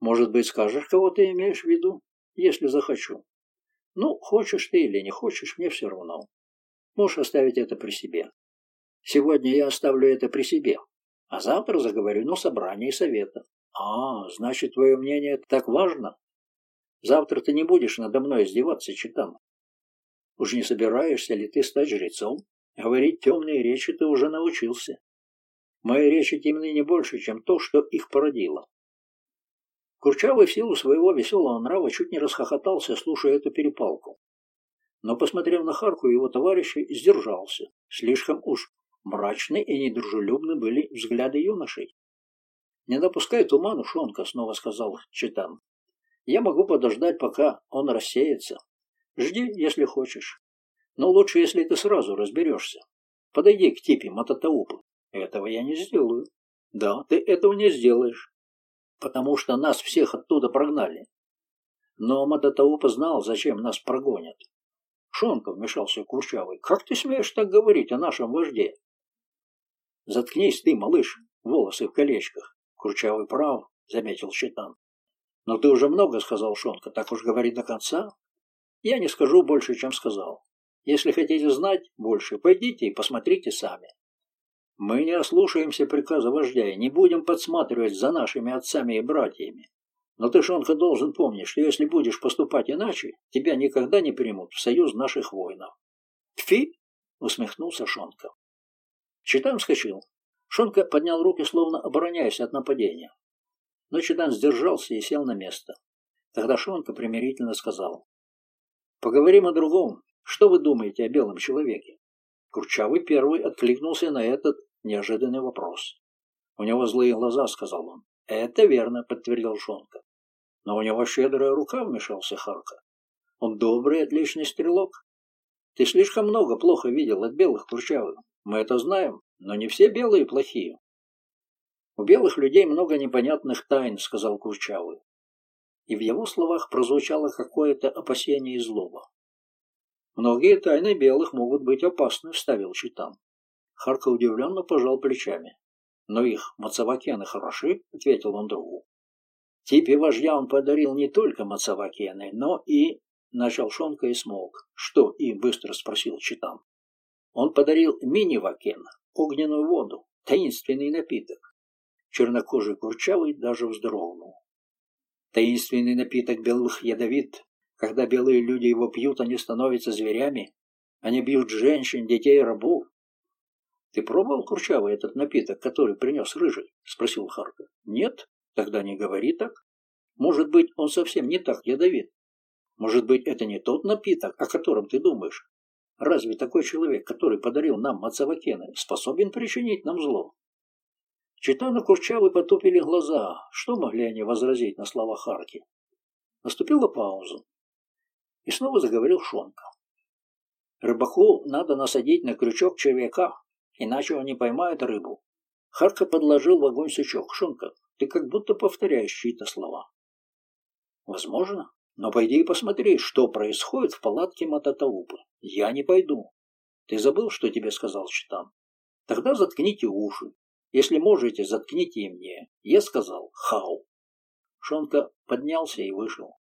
Может быть, скажешь, кого ты имеешь в виду, если захочу. Ну, хочешь ты или не хочешь, мне все равно. Можешь оставить это при себе. Сегодня я оставлю это при себе, а завтра заговорю на собрании совета. А, значит, твое мнение так важно? Завтра ты не будешь надо мной издеваться, Читан. Уж не собираешься ли ты стать жрецом? Говорить темные речи ты уже научился. Мои речи темны не больше, чем то, что их породило. Курчавый в силу своего веселого нрава чуть не расхохотался, слушая эту перепалку. но, посмотрев на Харку и его товарищей, сдержался. Слишком уж мрачны и недружелюбны были взгляды юношей. «Не допускай туману, Шонка», — снова сказал Читан. «Я могу подождать, пока он рассеется. Жди, если хочешь. Но лучше, если ты сразу разберешься. Подойди к типе Мататаупы. Этого я не сделаю. Да, ты этого не сделаешь. Потому что нас всех оттуда прогнали. Но Мататаупа знал, зачем нас прогонят. Шонка вмешался Курчавый. Как ты смеешь так говорить о нашем вожде? Заткнись ты, малыш, волосы в колечках. Курчавый прав, заметил Щитан. Но ты уже много сказал, Шонка, так уж говори до конца. Я не скажу больше, чем сказал. Если хотите знать больше, пойдите и посмотрите сами. Мы не ослушаемся приказа вождя и не будем подсматривать за нашими отцами и братьями. Но ты, Шонка, должен помнить, что если будешь поступать иначе, тебя никогда не примут в союз наших воинов. Тфи! усмехнулся Шонка. Читан вскочил. Шонка поднял руки, словно обороняясь от нападения. Но Читан сдержался и сел на место. Тогда Шонка примирительно сказал. «Поговорим о другом. Что вы думаете о белом человеке?» Курчавый первый откликнулся на этот неожиданный вопрос. «У него злые глаза», — сказал он. «Это верно», — подтвердил Шонка. «Но у него щедрая рука», — вмешался Харка. «Он добрый, отличный стрелок. Ты слишком много плохо видел от белых Курчавых. Мы это знаем, но не все белые плохие». «У белых людей много непонятных тайн», — сказал Курчавый. И в его словах прозвучало какое-то опасение и злоба. «Многие тайны белых могут быть опасны», — вставил Читан. Харка удивленно пожал плечами. «Но их мацавакены хороши», — ответил он другу. «Типе вождя он подарил не только мацавакены, но и...» — начал Шонка и смолк. «Что и?» — быстро спросил Читан. «Он подарил мини-вакен, огненную воду, таинственный напиток». Чернокожий Курчавый даже вздрогнул. Таинственный напиток белых ядовит. Когда белые люди его пьют, они становятся зверями. Они бьют женщин, детей рабов. «Ты пробовал, Курчавый, этот напиток, который принес Рыжий?» — спросил Харка. «Нет? Тогда не говори так. Может быть, он совсем не так ядовит. Может быть, это не тот напиток, о котором ты думаешь. Разве такой человек, который подарил нам мацавакены, способен причинить нам зло?» Читано Курчавы потупили глаза. Что могли они возразить на слова Харки? Наступила пауза. И снова заговорил Шонка. Рыбаку надо насадить на крючок червяка, иначе он не поймает рыбу. Харка подложил в огонь сучок. Шонка, ты как будто повторяешь чьи-то слова. Возможно. Но пойди и посмотри, что происходит в палатке Мататаупы. Я не пойду. Ты забыл, что тебе сказал Читан? Тогда заткните уши. Если можете, заткните и мне. Я сказал «Хау». Шонка поднялся и вышел.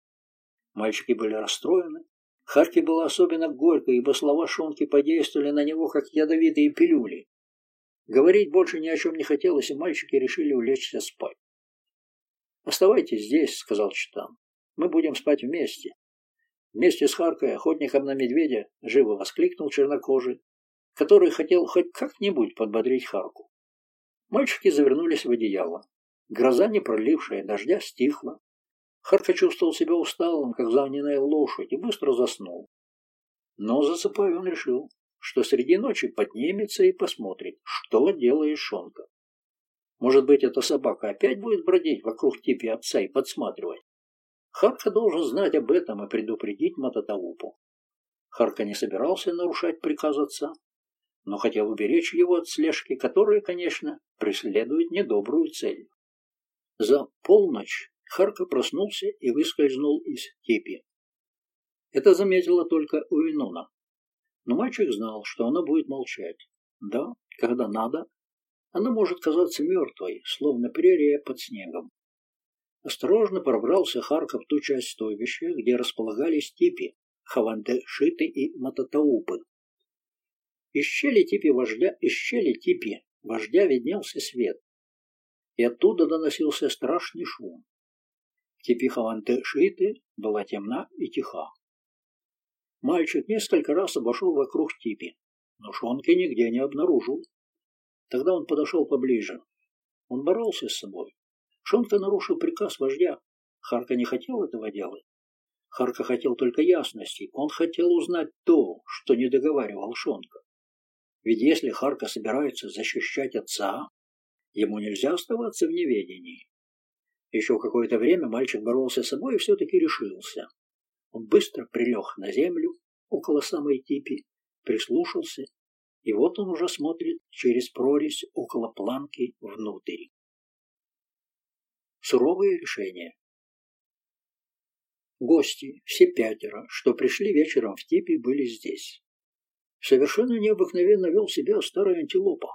Мальчики были расстроены. Харки было особенно горько, ибо слова Шонки подействовали на него, как ядовитые пилюли. Говорить больше ни о чем не хотелось, и мальчики решили улечься спать. «Оставайтесь здесь», — сказал Читан. «Мы будем спать вместе». Вместе с Харкой, охотником на медведя, живо воскликнул чернокожий, который хотел хоть как-нибудь подбодрить Харку. Мальчики завернулись в одеяло. Гроза, не пролившая дождя, стихла. Харка чувствовал себя усталым, как загнанная лошадь, и быстро заснул. Но, засыпая, он решил, что среди ночи поднимется и посмотрит, что делает Шонка. Может быть, эта собака опять будет бродить вокруг типи отца и подсматривать? Харка должен знать об этом и предупредить Мататаупу. Харка не собирался нарушать приказ отца, но хотел уберечь его от слежки, которая, конечно, преследует недобрую цель. За полночь Харка проснулся и выскользнул из типи. Это заметила только Уинона. Но мальчик знал, что она будет молчать. Да, когда надо, она может казаться мертвой, словно прерия под снегом. Осторожно пробрался Харка в ту часть стойбища, где располагались типи, Хаванте-Шиты и Мататаупы. Из щели типи вождя, из щели типи вождя виднелся свет, и оттуда доносился страшный шум. Типи Хаванте-Шиты была темна и тиха. Мальчик несколько раз обошел вокруг типи, но Шонки нигде не обнаружил. Тогда он подошел поближе. Он боролся с собой. Шонка нарушил приказ вождя. Харка не хотел этого делать. Харка хотел только ясности. Он хотел узнать то, что не договаривал Шонка. Ведь если Харка собирается защищать отца, ему нельзя оставаться в неведении. Еще какое-то время мальчик боролся с собой и все-таки решился. Он быстро прилег на землю около самой типи, прислушался, и вот он уже смотрит через прорезь около планки внутрь. Суровые решения. Гости, все пятеро, что пришли вечером в типе, были здесь. Совершенно необыкновенно вел себя старый антилопа.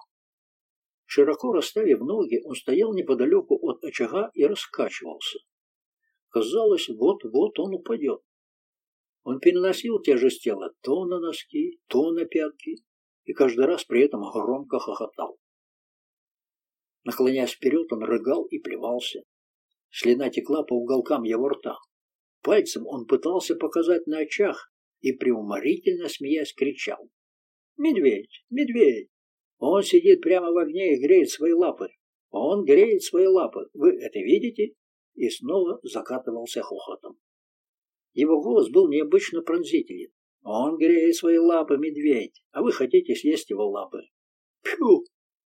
Широко расставив ноги, он стоял неподалеку от очага и раскачивался. Казалось, вот-вот он упадет. Он переносил тяжесть тела то на носки, то на пятки, и каждый раз при этом громко хохотал. Наклоняясь вперед, он рыгал и плевался. Слюна текла по уголкам его рта. Пальцем он пытался показать на очах и преуморительно смеясь кричал. «Медведь! Медведь! Он сидит прямо в огне и греет свои лапы. Он греет свои лапы. Вы это видите?» И снова закатывался хохотом. Его голос был необычно пронзителен. «Он греет свои лапы, медведь, а вы хотите съесть его лапы. Пью!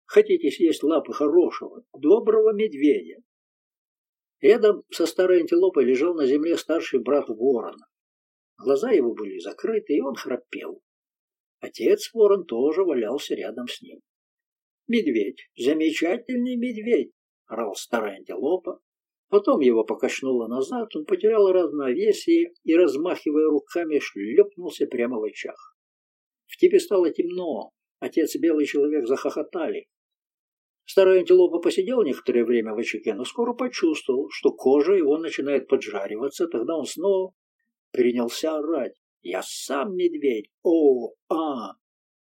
Хотите съесть лапы хорошего, доброго медведя. Рядом со старой антилопой лежал на земле старший брат ворона. Глаза его были закрыты, и он храпел. Отец ворон тоже валялся рядом с ним. «Медведь! Замечательный медведь!» — орал старая антилопа. Потом его покачнуло назад, он потерял равновесие и, размахивая руками, шлепнулся прямо в очах. В типе стало темно. Отец и белый человек захохотали. Старая антилопа посидел некоторое время в очаге, но скоро почувствовал, что кожа его начинает поджариваться. Тогда он снова принялся орать. «Я сам медведь! О, а!»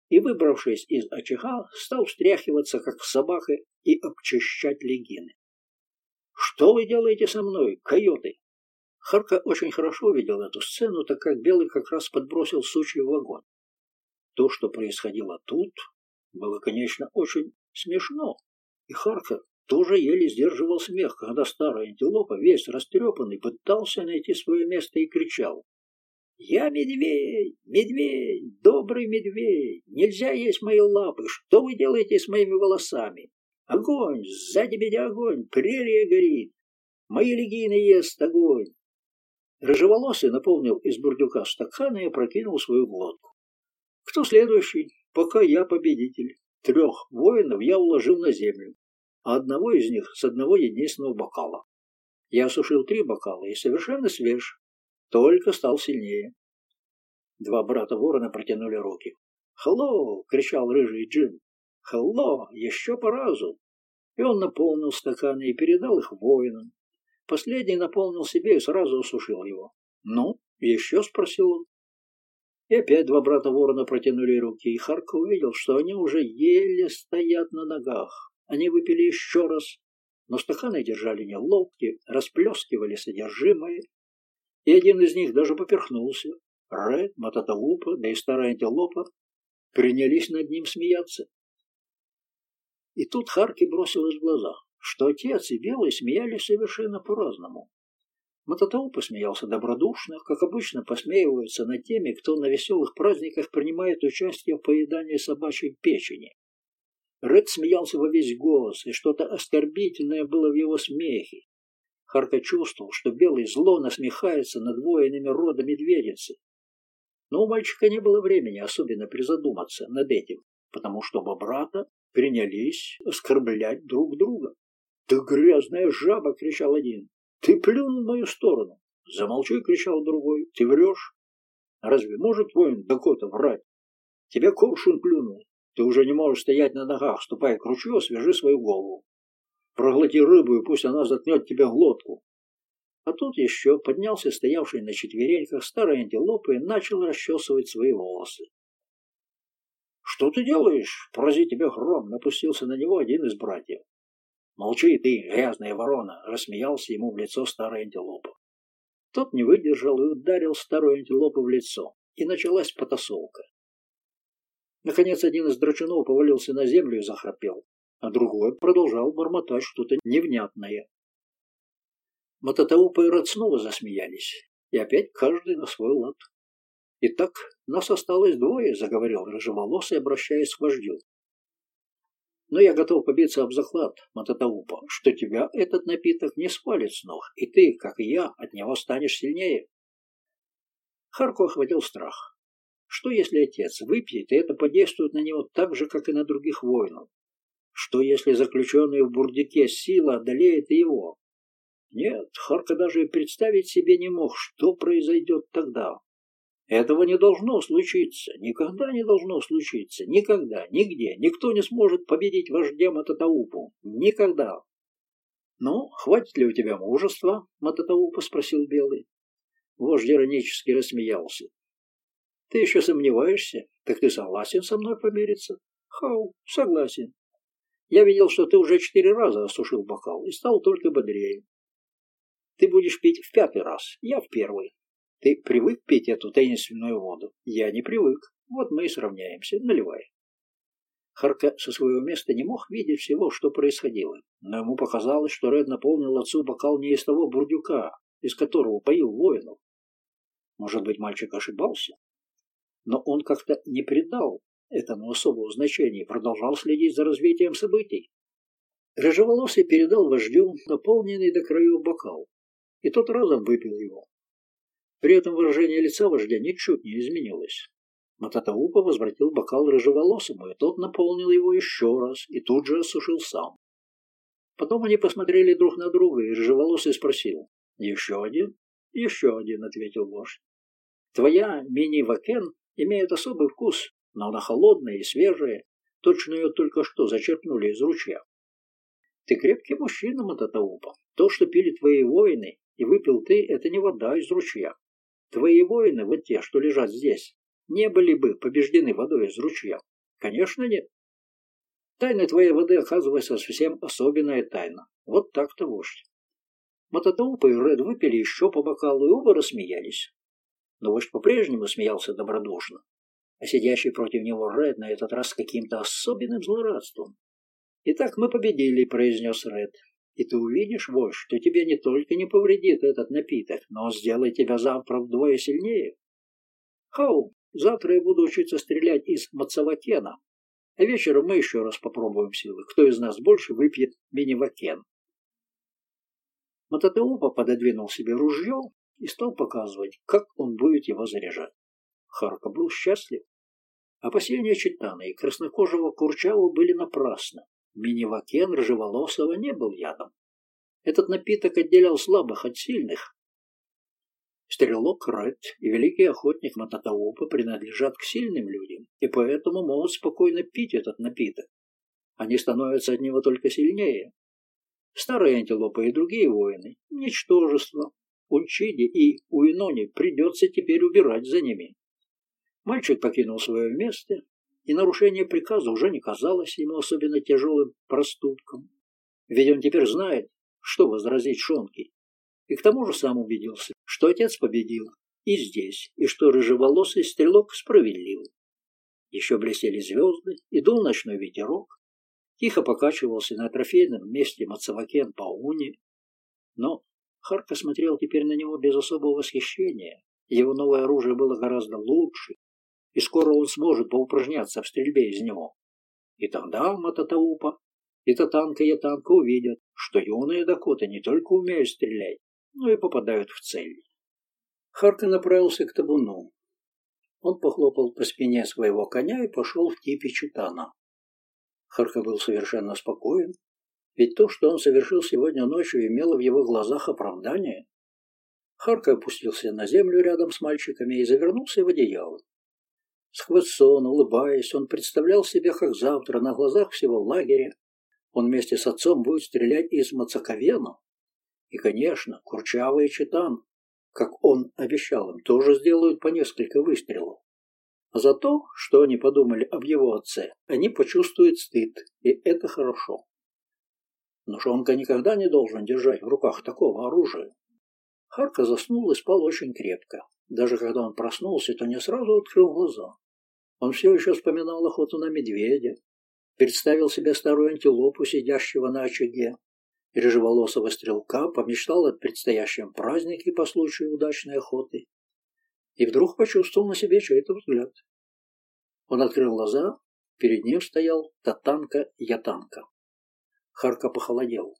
И, выбравшись из очага, стал встряхиваться, как собака, и обчищать легины. «Что вы делаете со мной, койоты?» Харка очень хорошо видел эту сцену, так как Белый как раз подбросил сучьи в вагон. То, что происходило тут, было, конечно, очень смешно. И Харка тоже еле сдерживал смех, когда старый антилопа, весь растрепанный, пытался найти свое место и кричал. «Я медведь! Медведь! Добрый медведь! Нельзя есть мои лапы! Что вы делаете с моими волосами? Огонь! Сзади меня огонь! Прерия горит! Мои легины ест огонь!» Рыжеволосый наполнил из бурдюка стакан и опрокинул свою глотку. «Кто следующий? Пока я победитель. Трех воинов я уложил на землю, а одного из них с одного единственного бокала. Я осушил три бокала и совершенно свеж, только стал сильнее. Два брата ворона протянули руки. «Хелло!» — кричал рыжий Джин. «Хелло! Еще по разу!» И он наполнил стаканы и передал их воинам. Последний наполнил себе и сразу осушил его. «Ну, еще?» — спросил он. И опять два брата ворона протянули руки, и Харка увидел, что они уже еле стоят на ногах. Они выпили еще раз, но стаканы держали не локти, расплескивали содержимое, и один из них даже поперхнулся. Ред, Мататаупа, да и старая антилопа принялись над ним смеяться. И тут Харки бросилось в глаза, что отец и Белый смеялись совершенно по-разному. Мототол посмеялся добродушно, как обычно посмеиваются над теми, кто на веселых праздниках принимает участие в поедании собачьей печени. Ред смеялся во весь голос, и что-то оскорбительное было в его смехе. Харка чувствовал, что Белый зло насмехается над воинами рода медведицы. Но у мальчика не было времени особенно призадуматься над этим, потому что оба брата принялись оскорблять друг друга. «Ты грязная жаба!» — кричал один. «Ты плюнул в мою сторону!» «Замолчи!» — кричал другой. «Ты врешь!» «Разве может воин Дакота врать?» «Тебя коршун плюнул. Ты уже не можешь стоять на ногах. Ступай к ручью, свяжи свою голову. Проглоти рыбу, и пусть она заткнет тебе глотку». А тут еще поднялся стоявший на четвереньках старый антилоп и начал расчесывать свои волосы. «Что ты делаешь?» — порази тебя гром, напустился на него один из братьев. «Молчи ты, грязная ворона!» — рассмеялся ему в лицо старый антилопа. Тот не выдержал и ударил старую антилопу в лицо, и началась потасовка. Наконец один из драчунов повалился на землю и захрапел, а другой продолжал бормотать что-то невнятное. Мототаупа и Рад снова засмеялись, И опять каждый на свой лад. «Итак, нас осталось двое», — заговорил рыжеволосый, обращаясь к вождю. «Но я готов побиться об заклад, Мататаупа, что тебя этот напиток не спалит с ног, и ты, как и я, от него станешь сильнее». Харку охватил страх. Что, если отец выпьет, и это подействует на него так же, как и на других воинов? Что, если заключенный в бурдике сила одолеет его? Нет, Харка даже и представить себе не мог, что произойдет тогда. Этого не должно случиться, никогда не должно случиться, никогда, нигде, никто не сможет победить вождя Мататаупу, никогда. «Ну, хватит ли у тебя мужества?» — Мататаупа спросил Белый. Вождь иронически рассмеялся. «Ты еще сомневаешься? Так ты согласен со мной помириться?» «Хау, согласен. Я видел, что ты уже четыре раза осушил бокал и стал только бодрее. Ты будешь пить в пятый раз, я в первый. Ты привык пить эту таинственную воду? Я не привык. Вот мы и сравняемся. Наливай. Харка со своего места не мог видеть всего, что происходило, но ему показалось, что Ред наполнил отцу бокал не из того бурдюка, из которого поил воинов. Может быть, мальчик ошибался? Но он как-то не придал этому особого значения и продолжал следить за развитием событий. Рыжеволосый передал вождю наполненный до краев бокал, и тот разом выпил его. При этом выражение лица вождя ничуть не изменилось. Мататаупа возвратил бокал рыжеволосому, и тот наполнил его еще раз и тут же осушил сам. Потом они посмотрели друг на друга, и рыжеволосый спросил. «Еще один?» «Еще один», — ответил вождь. «Твоя мини-вакен имеет особый вкус, но она холодная и свежая, точно ее только что зачерпнули из ручья. Ты крепкий мужчина, Мататаупа. То, что пили твои воины, и выпил ты, это не вода из ручья. Твои воины, вот те, что лежат здесь, не были бы побеждены водой из ручья? Конечно, нет. Тайна твоей воды оказывается совсем особенная тайна. Вот так-то вождь. Мототоупа и Ред выпили еще по бокалу и оба рассмеялись. Но вождь по-прежнему смеялся добродушно, а сидящий против него Ред на этот раз с каким-то особенным злорадством. «Итак, мы победили», — произнес Ред. И ты увидишь, вождь, что тебе не только не повредит этот напиток, но сделает тебя завтра вдвое сильнее. Хау, завтра я буду учиться стрелять из мацавакена, а вечером мы еще раз попробуем силы. Кто из нас больше выпьет минивакен? Мататеупа пододвинул себе ружье и стал показывать, как он будет его заряжать. Харка был счастлив. Опасения Читана и краснокожего Курчава были напрасны. Минивакен рыжеволосого не был ядом. Этот напиток отделял слабых от сильных. Стрелок Ред и великий охотник Мататаупа принадлежат к сильным людям, и поэтому могут спокойно пить этот напиток. Они становятся от него только сильнее. Старые антилопы и другие воины – ничтожество. Унчиди и Уинони придется теперь убирать за ними. Мальчик покинул свое место и нарушение приказа уже не казалось ему особенно тяжелым проступком. Ведь он теперь знает, что возразить Шонке. И к тому же сам убедился, что отец победил и здесь, и что рыжеволосый стрелок справедлив. Еще блестели звезды, и дул ночной ветерок. Тихо покачивался на трофейном месте Мацавакен Пауни. Но Харка смотрел теперь на него без особого восхищения. Его новое оружие было гораздо лучше, и скоро он сможет поупражняться в стрельбе из него. И тогда Мататаупа и Татанка и Ятанка увидят, что юные Дакоты не только умеют стрелять, но и попадают в цель. Харка направился к табуну. Он похлопал по спине своего коня и пошел в типе Читана. Харка был совершенно спокоен, ведь то, что он совершил сегодня ночью, имело в его глазах оправдание. Харка опустился на землю рядом с мальчиками и завернулся в одеяло. Сквозь сон, улыбаясь, он представлял себе, как завтра на глазах всего лагеря он вместе с отцом будет стрелять из Мацаковена. И, конечно, Курчавый и Читан, как он обещал им, тоже сделают по несколько выстрелов. А за то, что они подумали об его отце, они почувствуют стыд, и это хорошо. Но Шонка никогда не должен держать в руках такого оружия. Харка заснул и спал очень крепко. Даже когда он проснулся, то не сразу открыл глаза. Он все еще вспоминал охоту на медведя, представил себе старую антилопу, сидящего на очаге, рыжеволосого стрелка помечтал о предстоящем празднике по случаю удачной охоты и вдруг почувствовал на себе чей-то взгляд. Он открыл глаза, перед ним стоял Татанка-Ятанка. Харка похолодел.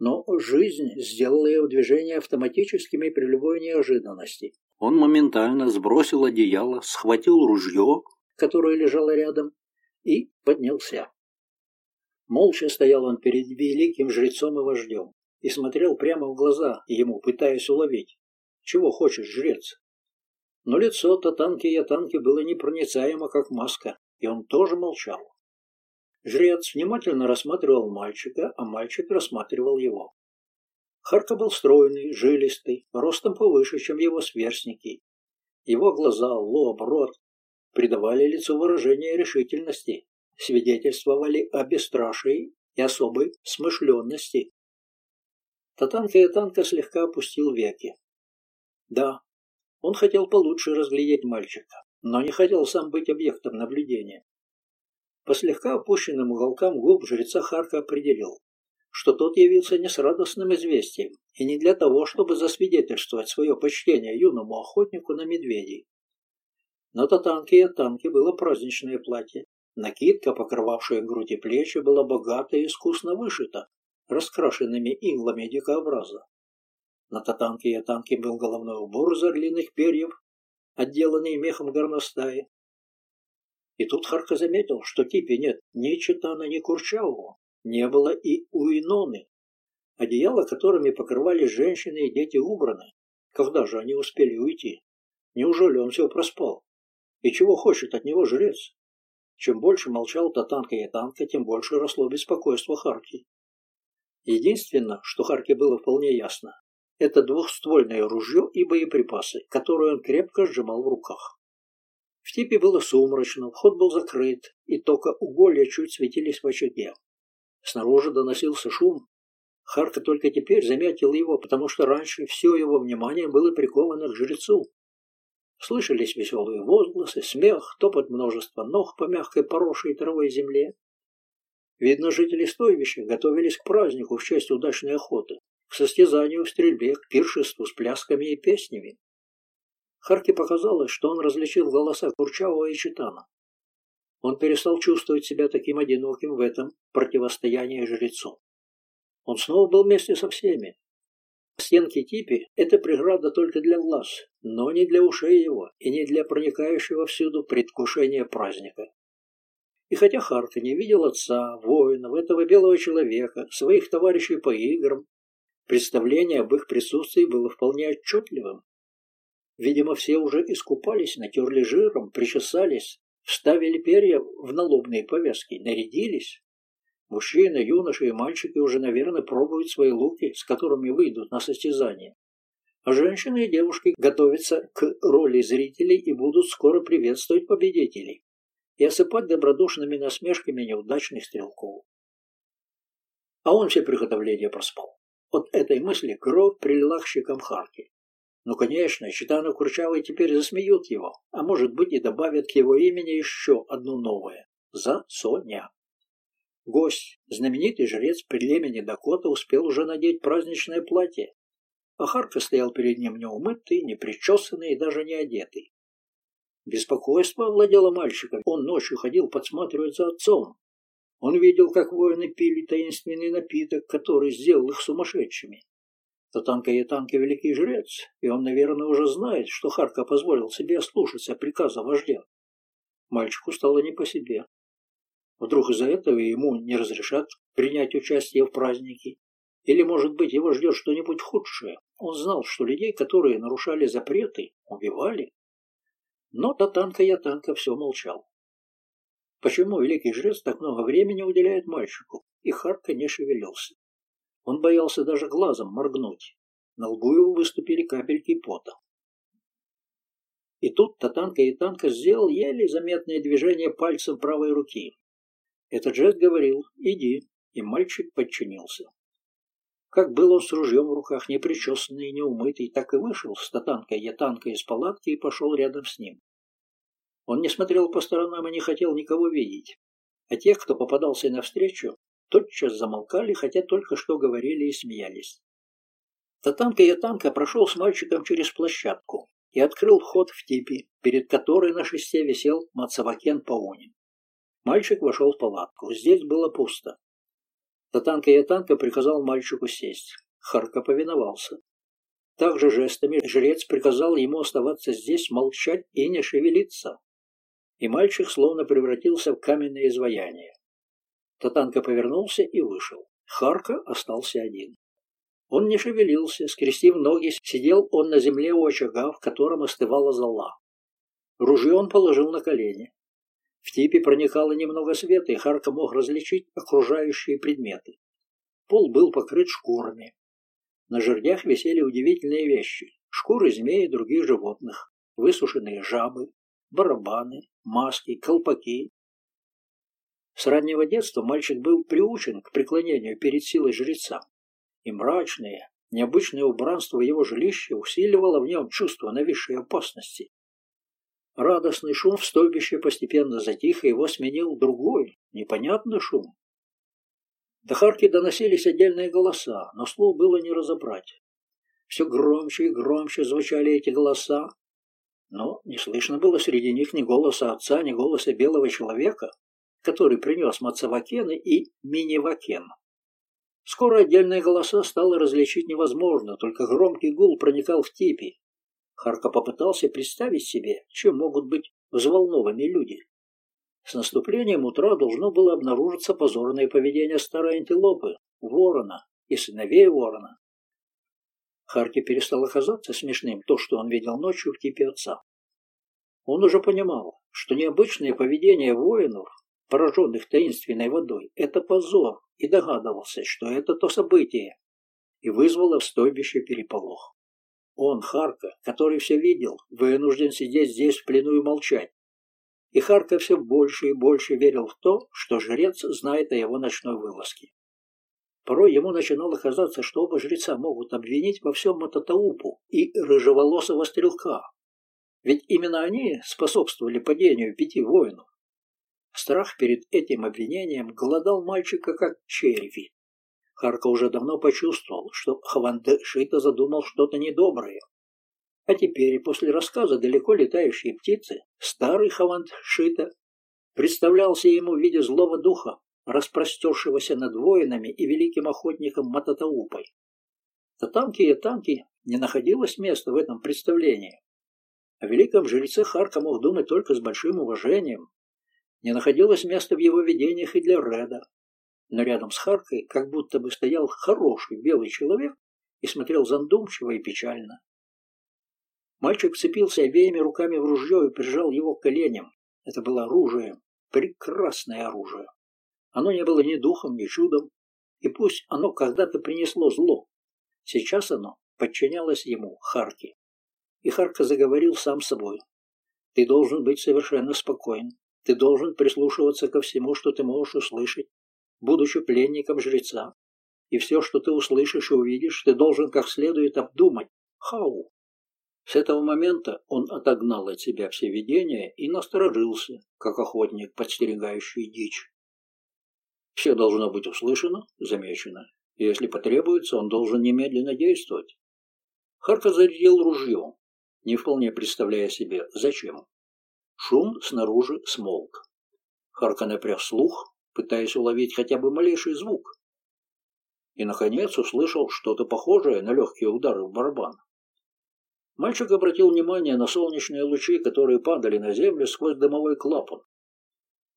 Но жизнь сделала его движения автоматическими при любой неожиданности. Он моментально сбросил одеяло, схватил ружье, которое лежало рядом, и поднялся. Молча стоял он перед великим жрецом и вождем и смотрел прямо в глаза ему, пытаясь уловить, чего хочет жрец. Но лицо Татанки Ятанки было непроницаемо, как маска, и он тоже молчал. Жрец внимательно рассматривал мальчика, а мальчик рассматривал его. Харка был стройный, жилистый, ростом повыше, чем его сверстники. Его глаза, лоб, рот придавали лицу выражение решительности, свидетельствовали о бесстрашии и особой смышленности. Татанка и Танка слегка опустил веки. Да, он хотел получше разглядеть мальчика, но не хотел сам быть объектом наблюдения. По слегка опущенным уголкам губ жреца Харка определил, что тот явился не с радостным известием и не для того, чтобы засвидетельствовать свое почтение юному охотнику на медведей. На татанке и танке было праздничное платье, Накидка, покрывавшая грудь и плечи, была богато и искусно вышита, раскрашенными иглами дикообраза. На татанке и танке был головной убор из орлиных перьев, отделанный мехом горностаи. И тут Харка заметил, что типи нет ни Читана, ни Курчавого, не было и у Иноны. Одеяла, которыми покрывали женщины и дети, убраны. Когда же они успели уйти? Неужели он все проспал? И чего хочет от него жрец? Чем больше молчал Татанка и Танка, тем больше росло беспокойство Харки. Единственное, что Харке было вполне ясно, это двухствольное ружье и боеприпасы, которые он крепко сжимал в руках. В типе было сумрачно, вход был закрыт, и только уголья чуть светились в очаге. Снаружи доносился шум. Харка только теперь заметил его, потому что раньше все его внимание было приковано к жрецу, Слышались веселые возгласы, смех, топот множества ног по мягкой поросшей травой земле. Видно, жители стойбища готовились к празднику в честь удачной охоты, к состязанию в стрельбе, к пиршеству с плясками и песнями. Харке показалось, что он различил голоса Курчавого и Читана. Он перестал чувствовать себя таким одиноким в этом противостоянии жрецу. Он снова был вместе со всеми, Стенки типи – это преграда только для глаз, но не для ушей его и не для проникающего всюду предвкушения праздника. И хотя Харка не видел отца, воинов, этого белого человека, своих товарищей по играм, представление об их присутствии было вполне отчетливым. Видимо, все уже искупались, натерли жиром, причесались, вставили перья в налобные повязки, нарядились. Мужчины, юноши и мальчики уже, наверное, пробуют свои луки, с которыми выйдут на состязание. А женщины и девушки готовятся к роли зрителей и будут скоро приветствовать победителей и осыпать добродушными насмешками неудачных стрелков. А он все приготовления проспал. От этой мысли кровь прилила к щекам Харки. Ну, конечно, Читана Курчавый теперь засмеют его, а может быть и добавят к его имени еще одну новое – за Соня. Гость, знаменитый жрец племени Дакота, успел уже надеть праздничное платье, а Харка стоял перед ним неумытый, непричесанный и даже не одетый. Беспокойство овладело мальчиком. Он ночью ходил подсматривать за отцом. Он видел, как воины пили таинственный напиток, который сделал их сумасшедшими. Татанка и Танка великий жрец, и он, наверное, уже знает, что Харка позволил себе слушаться приказа вождя. Мальчику стало не по себе. Вдруг из-за этого ему не разрешат принять участие в празднике? Или, может быть, его ждет что-нибудь худшее? Он знал, что людей, которые нарушали запреты, убивали. Но Татанка Ятанка все молчал. Почему великий жрец так много времени уделяет мальчику? И Харка не шевелился. Он боялся даже глазом моргнуть. На лбу его выступили капельки пота. И тут Татанка Танка сделал еле заметное движение пальцем правой руки. Этот жест говорил «иди», и мальчик подчинился. Как был он с ружьем в руках, непричесанный и неумытый, так и вышел с татанкой ятанкой из палатки и пошел рядом с ним. Он не смотрел по сторонам и не хотел никого видеть. А тех, кто попадался навстречу, тотчас замолкали, хотя только что говорили и смеялись. Татанка Ятанка прошел с мальчиком через площадку и открыл вход в типи, перед которой на шесте висел Мацавакен Паунин. Мальчик вошел в палатку. Здесь было пусто. Татанка Ятанка приказал мальчику сесть. Харка повиновался. Также жестами жрец приказал ему оставаться здесь, молчать и не шевелиться. И мальчик словно превратился в каменное изваяние. Татанка повернулся и вышел. Харка остался один. Он не шевелился, скрестив ноги, сидел он на земле у очага, в котором остывала зола. Ружье он положил на колени. В типе проникало немного света, и Харка мог различить окружающие предметы. Пол был покрыт шкурами. На жердях висели удивительные вещи. Шкуры змей и других животных, высушенные жабы, барабаны, маски, колпаки. С раннего детства мальчик был приучен к преклонению перед силой жреца и мрачное, необычное убранство его жилища усиливало в нем чувство нависшей опасности. Радостный шум в стойбище постепенно затих, и его сменил другой, непонятный шум. До Харки доносились отдельные голоса, но слов было не разобрать. Все громче и громче звучали эти голоса, но не слышно было среди них ни голоса отца, ни голоса белого человека, который принес Мацавакена и Минивакен. Скоро отдельные голоса стало различить невозможно, только громкий гул проникал в типи. Харка попытался представить себе, чем могут быть взволнованы люди. С наступлением утра должно было обнаружиться позорное поведение старой антилопы, ворона и сыновей ворона. Харке перестало казаться смешным то, что он видел ночью в типе отца. Он уже понимал, что необычное поведение воинов пораженных таинственной водой, это позор, и догадывался, что это то событие, и вызвало в стойбище переполох. Он, Харка, который все видел, вынужден сидеть здесь в плену и молчать. И Харка все больше и больше верил в то, что жрец знает о его ночной вылазке. Порой ему начинало казаться, что оба жреца могут обвинить во всем Мататаупу и рыжеволосого стрелка. Ведь именно они способствовали падению пяти воинов. Страх перед этим обвинением голодал мальчика как черви. Харка уже давно почувствовал, что Хавандешита задумал что-то недоброе. А теперь, после рассказа далеко летающей птицы, старый Хавандшита представлялся ему в виде злого духа, распростершегося над воинами и великим охотником Мататаупой. Татанки и танки не находилось места в этом представлении. О великом жреце Харка мог думать только с большим уважением, не находилось места в его видениях и для Реда. Но рядом с Харкой как будто бы стоял хороший белый человек и смотрел задумчиво и печально. Мальчик вцепился обеими руками в ружье и прижал его к коленям. Это было оружие, прекрасное оружие. Оно не было ни духом, ни чудом, и пусть оно когда-то принесло зло, сейчас оно подчинялось ему, Харке. И Харка заговорил сам собой. «Ты должен быть совершенно спокоен. Ты должен прислушиваться ко всему, что ты можешь услышать, будучи пленником жреца. И все, что ты услышишь и увидишь, ты должен как следует обдумать. Хау! С этого момента он отогнал от себя все видения и насторожился, как охотник, подстерегающий дичь. Все должно быть услышано, замечено, и если потребуется, он должен немедленно действовать. Харка зарядил ружье, не вполне представляя себе, зачем. Шум снаружи смолк. Харка напряг слух, пытаясь уловить хотя бы малейший звук. И, наконец, услышал что-то похожее на легкие удары в барабан. Мальчик обратил внимание на солнечные лучи, которые падали на землю сквозь дымовой клапан.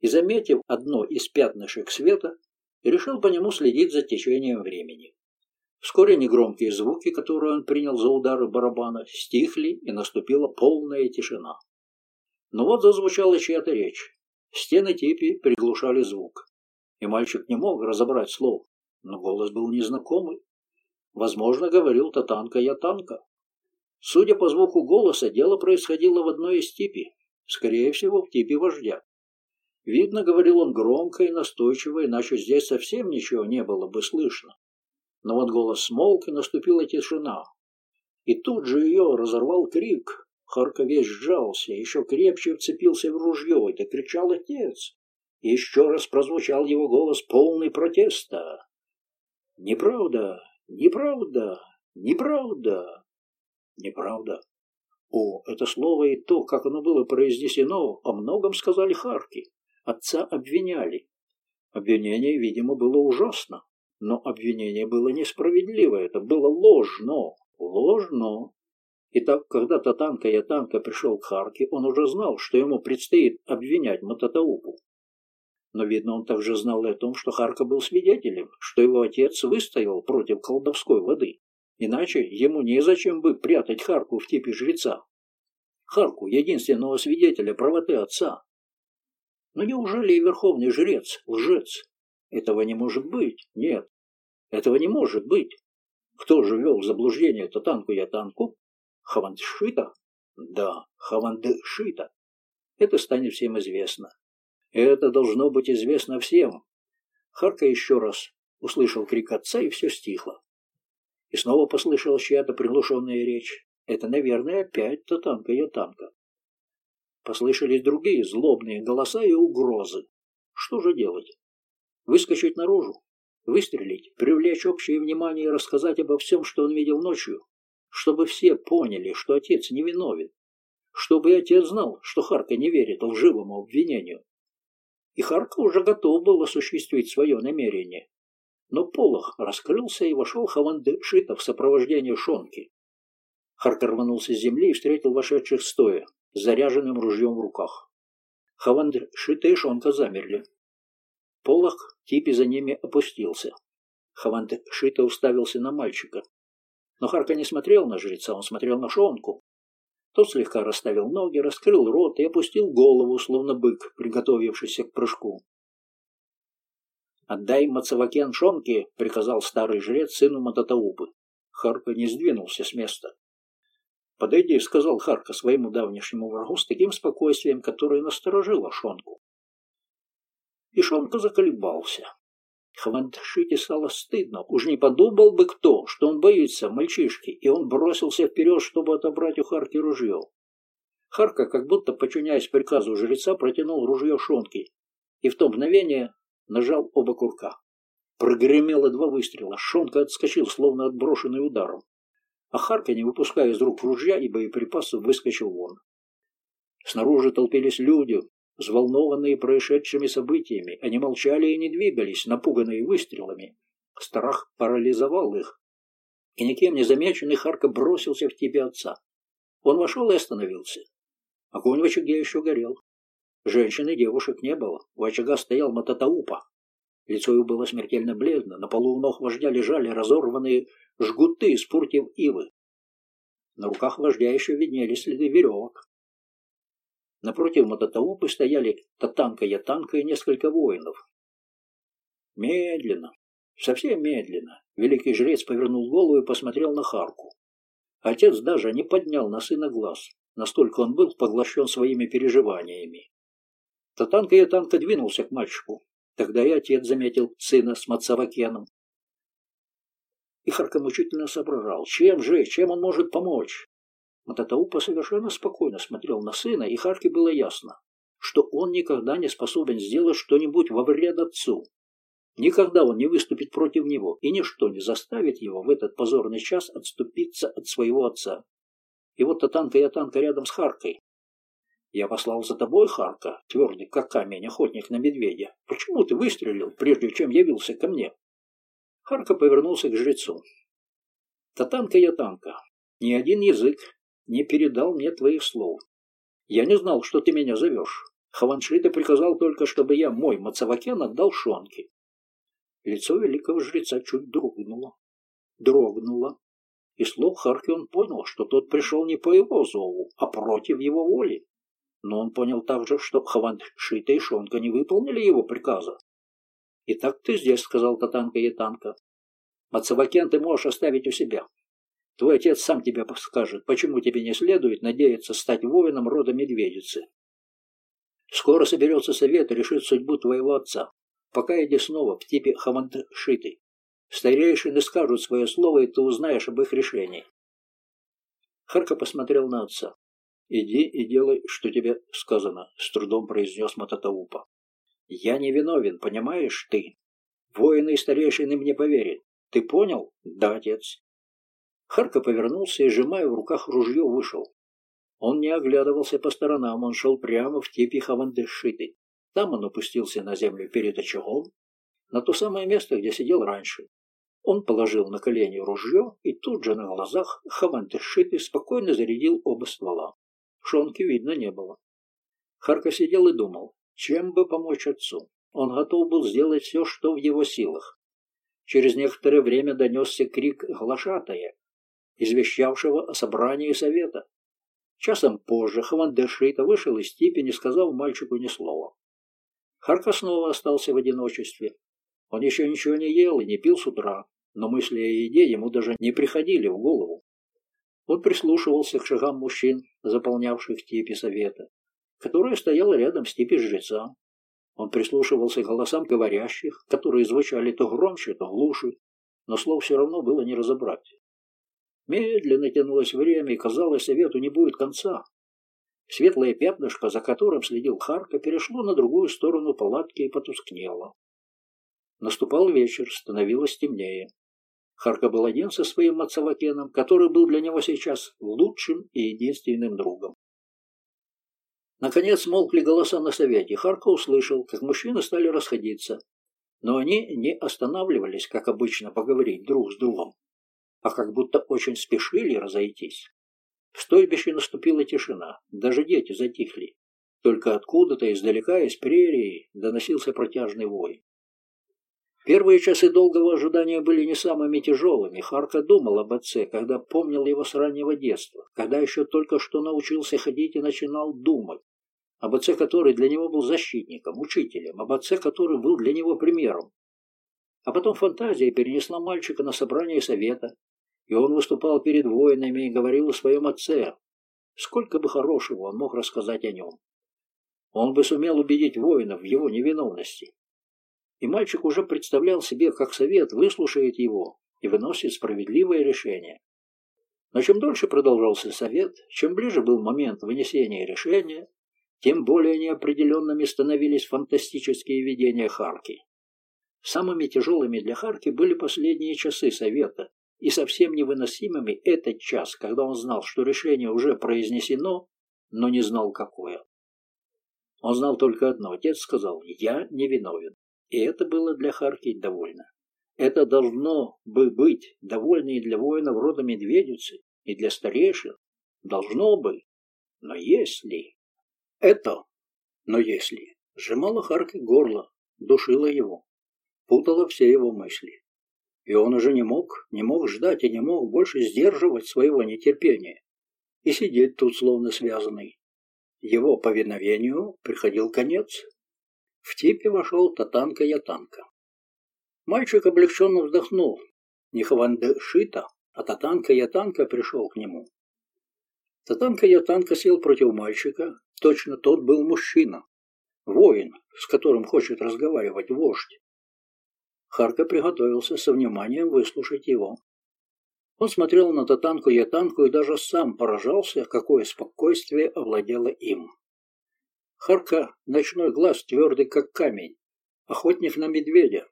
И, заметив одно из пятнышек света, решил по нему следить за течением времени. Вскоре негромкие звуки, которые он принял за удары барабана, стихли, и наступила полная тишина. Но вот зазвучала чья-то речь. Стены типи приглушали звук. И мальчик не мог разобрать слов, но голос был незнакомый. Возможно, говорил Татанка Ятанка. Судя по звуку голоса, дело происходило в одной из типи, скорее всего, в типе вождя. Видно, говорил он громко и настойчиво, иначе здесь совсем ничего не было бы слышно. Но вот голос смолк, и наступила тишина. И тут же ее разорвал крик, Харка весь сжался, еще крепче вцепился в ружье и кричал отец. Еще раз прозвучал его голос полный протеста. «Неправда! Неправда! Неправда!» «Неправда!» О, это слово и то, как оно было произнесено, о многом сказали Харки. Отца обвиняли. Обвинение, видимо, было ужасно. Но обвинение было несправедливо, это было ложно. Ложно. Итак, когда Татанка Ятанка пришел к Харке, он уже знал, что ему предстоит обвинять Мататаупу. Но, видно, он также знал и о том, что Харка был свидетелем, что его отец выстоял против колдовской воды. Иначе ему незачем бы прятать Харку в типе жреца. Харку, единственного свидетеля правоты отца. Но неужели и верховный жрец лжец? Этого не может быть. Нет, этого не может быть. Кто же ввел в заблуждение Татанку Ятанку? Хавандшита? Да, Хавандшита. Это станет всем известно. Это должно быть известно всем. Харка еще раз услышал крик отца, и все стихло. И снова послышалась чья-то приглушенная речь. Это, наверное, опять Татанка Ятанка. Послышались другие злобные голоса и угрозы. Что же делать? Выскочить наружу? Выстрелить? Привлечь общее внимание и рассказать обо всем, что он видел ночью? Чтобы все поняли, что отец невиновен. Чтобы и отец знал, что Харка не верит лживому обвинению. И Харка уже готов был осуществить свое намерение. Но полох раскрылся и вошел Хавандышита в сопровождении Шонки. Харка рванулся с земли и встретил вошедших стоя, с заряженным ружьем в руках. Хавандышита и Шонка замерли. Полох типи за ними опустился. Хавандышита уставился на мальчика. Но Харка не смотрел на жреца, он смотрел на Шонку. Тот слегка расставил ноги, раскрыл рот и опустил голову, словно бык, приготовившийся к прыжку. «Отдай Мацавакен Шонки», — приказал старый жрец сыну Мататаупы. Харка не сдвинулся с места. «Подойди», — сказал Харка своему давнешнему врагу с таким спокойствием, которое насторожило Шонку. И Шонка заколебался. Хвантшите стало стыдно. Уж не подумал бы кто, что он боится мальчишки, и он бросился вперед, чтобы отобрать у Харки ружье. Харка, как будто подчиняясь приказу жреца, протянул ружье Шонки, и в то мгновение нажал оба курка. Прогремело два выстрела. Шонка отскочил, словно отброшенный ударом. А Харка, не выпуская из рук ружья и боеприпасов, выскочил вон. Снаружи толпились люди, взволнованные происшедшими событиями. Они молчали и не двигались, напуганные выстрелами. Страх парализовал их. И никем не замеченный Харка бросился в тебе отца. Он вошел и остановился. Огонь в очаге еще горел. Женщин и девушек не было. У очага стоял Мататаупа. Лицо его было смертельно бледно. На полу у ног вождя лежали разорванные жгуты из пуртьев ивы. На руках вождя еще виднелись следы веревок. Напротив Мататаупы стояли Татанка-Ятанка и несколько воинов. Медленно, совсем медленно, великий жрец повернул голову и посмотрел на Харку. Отец даже не поднял на сына глаз, настолько он был поглощен своими переживаниями. Татанка-Ятанка двинулся к мальчику. Тогда и отец заметил сына с Мацавакеном. И Харка мучительно соображал, чем же, чем он может помочь. Мататаупа совершенно спокойно смотрел на сына, и Харке было ясно, что он никогда не способен сделать что-нибудь во вред отцу. Никогда он не выступит против него, и ничто не заставит его в этот позорный час отступиться от своего отца. И вот Татанка и Атанка рядом с Харкой. «Я послал за тобой, Харка, твердый, как камень, охотник на медведя. Почему ты выстрелил, прежде чем явился ко мне?» Харка повернулся к жрецу. «Татанка и Атанка, ни один язык, не передал мне твоих слов. Я не знал, что ты меня зовешь. Хаваншрита приказал только, чтобы я мой Мацавакен отдал Шонке. Лицо великого жреца чуть дрогнуло. Дрогнуло. И слов Харки он понял, что тот пришел не по его зову, а против его воли. Но он понял также, что Хаваншита и Шонка не выполнили его приказа. «Итак ты здесь», — сказал Татанка Ятанка. «Мацавакен ты можешь оставить у себя. Твой отец сам тебе подскажет, почему тебе не следует надеяться стать воином рода медведицы. Скоро соберется совет и решит судьбу твоего отца. Пока иди снова в типе Хамантшиты. Старейшины скажут свое слово, и ты узнаешь об их решении. Харка посмотрел на отца. «Иди и делай, что тебе сказано», — с трудом произнес Мататаупа. Я не виновен, понимаешь ты? Воины и старейшины мне поверят. Ты понял? Да, отец. Харка повернулся и, сжимая в руках ружье, вышел. Он не оглядывался по сторонам, он шел прямо в типе Хавандешиты. Там он опустился на землю перед очагом, на то самое место, где сидел раньше. Он положил на колени ружье и тут же на глазах Хавантешиты спокойно зарядил оба ствола. Шонки видно не было. Харка сидел и думал, чем бы помочь отцу. Он готов был сделать все, что в его силах. Через некоторое время донесся крик глашатая, извещавшего о собрании совета. Часом позже Хавандершита вышел из степи, не сказав мальчику ни слова. Харка снова остался в одиночестве. Он еще ничего не ел и не пил с утра, но мысли о еде ему даже не приходили в голову. Он прислушивался к шагам мужчин, заполнявших степи совета, которая стояла рядом с степи жреца. Он прислушивался к голосам говорящих, которые звучали то громче, то глуше, но слов все равно было не разобрать. Медленно тянулось время, и, казалось, совету не будет конца. Светлое пятнышко, за которым следил Харка, перешло на другую сторону палатки и потускнело. Наступал вечер, становилось темнее. Харка был один со своим Мацавакеном, который был для него сейчас лучшим и единственным другом. Наконец молкли голоса на совете. Харка услышал, как мужчины стали расходиться. Но они не останавливались, как обычно, поговорить друг с другом а как будто очень спешили разойтись. В стойбище наступила тишина, даже дети затихли. Только откуда-то издалека, из прерии, доносился протяжный вой. Первые часы долгого ожидания были не самыми тяжелыми. Харка думал об отце, когда помнил его с раннего детства, когда еще только что научился ходить и начинал думать. Об отце, который для него был защитником, учителем, об отце, который был для него примером. А потом фантазия перенесла мальчика на собрание совета, и он выступал перед воинами и говорил о своем отце. Сколько бы хорошего он мог рассказать о нем. Он бы сумел убедить воинов в его невиновности. И мальчик уже представлял себе, как совет выслушает его и выносит справедливое решение. Но чем дольше продолжался совет, чем ближе был момент вынесения решения, тем более неопределенными становились фантастические видения Харки. Самыми тяжелыми для Харки были последние часы совета, и совсем невыносимыми этот час, когда он знал, что решение уже произнесено, но не знал, какое. Он знал только одно. Отец сказал «Я не виновен». И это было для Харки довольно. Это должно бы быть довольно и для воинов рода Медведицы, и для старейшин. Должно бы. Но если... Это... Но если... Сжимала Харки горло, душила его, путала все его мысли. И он уже не мог, не мог ждать и не мог больше сдерживать своего нетерпения и сидеть тут словно связанный. Его повиновению приходил конец. В типе вошел Татанка-Ятанка. Мальчик облегченно вздохнул. Не Хавандешита, а Татанка-Ятанка пришел к нему. Татанка-Ятанка сел против мальчика. Точно тот был мужчина. Воин, с которым хочет разговаривать вождь. Харка приготовился со вниманием выслушать его. Он смотрел на Татанку Ятанку и даже сам поражался, какое спокойствие овладело им. Харка, ночной глаз твердый, как камень, охотник на медведя.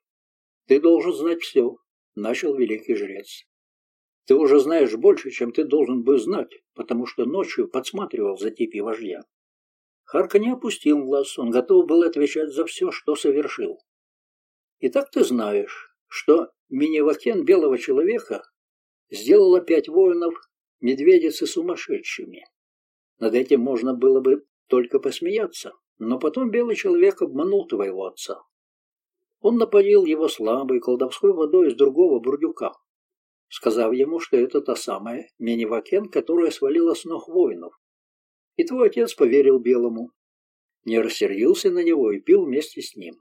Ты должен знать все, начал великий жрец. Ты уже знаешь больше, чем ты должен бы знать, потому что ночью подсматривал за типи вождя. Харка не опустил глаз, он готов был отвечать за все, что совершил. И так ты знаешь, что Минивакен белого человека сделала пять воинов медведицы сумасшедшими. Над этим можно было бы только посмеяться, но потом белый человек обманул твоего отца. Он напоил его слабой колдовской водой из другого бурдюка, сказав ему, что это та самая Минивакен, которая свалила с ног воинов. И твой отец поверил белому, не рассердился на него и пил вместе с ним.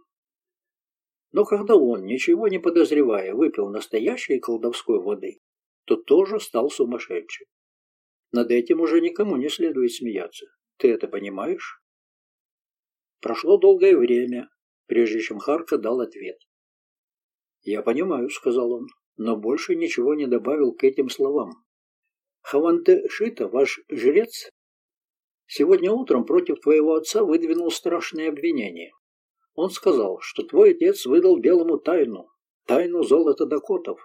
Но когда он, ничего не подозревая, выпил настоящей колдовской воды, то тоже стал сумасшедшим. Над этим уже никому не следует смеяться. Ты это понимаешь? Прошло долгое время, прежде чем Харка дал ответ. «Я понимаю», — сказал он, но больше ничего не добавил к этим словам. «Хаванте Шита, ваш жрец, сегодня утром против твоего отца выдвинул страшное обвинение. Он сказал, что твой отец выдал белому тайну, тайну золота дакотов.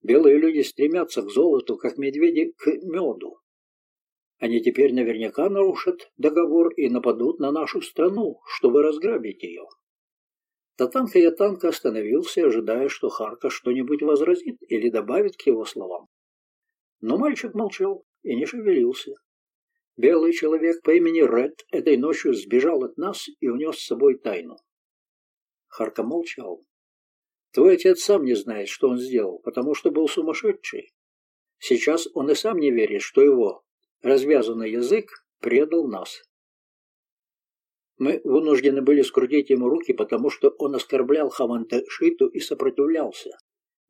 Белые люди стремятся к золоту, как медведи к меду. Они теперь наверняка нарушат договор и нападут на нашу страну, чтобы разграбить ее. Татанка Ятанка остановился, ожидая, что Харка что-нибудь возразит или добавит к его словам. Но мальчик молчал и не шевелился. Белый человек по имени Ред этой ночью сбежал от нас и унес с собой тайну. Харка молчал. Твой отец сам не знает, что он сделал, потому что был сумасшедший. Сейчас он и сам не верит, что его развязанный язык предал нас. Мы вынуждены были скрутить ему руки, потому что он оскорблял Хаманте Шиту и сопротивлялся.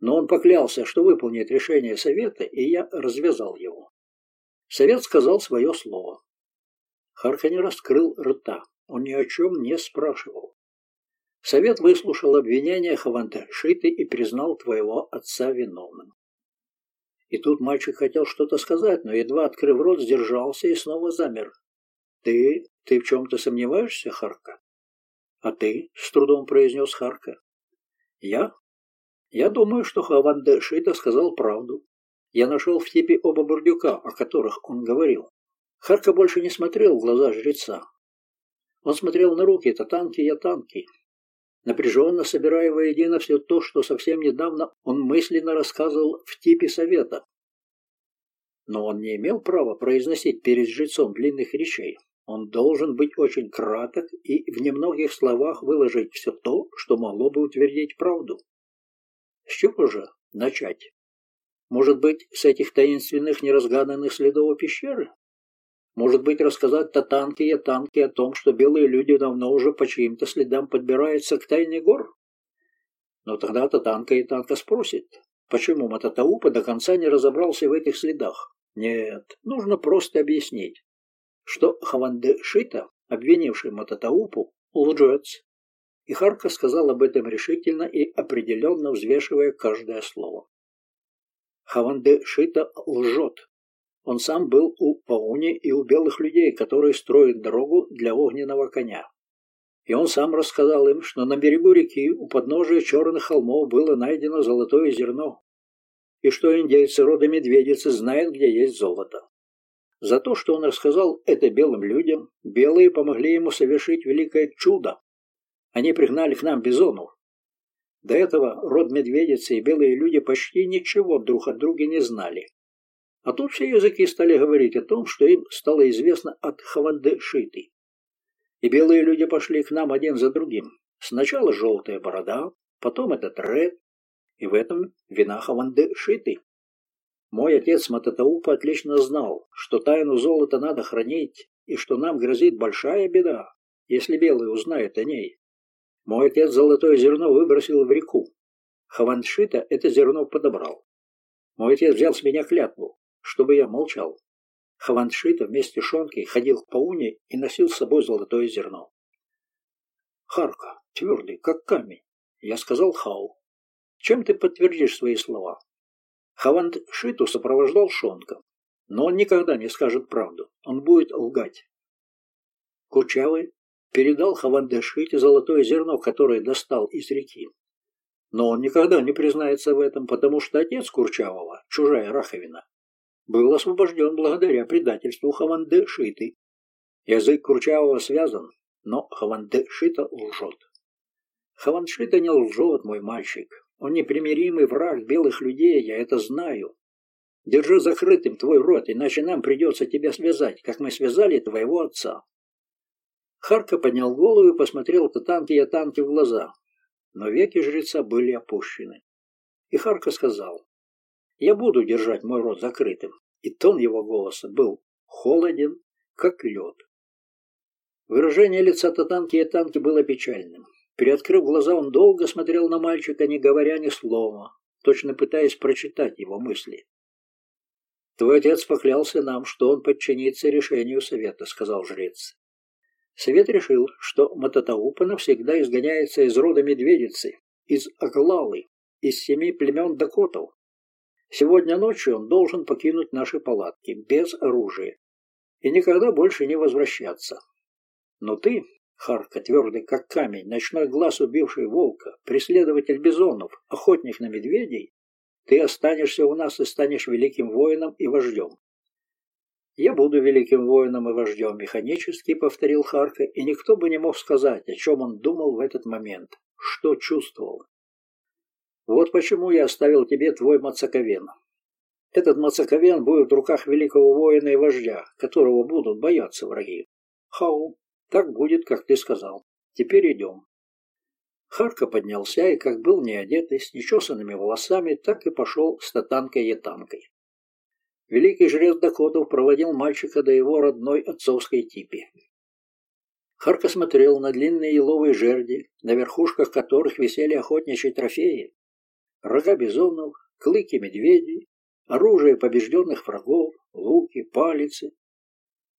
Но он поклялся, что выполнит решение совета, и я развязал его. Совет сказал свое слово. Харка не раскрыл рта, он ни о чем не спрашивал. Совет выслушал обвинения Хаванта Шиты и признал твоего отца виновным. И тут мальчик хотел что-то сказать, но, едва открыв рот, сдержался и снова замер. «Ты... ты в чем-то сомневаешься, Харка?» «А ты?» — с трудом произнес Харка. «Я? Я думаю, что Хаванде Шита сказал правду. Я нашел в типе оба бурдюка, о которых он говорил. Харка больше не смотрел в глаза жреца. Он смотрел на руки Татанки и Ятанки, напряженно собирая воедино все то, что совсем недавно он мысленно рассказывал в типе совета. Но он не имел права произносить перед жрецом длинных речей. Он должен быть очень краток и в немногих словах выложить все то, что могло бы утвердить правду. С чего же начать? Может быть, с этих таинственных неразгаданных следов пещеры? Может быть, рассказать Татанке и Танке о том, что белые люди давно уже по чьим-то следам подбираются к тайне гор? Но тогда Татанка и Танка спросит, почему Мататаупа до конца не разобрался в этих следах? Нет, нужно просто объяснить, что Хаванде Шита, обвинивший Мататаупу, лжец. И Харка сказал об этом решительно и определенно взвешивая каждое слово. Хаванде Шита лжет. Он сам был у Пауни и у белых людей, которые строят дорогу для огненного коня. И он сам рассказал им, что на берегу реки у подножия черных холмов было найдено золотое зерно, и что индейцы рода медведицы знают, где есть золото. За то, что он рассказал это белым людям, белые помогли ему совершить великое чудо. Они пригнали к нам бизонов, до этого род медведицы и белые люди почти ничего друг от друга не знали. А тут все языки стали говорить о том, что им стало известно от Хаванды-Шиты. И белые люди пошли к нам один за другим. Сначала желтая борода, потом этот Ред, и в этом вина Хаванды-Шиты. Мой отец Мататаупа отлично знал, что тайну золота надо хранить, и что нам грозит большая беда, если белые узнают о ней. Мой отец золотое зерно выбросил в реку. Хаваншита это зерно подобрал. Мой отец взял с меня клятву, чтобы я молчал. Хаваншита вместе с Шонкой ходил к Пауне и носил с собой золотое зерно. Харка, твердый, как камень. Я сказал Хау. Чем ты подтвердишь свои слова? Хаваншиту сопровождал Шонка. Но он никогда не скажет правду. Он будет лгать. Курчавый передал Хавандешите золотое зерно, которое достал из реки. Но он никогда не признается в этом, потому что отец Курчавого, чужая Раховина, был освобожден благодаря предательству Хавандешиты. Язык Курчавого связан, но Хавандешита лжет. Хаваншита не лжет, мой мальчик. Он непримиримый враг белых людей, я это знаю. Держи закрытым твой рот, иначе нам придется тебя связать, как мы связали твоего отца. Харка поднял голову и посмотрел Татанке и Атанке в глаза, но веки жреца были опущены. И Харка сказал, «Я буду держать мой рот закрытым». И тон его голоса был холоден, как лед. Выражение лица Татанки и Атанки было печальным. Приоткрыв глаза, он долго смотрел на мальчика, не говоря ни слова, точно пытаясь прочитать его мысли. «Твой отец поклялся нам, что он подчинится решению совета», — сказал жрец. Совет решил, что Мататаупа навсегда изгоняется из рода медведицы, из Аглалы, из семи племен Дакотов. Сегодня ночью он должен покинуть наши палатки без оружия и никогда больше не возвращаться. Но ты, Харка, твердый как камень, ночной глаз убивший волка, преследователь бизонов, охотник на медведей, ты останешься у нас и станешь великим воином и вождем. «Я буду великим воином и вождем», — механически повторил Харка, и никто бы не мог сказать, о чем он думал в этот момент, что чувствовал. «Вот почему я оставил тебе твой Мацаковен. Этот Мацаковен будет в руках великого воина и вождя, которого будут бояться враги. Хау, так будет, как ты сказал. Теперь идем». Харка поднялся и, как был неодетый, с нечесанными волосами, так и пошел с татанкой-ятанкой. Великий жрец Дакотов проводил мальчика до его родной отцовской типи. Харка смотрел на длинные еловые жерди, на верхушках которых висели охотничьи трофеи, рога бизонов, клыки медведей, оружие побежденных врагов, луки, палицы.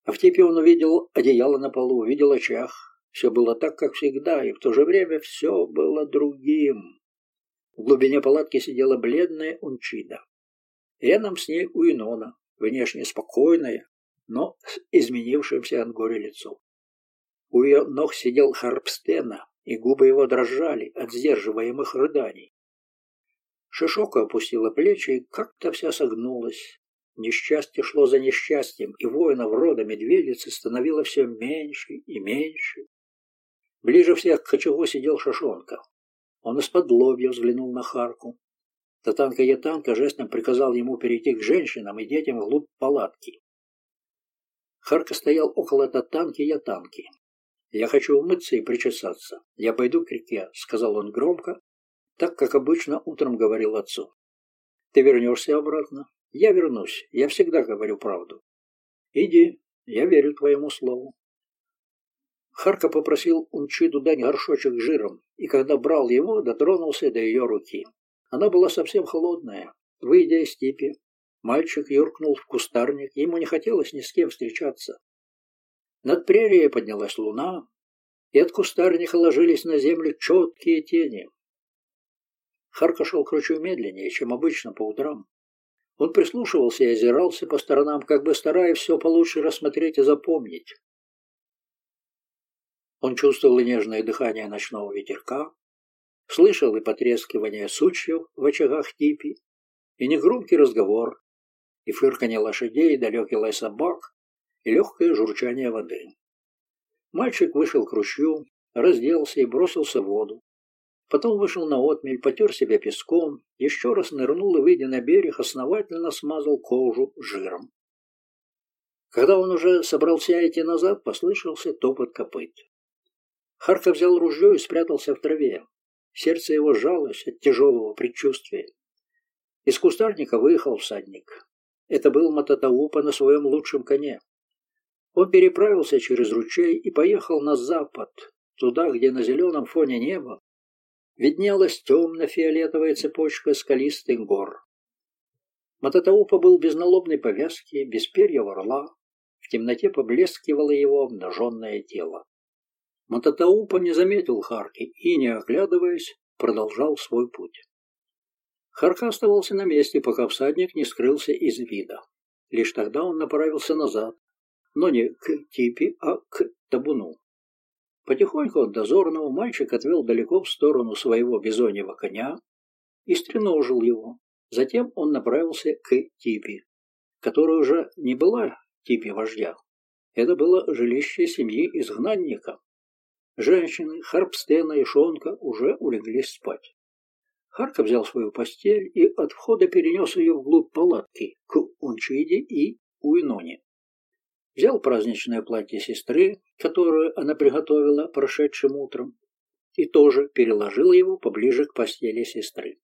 А в типе он увидел одеяло на полу, увидел очаг. Все было так, как всегда, и в то же время все было другим. В глубине палатки сидела бледная Унчида. Рядом с ней Уинона, внешне спокойная, но с изменившимся от горя лицом. У ее ног сидел Харпстена, и губы его дрожали от сдерживаемых рыданий. Шишока опустила плечи и как-то вся согнулась. Несчастье шло за несчастьем, и воинов рода медведицы становилось все меньше и меньше. Ближе всех к очагу сидел Шишонка. Он из-под взглянул на Харку, Татанка Ятанка жестом приказал ему перейти к женщинам и детям вглубь палатки. Харка стоял около Татанки Ятанки. «Я хочу умыться и причесаться. Я пойду к реке», — сказал он громко, так, как обычно утром говорил отцу. «Ты вернешься обратно?» «Я вернусь. Я всегда говорю правду». «Иди. Я верю твоему слову». Харка попросил Унчиду дать горшочек жиром, и когда брал его, дотронулся до ее руки. Она была совсем холодная. Выйдя из степи, мальчик юркнул в кустарник, ему не хотелось ни с кем встречаться. Над прерией поднялась луна, и от кустарника ложились на землю четкие тени. Харка шел к ручью медленнее, чем обычно по утрам. Он прислушивался и озирался по сторонам, как бы стараясь все получше рассмотреть и запомнить. Он чувствовал нежное дыхание ночного ветерка, слышал и потрескивание сучьев в очагах типи, и негромкий разговор, и фырканье лошадей, и далекий лай собак, и легкое журчание воды. Мальчик вышел к ручью, разделся и бросился в воду. Потом вышел на отмель, потер себя песком, еще раз нырнул и, выйдя на берег, основательно смазал кожу жиром. Когда он уже собрался идти назад, послышался топот копыт. Харка взял ружье и спрятался в траве. Сердце его жалось от тяжелого предчувствия. Из кустарника выехал всадник. Это был Мататаупа на своем лучшем коне. Он переправился через ручей и поехал на запад, туда, где на зеленом фоне неба виднелась темно-фиолетовая цепочка скалистых гор. Мататаупа был без налобной повязки, без перьев орла, в темноте поблескивало его обнаженное тело. Мататаупа не заметил Харки и, не оглядываясь, продолжал свой путь. Харка оставался на месте, пока всадник не скрылся из вида. Лишь тогда он направился назад, но не к типе, а к табуну. Потихоньку от дозорного мальчик отвел далеко в сторону своего бизоньего коня и стреножил его. Затем он направился к типе, которая уже не была типе вождя. Это было жилище семьи изгнанника, Женщины, Харпстена и Шонка уже улеглись спать. Харка взял свою постель и от входа перенес ее вглубь палатки, к Унчиде и Уиноне. Взял праздничное платье сестры, которое она приготовила прошедшим утром, и тоже переложил его поближе к постели сестры.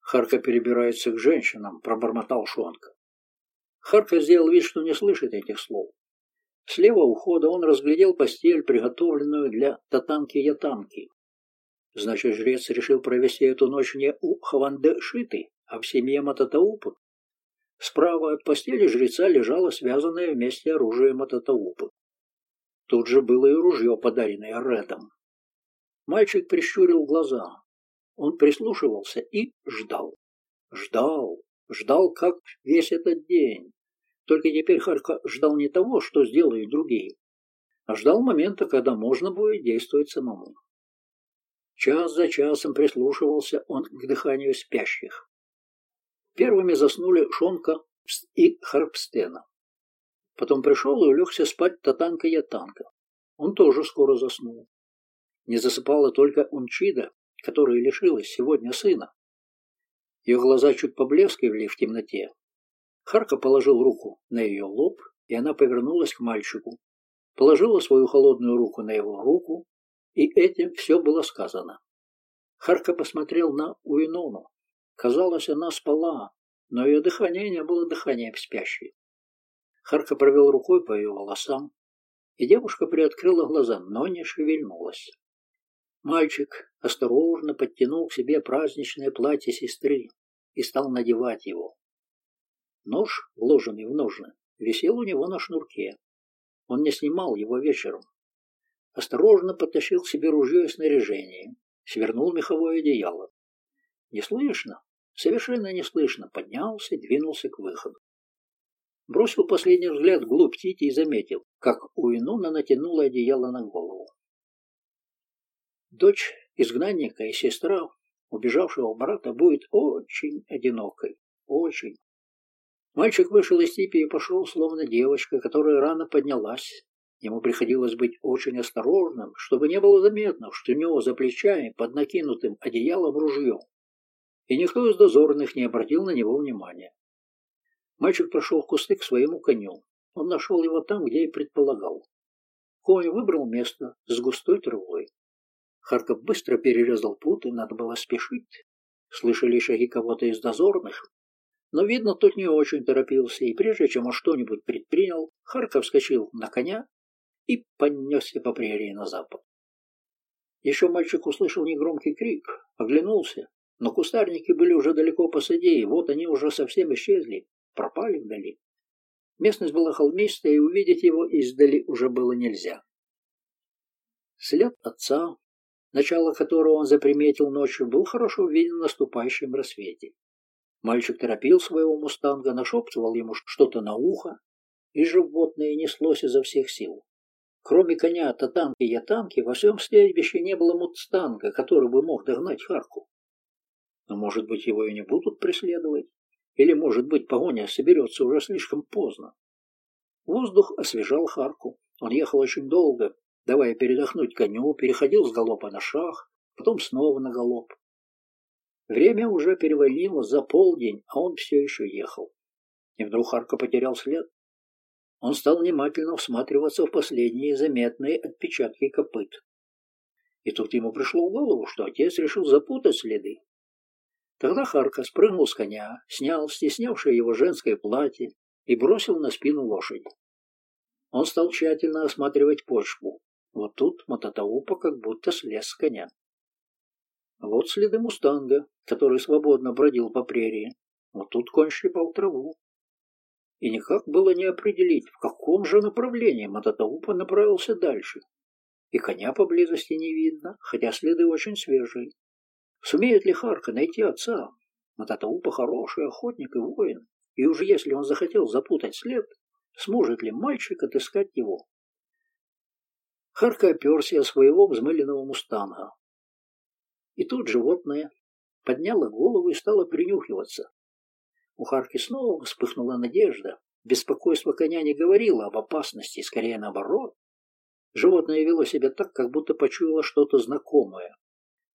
Харка перебирается к женщинам, пробормотал Шонка. Харка сделал вид, что не слышит этих слов. Слева у входа он разглядел постель, приготовленную для татанки-ятанки. Значит, жрец решил провести эту ночь не у Хаванде-Шиты, а в семье Мататаупы. Справа от постели жреца лежало связанное вместе оружие Мататаупы. Тут же было и ружье, подаренное Редом. Мальчик прищурил глаза. Он прислушивался и ждал. Ждал, ждал, как весь этот день. Только теперь Харка ждал не того, что сделают другие, а ждал момента, когда можно будет действовать самому. Час за часом прислушивался он к дыханию спящих. Первыми заснули Шонка и Харпстена. Потом пришел и улегся спать Татанка Ятанка. Он тоже скоро заснул. Не засыпала только Унчида, которая лишилась сегодня сына. Ее глаза чуть поблескивали в темноте. Харка положил руку на ее лоб, и она повернулась к мальчику, положила свою холодную руку на его руку, и этим все было сказано. Харка посмотрел на Уинону. Казалось, она спала, но ее дыхание не было дыханием спящей. Харка провел рукой по ее волосам, и девушка приоткрыла глаза, но не шевельнулась. Мальчик осторожно подтянул к себе праздничное платье сестры и стал надевать его. Нож, вложенный в ножны, висел у него на шнурке. Он не снимал его вечером. Осторожно подтащил себе ружье и снаряжение, свернул меховое одеяло. Не слышно, совершенно не слышно, поднялся и двинулся к выходу. Бросил последний взгляд вглубь Тити и заметил, как у Инуна натянула одеяло на голову. Дочь изгнанника и сестра убежавшего брата будет очень одинокой, очень. Мальчик вышел из типи и пошел, словно девочка, которая рано поднялась. Ему приходилось быть очень осторожным, чтобы не было заметно, что у него за плечами под накинутым одеялом ружье. И никто из дозорных не обратил на него внимания. Мальчик прошел в кусты к своему коню. Он нашел его там, где и предполагал. Конь выбрал место с густой травой. Харков быстро перерезал путы, надо было спешить. Слышали шаги кого-то из дозорных, но, видно, тот не очень торопился, и прежде чем он что-нибудь предпринял, Харков вскочил на коня и понесся по прерии на запад. Еще мальчик услышал негромкий крик, оглянулся, но кустарники были уже далеко посади, и вот они уже совсем исчезли, пропали вдали. Местность была холмистая, и увидеть его издали уже было нельзя. След отца, начало которого он заприметил ночью, был хорошо виден в наступающем рассвете. Мальчик торопил своего мустанга, нашептывал ему что-то на ухо, и животное неслось изо всех сил. Кроме коня, татанки и ятанки, во всем стрельбище не было мустанга, который бы мог догнать Харку. Но, может быть, его и не будут преследовать? Или, может быть, погоня соберется уже слишком поздно? Воздух освежал Харку. Он ехал очень долго, давая передохнуть коню, переходил с галопа на шаг, потом снова на галоп. Время уже перевалило за полдень, а он все еще ехал. И вдруг Харка потерял след. Он стал внимательно всматриваться в последние заметные отпечатки копыт. И тут ему пришло в голову, что отец решил запутать следы. Тогда Харка спрыгнул с коня, снял стеснявшее его женское платье и бросил на спину лошади. Он стал тщательно осматривать почву, вот тут Мататаупа как будто слез с коня. Вот следы мустанга, который свободно бродил по прерии. Вот тут конь щипал траву. И никак было не определить, в каком же направлении Мататаупа направился дальше. И коня поблизости не видно, хотя следы очень свежие. Сумеет ли Харка найти отца? Мататаупа хороший охотник и воин, и уж если он захотел запутать след, сможет ли мальчик отыскать его? Харка оперся своего взмыленного мустанга. И тут животное подняло голову и стало принюхиваться. У Харки снова вспыхнула надежда. Беспокойство коня не говорило об опасности, скорее наоборот. Животное вело себя так, как будто почуяло что-то знакомое.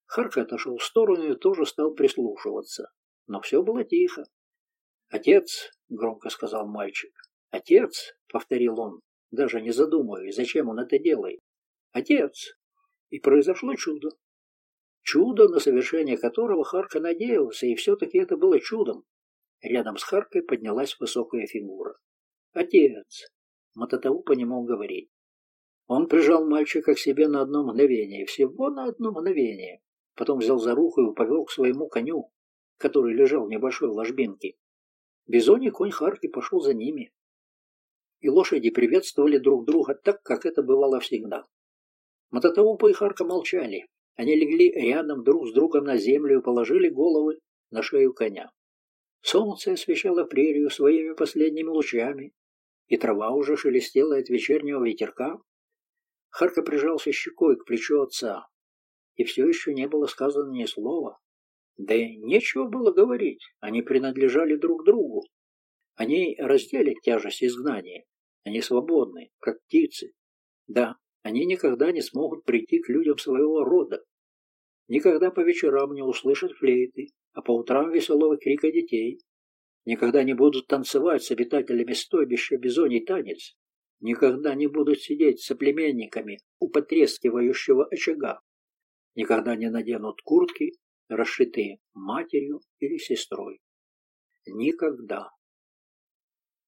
Харка отошел в сторону и тоже стал прислушиваться. Но все было тихо. «Отец!» — громко сказал мальчик. «Отец!» — повторил он, даже не задумываясь, зачем он это делает. Отец! И произошло чудо. Чудо, на совершение которого Харка надеялся, и все-таки это было чудом. Рядом с Харкой поднялась высокая фигура. «Отец!» Мататаупа не мог говорить. Он прижал мальчика к себе на одно мгновение, всего на одно мгновение. Потом взял за руку и повел к своему коню, который лежал в небольшой ложбинке. Бизоний конь Харки пошел за ними. И лошади приветствовали друг друга так, как это бывало всегда. Мототаупа и Харка молчали. Они легли рядом друг с другом на землю и положили головы на шею коня. Солнце освещало прерию своими последними лучами, и трава уже шелестела от вечернего ветерка. Харка прижался щекой к плечу отца, и все еще не было сказано ни слова. Да и нечего было говорить, они принадлежали друг другу. Они разделят тяжесть изгнания, они свободны, как птицы. Да, они никогда не смогут прийти к людям своего рода, никогда по вечерам не услышат флейты, а по утрам веселого крика детей, никогда не будут танцевать с обитателями стойбища бизоний танец, никогда не будут сидеть с соплеменниками у потрескивающего очага, никогда не наденут куртки, расшитые матерью или сестрой. Никогда.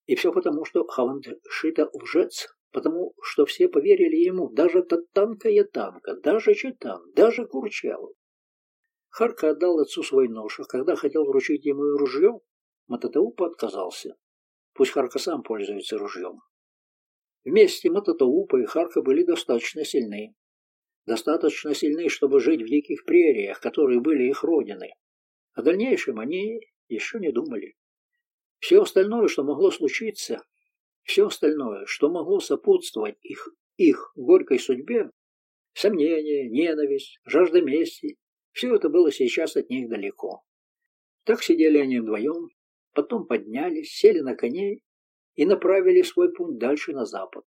И все потому, что Хавандшита лжец, потому что все поверили ему, даже Татанка Ятанка, даже Читан, даже Курчавый. Харка отдал отцу свой нож, а когда хотел вручить ему ружье, Мататаупа отказался. Пусть Харка сам пользуется ружьем. Вместе Мататаупа и Харка были достаточно сильны. Достаточно сильны, чтобы жить в диких прериях, которые были их родиной. О дальнейшем они еще не думали. Все остальное, что могло случиться, все остальное, что могло сопутствовать их, их горькой судьбе, сомнения, ненависть, жажда мести, все это было сейчас от них далеко. Так сидели они вдвоем, потом поднялись, сели на коней и направили свой путь дальше на запад.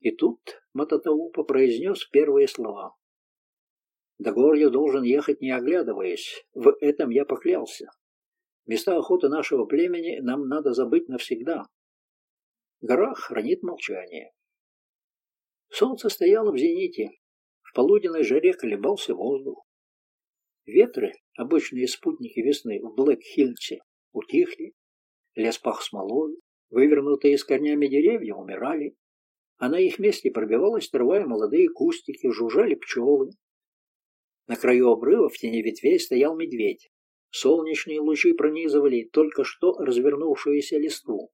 И тут Мататаупа произнес первые слова. «До гор я должен ехать, не оглядываясь. В этом я поклялся. Места охоты нашего племени нам надо забыть навсегда. Гора хранит молчание. Солнце стояло в зените. В полуденной жаре колебался воздух. Ветры, обычные спутники весны в Блэк-Хильте, утихли. Лес пах смолой, вывернутые с корнями деревья умирали, а на их месте пробивалась трава и молодые кустики, жужжали пчелы. На краю обрыва в тени ветвей стоял медведь. Солнечные лучи пронизывали только что развернувшуюся листву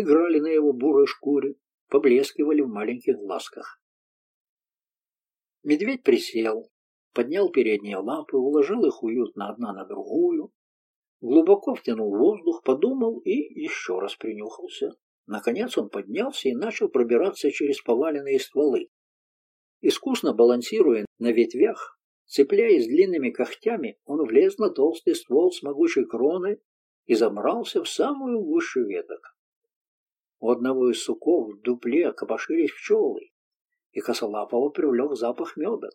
играли на его бурой шкуре, поблескивали в маленьких глазках. Медведь присел, поднял передние лапы, уложил их уютно одна на другую, глубоко втянул воздух, подумал и еще раз принюхался. Наконец он поднялся и начал пробираться через поваленные стволы. Искусно балансируя на ветвях, цепляясь длинными когтями, он влез на толстый ствол с могучей кроной и забрался в самую гущу веток. У одного из суков в дупле копошились пчелы, и косолапого привлек запах меда.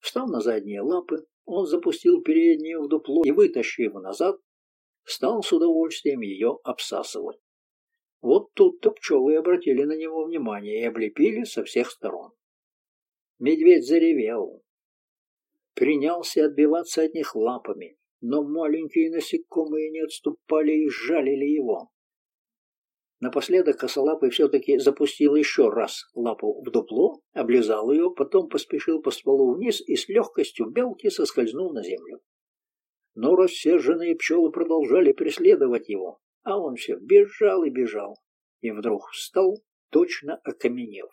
Встав на задние лапы, он запустил переднюю в дупло и, вытащив его назад, стал с удовольствием ее обсасывать. Вот тут-то пчелы обратили на него внимание и облепили со всех сторон. Медведь заревел, принялся отбиваться от них лапами, но маленькие насекомые не отступали и жалили его. Напоследок косолапый все-таки запустил еще раз лапу в дупло, облизал ее, потом поспешил по стволу вниз и с легкостью белки соскользнул на землю. Но рассерженные пчелы продолжали преследовать его, а он все бежал и бежал, и вдруг встал, точно окаменев.